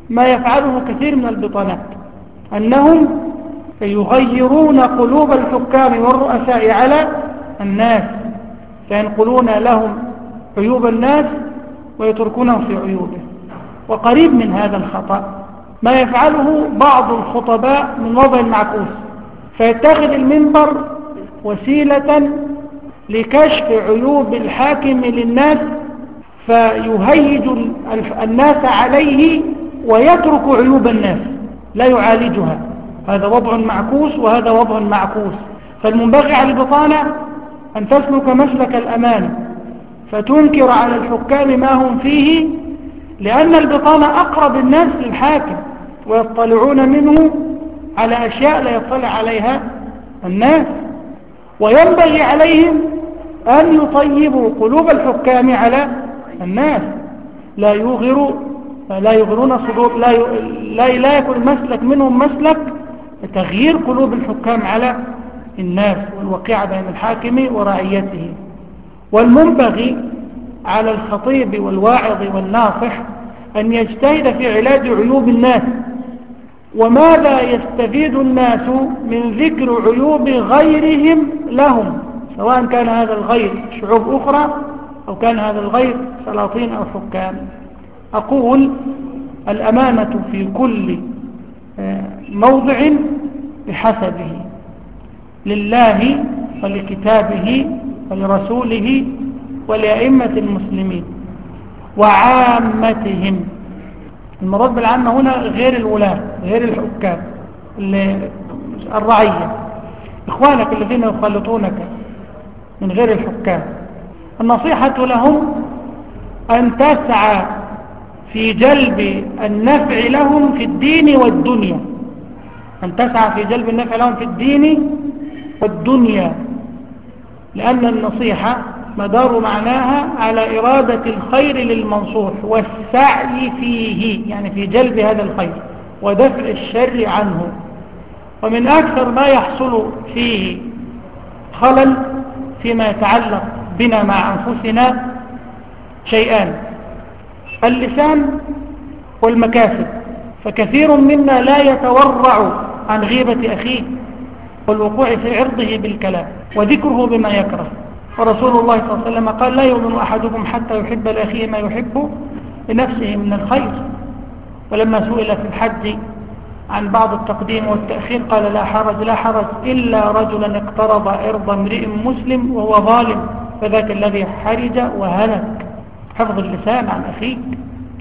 ما يفعله كثير من البطانات أنهم يغيرون قلوب الحكام والرؤساء على الناس فينقلون لهم عيوب الناس ويتركونهم في عيوبه وقريب من هذا الخطأ. ما يفعله بعض الخطباء من وضع المعكوس فيتخذ المنبر وسيلة لكشف عيوب الحاكم للناس فيهيج الناس عليه ويترك عيوب الناس لا يعالجها. هذا وضع معكوس وهذا وضع معكوس. فالمنبغي على البطانة أن تسلك مسلك الأمان فتنكر على الحكام ما هم فيه لأن البطانة أقرب الناس للحاكم. ويطلعون منه على أشياء لا يطلع عليها الناس. وينبغي عليهم أن يطيبوا قلوب الحكام على الناس. لا يغروا لا يغرون صدور لا لا, لا يكون مسلك منهم مسلك تغيير قلوب الحكام على الناس والوقيعة بين الحاكم ورعيته. والمنبغي على الخطيب والواعظ والناصح أن يجتهد في علاج عيوب الناس. وماذا يستفيد الناس من ذكر عيوب غيرهم لهم؟ سواء كان هذا الغير شعوب أخرى أو كان هذا الغير سلاطين أو حكام. أقول الأمانة في كل آه، موضع بحسبه لله ولكتابه ولرسوله ولأئمة المسلمين وعامتهم. المراد بالعامة هنا غير الولاة غير الحكام الرعية. إخوانك الذين يخلطونك من غير الحكام. النصيحة لهم أن تسعى في جلب النفع لهم في الدين والدنيا. أن تسعى في جلب النفع لهم في الدين والدنيا. لأن النصيحة مدار معناها على إرادة الخير للمنصوح والسعي فيه يعني في جلب هذا الخير ودفع الشر عنه. ومن أكثر ما يحصل فيه خلل فيما يتعلق بنا مع أنفسنا شيئان اللسان والمكاسب. فكثير منا لا يتورع عن غيبة أخيه والوقوع في عرضه بالكلام وذكره بما يكره. ورسول الله صلى الله عليه وسلم قال لا يؤمن أحدكم حتى يحب لأخيه ما يحب لنفسه من الخير. ولما سئل في الحج عن بعض التقديم والتأخير قال لا حرج لا حرج إلا رجلا اقترض عرض امرئ مسلم وهو ظالم فذاك الذي حرج وهلك. حفظ اللسان عن أخيك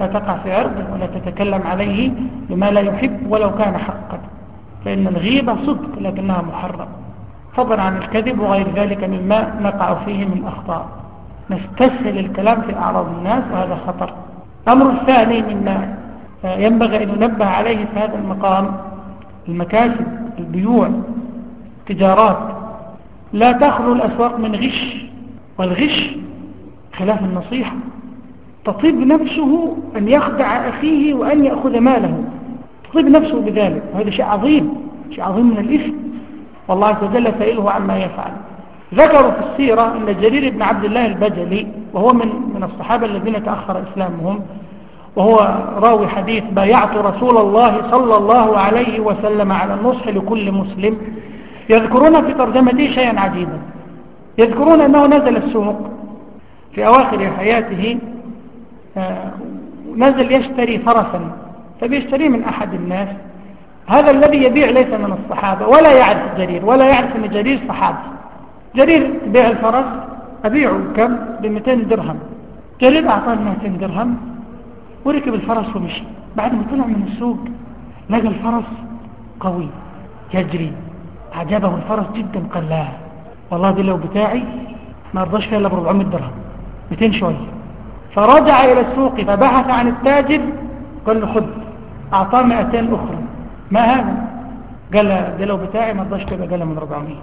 لا تقع في عرضه ولا تتكلم عليه بما لا يحب ولو كان حقا. فإن الغيبة صدق لكنها محرم فضلا عن الكذب وغير ذلك مما نقع فيه من أخطاء. نستسهل الكلام في أعراض الناس وهذا خطر. الأمر الثاني مما ينبغي أن ننبه عليه في هذا المقام المكاسب البيوع تجارات لا تخلو الأسواق من غش والغش خلاف النصيحة. تطيب نفسه أن يخدع أخيه وأن يأخذ ماله. تطيب نفسه بذلك. وهذا شيء عظيم شيء عظيم من الإثم. والله عز وجل سائله عما يفعل. ذكروا في السيرة أن جرير بن عبد الله البجلي وهو من من الصحابة الذين تأخر إسلامهم وهو راوي حديث بايعت رسول الله صلى الله عليه وسلم على النصح لكل مسلم يذكرون في ترجمته شيئا عجيبا. يذكرون أنه نزل السوق في أواخر حياته آه، نزل يشتري فرسا فبيشتريه من أحد الناس هذا الذي يبيع ليس من الصحابة ولا يعرف جرير ولا يعرف أن جرير صحابي. جرير بيع الفرس أبيعه كم ب 200 درهم. جرير أعطاه 200 درهم وركب الفرس ومشي. بعد ما طلع من السوق لقى الفرس قوي يجري. عجبه الفرس جدا قال لا والله دي لو بتاعي ما رضاش فيها إلا ب 400 درهم 200 شوية. فرجع إلى السوق فبحث عن التاجر قال له خذ أعطاه 200 أخرى. ما هذا؟ قال دي لو بتاعي ما رضاش فيها أقل من 400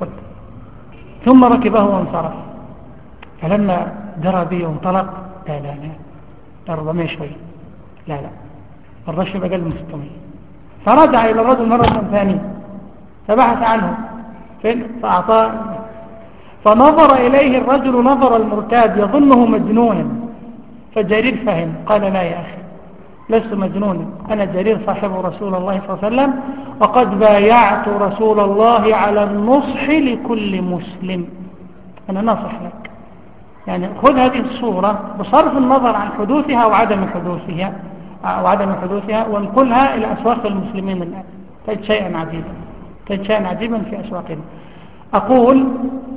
خذ ثم ركبه وانصرف. فلما درى به وانطلق لا لا لا. 400 شوية لا لا. ما رضاش فيها أقل من 600 فرجع إلى الرجل مرة ثانية. فبحث عنه. فين؟ فأعطاه. فنظر إليه الرجل نظر المرتاد يظنه مجنونا. فجرير فهم. قال لا يا أخي. لست مجنونا أنا جرير صاحب رسول الله صلى الله عليه وسلم. وقد بايعت رسول الله على النصح لكل مسلم. أنا نصح لك. يعني خذ هذه الصورة بصرف النظر عن حدوثها وعدم حدوثها وعدم حدوثها وانقلها إلى أسواق المسلمين الآن. تجد شيئا عجيبا. تجد شيئا عجيبا في أسواقنا أقول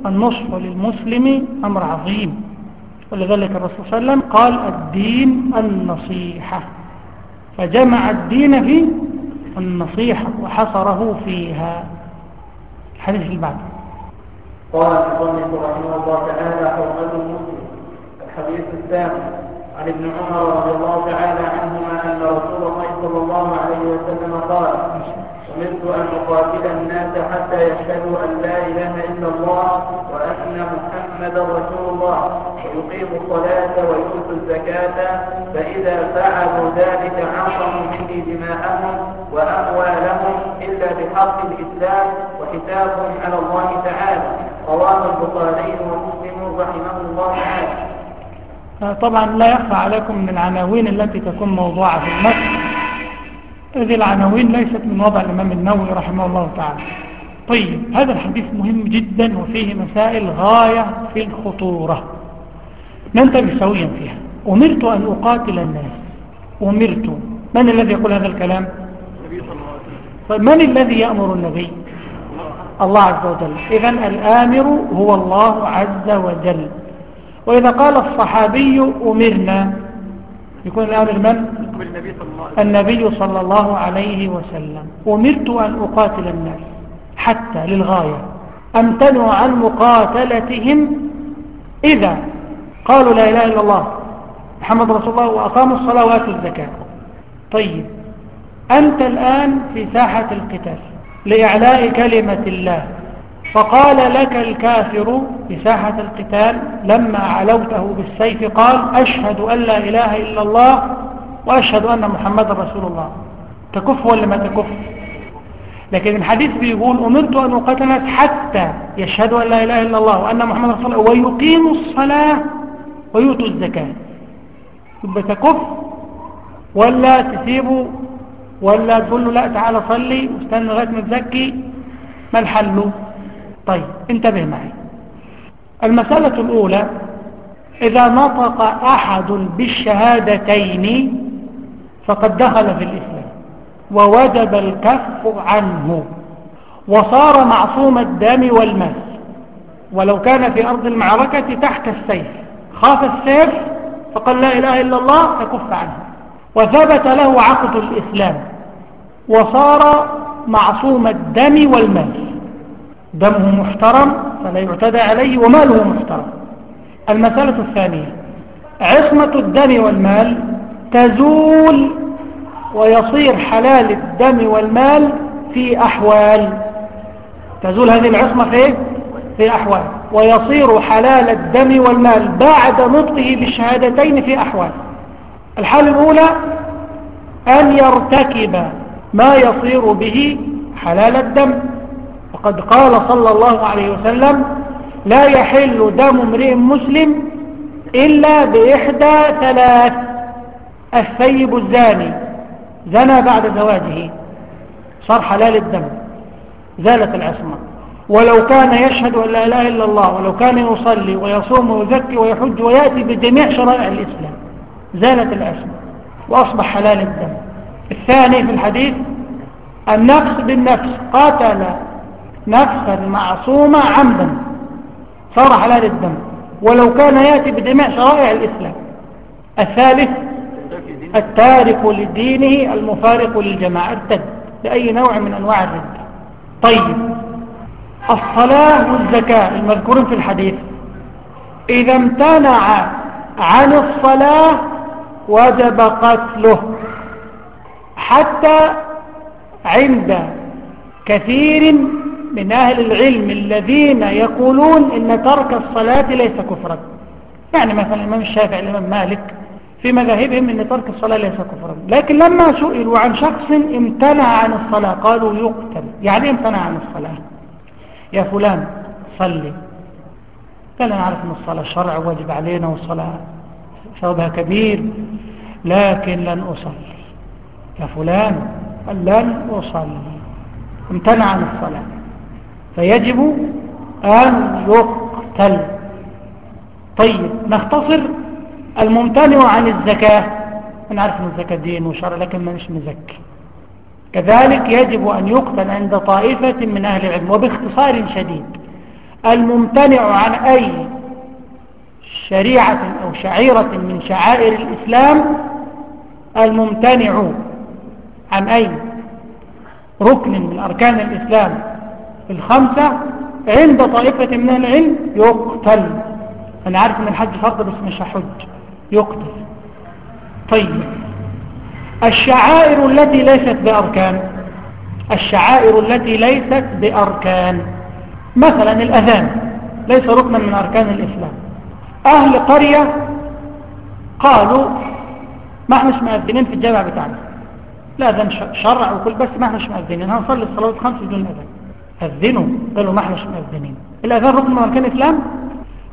النصح للمسلم أمر عظيم. ولذلك الرسول صلى الله عليه وسلم قال الدين النصيحة. فجمع الدين في النصيحة وحصره فيها. الحديث اللي بعد قال المصنف رحمه الله تعالى حرمة المسلم الحديث الثاني عن ابن عمر رضي الله تعالى عنهما أن رسول الله صلى الله عليه وسلم قال أمرت أن أقاتل الناس حتى يشهدوا أن لا إله إلا الله وأن محمدا رسول الله ويقيموا الصلاة ويؤتوا الزكاة فإذا فعلوا ذلك عصموا مني دماءهم وأموالهم إلا بحق الإسلام وحسابهم على الله تعالى. رواه البخاري ومسلم رحمه الله تعالى. طبعا لا يخفى عليكم من العناوين التي تكون موضوعة في المسجد. هذه العناوين ليست من وضع الإمام النووي رحمه الله تعالى. طيب هذا الحديث مهم جدا وفيه مسائل غاية في الخطورة. ننتبه سويا فيها. أمرت أن أقاتل الناس. أمرت. من الذي يقول هذا الكلام؟ طيب من الذي يأمر النبي؟ الله عز وجل. إذا الآمر هو الله عز وجل. وإذا قال الصحابي أمرنا يكون الآمر من؟ النبي صلى الله عليه وسلم. أمرت أن أقاتل الناس. حتى للغاية أمتنع عن مقاتلتهم. إذا قالوا لا إله إلا الله محمد رسول الله وأقاموا الصلاة وآتوا الزكاة. طيب أنت الآن في ساحة القتال لإعلاء كلمة الله فقال لك الكافر في ساحة القتال لما علوته بالسيف قال أشهد أن لا إله إلا الله وأشهد أن محمد رسول الله. تكف ولا ما تكف؟ لكن الحديث بيقول أمرت أن أقاتل الناس حتى يشهدوا أن لا إله إلا الله وأن محمد رسول الله ويقيموا الصلاة ويؤتوا الزكاة. يبقى تكف ولا تسيبه ولا تقول له لا تعالى صلي واستنى لغاية ما تزكي. ما الحل؟ طيب انتبه معي. المسألة الأولى إذا نطق أحد بالشهادتين فقد دخل في الإسلام ووجب الكف عنه وصار معصوم الدم والمس. ولو كان في أرض المعركة تحت السيف. خاف السيف فقال لا إله إلا الله فكف عنه. وثبت له عقد الإسلام. وصار معصوم الدم والمال دمه محترم فلا يعتدى عليه وماله محترم. المسألة الثانية عصمة الدم والمال تزول ويصير حلال الدم والمال في أحوال. تزول هذه العصمة في في أحوال. ويصير حلال الدم والمال بعد نطقه بالشهادتين في أحوال. الحالة الأولى أن يرتكب ما يصير به حلال الدم. وقد قال صلى الله عليه وسلم لا يحل دم امرئ مسلم إلا بإحدى ثلاث الثيب الزاني زنى بعد زواجه صار حلال الدم زالت العصمة. ولو كان يشهد أن لا إله إلا الله ولو كان يصلي ويصوم ويزكي ويحج ويأتي بجميع شرائع الإسلام زالت العصمة وأصبح حلال الدم. الثاني في الحديث النفس بالنفس قاتل نفسا معصومة عمدا صار حلال الدم ولو كان يأتي بجميع شرائع الإسلام. الثالث التارك لدينه المفارق للجماعة ارتد بأي نوع من أنواع الرد. طيب الصلاة والزكاة المذكورين في الحديث إذا امتنع عن الصلاة وجب قتله حتى عند كثير من أهل العلم الذين يقولون إن ترك الصلاة ليس كفرا. يعني مثلا الإمام الشافعي الإمام مالك في مذاهبهم أن ترك الصلاة ليس كفرا. لكن لما سئلوا عن شخص امتنع عن الصلاة قالوا يقتل. يعني امتنع عن الصلاة؟ يا فلان صلي. قال أنا أعرف أن الصلاة شرع وأجب علينا والصلاة ثوابها كبير لكن لن أصلي. يا فلان لن أصلي. امتنع عن الصلاة. فيجب أن يقتل. طيب نختصر الممتنع عن الزكاة. أنا عارف أن الزكاة دين وشرع لكن ما مش مزكي. كذلك يجب أن يقتل عند طائفة من أهل العلم وباختصار شديد. الممتنع عن أي شريعة أو شعيرة من شعائر الإسلام الممتنع عن أي ركن من أركان الإسلام الخمسة عند طائفة من العلم يقتل. أنا عارف أن الحج فرض بس مش هحج يقتل. طيب. الشعائر التي ليست بأركان. الشعائر التي ليست بأركان. مثلا الأذان ليس ركنا من أركان الإسلام. أهل قرية قالوا ما احناش مأذنين في الجامع بتاعنا. لا أذان شرع وكل بس ما احناش مأذنين هنصلي الصلاة الخمس بدون أذان أذنوا. قالوا ما احناش مأذنين الأذان ركن من أركان الإسلام؟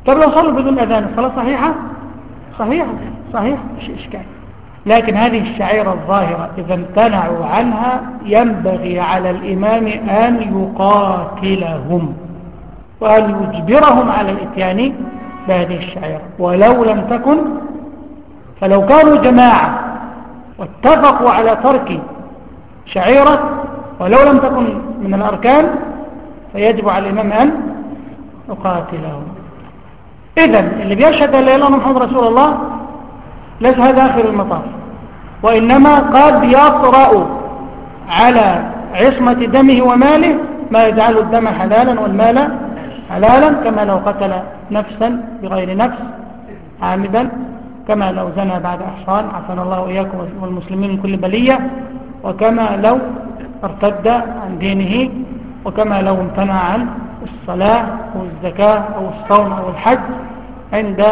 طب لو صلوا بدون أذان الصلاة صحيحة؟ صحيح صحيح مش إشكال. لكن هذه الشعيرة الظاهرة إذا امتنعوا عنها ينبغي على الإمام أن يقاتلهم وأن يجبرهم على الإتيان بهذه الشعيرة. ولو لم تكن فلو كانوا جماعة واتفقوا على ترك شعيرة ولو لم تكن من الأركان فيجب على الإمام أن يقاتلهم. إذا اللي بيشهد أن لا إله إلا محمد رسول الله ليس هذا آخر المطاف. وإنما قد يطرأ على عصمة دمه وماله ما يجعل الدم حلالا والمال حلالا كما لو قتل نفسا بغير نفس عامدا كما لو زنى بعد أحصان. عفنا الله وإياكم والمسلمين من كل بلية. وكما لو ارتد عن دينه وكما لو امتنع عن الصلاة أو الزكاة أو الصوم أو الحج عند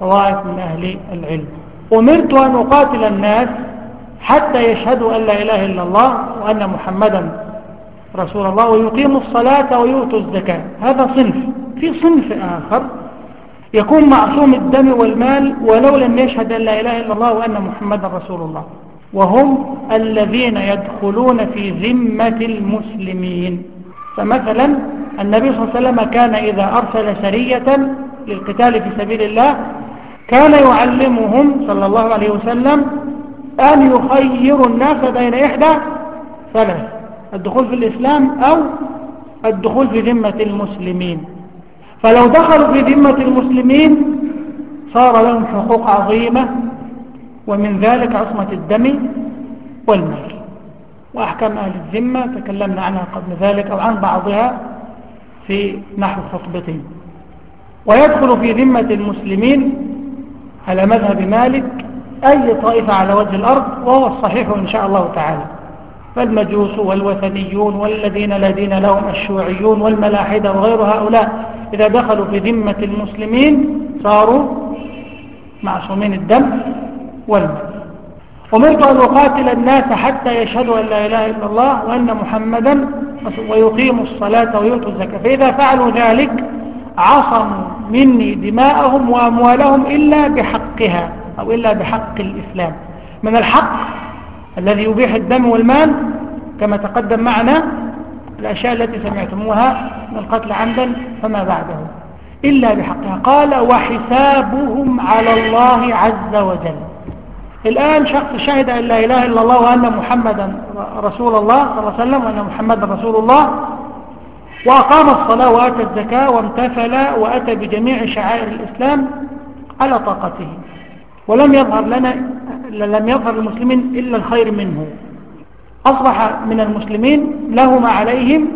طوائف من أهل العلم. أمرت أن أقاتل الناس حتى يشهدوا أن لا إله إلا الله وأن محمدا رسول الله ويقيموا الصلاة ويؤتوا الزكاة. هذا صنف. في صنف آخر يكون معصوم الدم والمال ولو لم يشهد أن لا إله إلا الله وأن محمدا رسول الله. وهم الذين يدخلون في ذمة المسلمين. فمثلا النبي صلى الله عليه وسلم كان إذا أرسل سرية للقتال في سبيل الله كان يعلمهم صلى الله عليه وسلم أن يخيروا الناس بين إحدى ثلاث الدخول في الإسلام أو الدخول في ذمة المسلمين. فلو دخلوا في ذمة المسلمين صار لهم حقوق عظيمة ومن ذلك عصمة الدم والمال. وأحكام أهل الذمة تكلمنا عنها قبل ذلك أو عن بعضها. في نحو خطبتين ويدخل في ذمة المسلمين على مذهب مالك أي طائفة على وجه الأرض وهو الصحيح إن شاء الله تعالى. فالمجوس والوثنيون والذين لا دين لهم الشيوعيون والملاحدة وغير هؤلاء إذا دخلوا في ذمة المسلمين صاروا معصومين الدم والمال. أمرت أن أقاتل الناس حتى يشهدوا أن لا إله إلا الله وأن محمدا ويقيموا الصلاة ويؤتوا الزكاة. فإذا فعلوا ذلك عصموا مني دماءهم وأموالهم إلا بحقها أو إلا بحق الإسلام. من الحق الذي يبيح الدم والمال كما تقدم معنا الأشياء التي سمعتموها من القتل عمدا فما بعده إلا بحقها. قال وحسابهم على الله عز وجل. الآن شخص شهد أن لا إله إلا الله وأن محمدا رسول الله صلى الله عليه وسلم وأن محمدا رسول الله. وأقام الصلاة وآتى الزكاة وامتثل وأتى بجميع شعائر الإسلام على طاقته. ولم يظهر لنا لم يظهر للمسلمين إلا الخير منه. أصبح من المسلمين له ما عليهم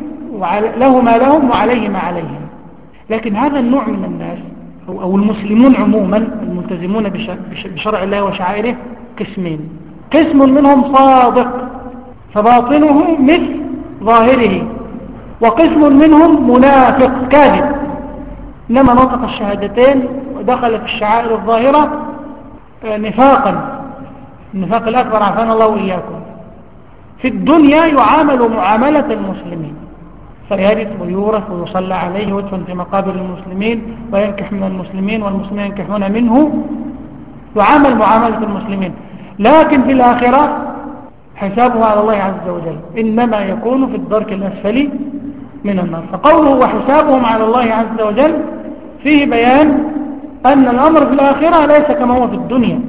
له ما لهم وعليه ما عليهم. لكن هذا النوع من الناس أو المسلمون عموما الملتزمون بشرع الله وشعائره قسمين. قسم منهم صادق فباطنه مثل ظاهره وقسم منهم منافق كاذب. إنما نطق الشهادتين ودخل في الشعائر الظاهرة آه، نفاقا. النفاق الأكبر عفانا الله وإياكم. في الدنيا يعامل معاملة المسلمين. فيرث ويورث ويصلى عليه ويدفن في مقابر المسلمين وينكح من المسلمين والمسلمين ينكحون منه. يعامل معاملة المسلمين. لكن في الآخرة حسابه على الله عز وجل إنما يكون في الدرك الأسفل من النار. فقوله وحسابهم على الله عز وجل فيه بيان أن الأمر في الآخرة ليس كما هو في الدنيا.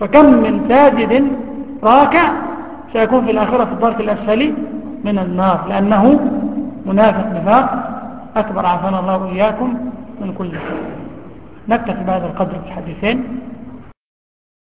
فكم من ساجد راكع سيكون في الآخرة في الدرك الأسفل من النار لأنه منافق نفاق. أكبر عافانا الله وإياكم من كل شيء نكتفي بهذا القدر في الحديثين.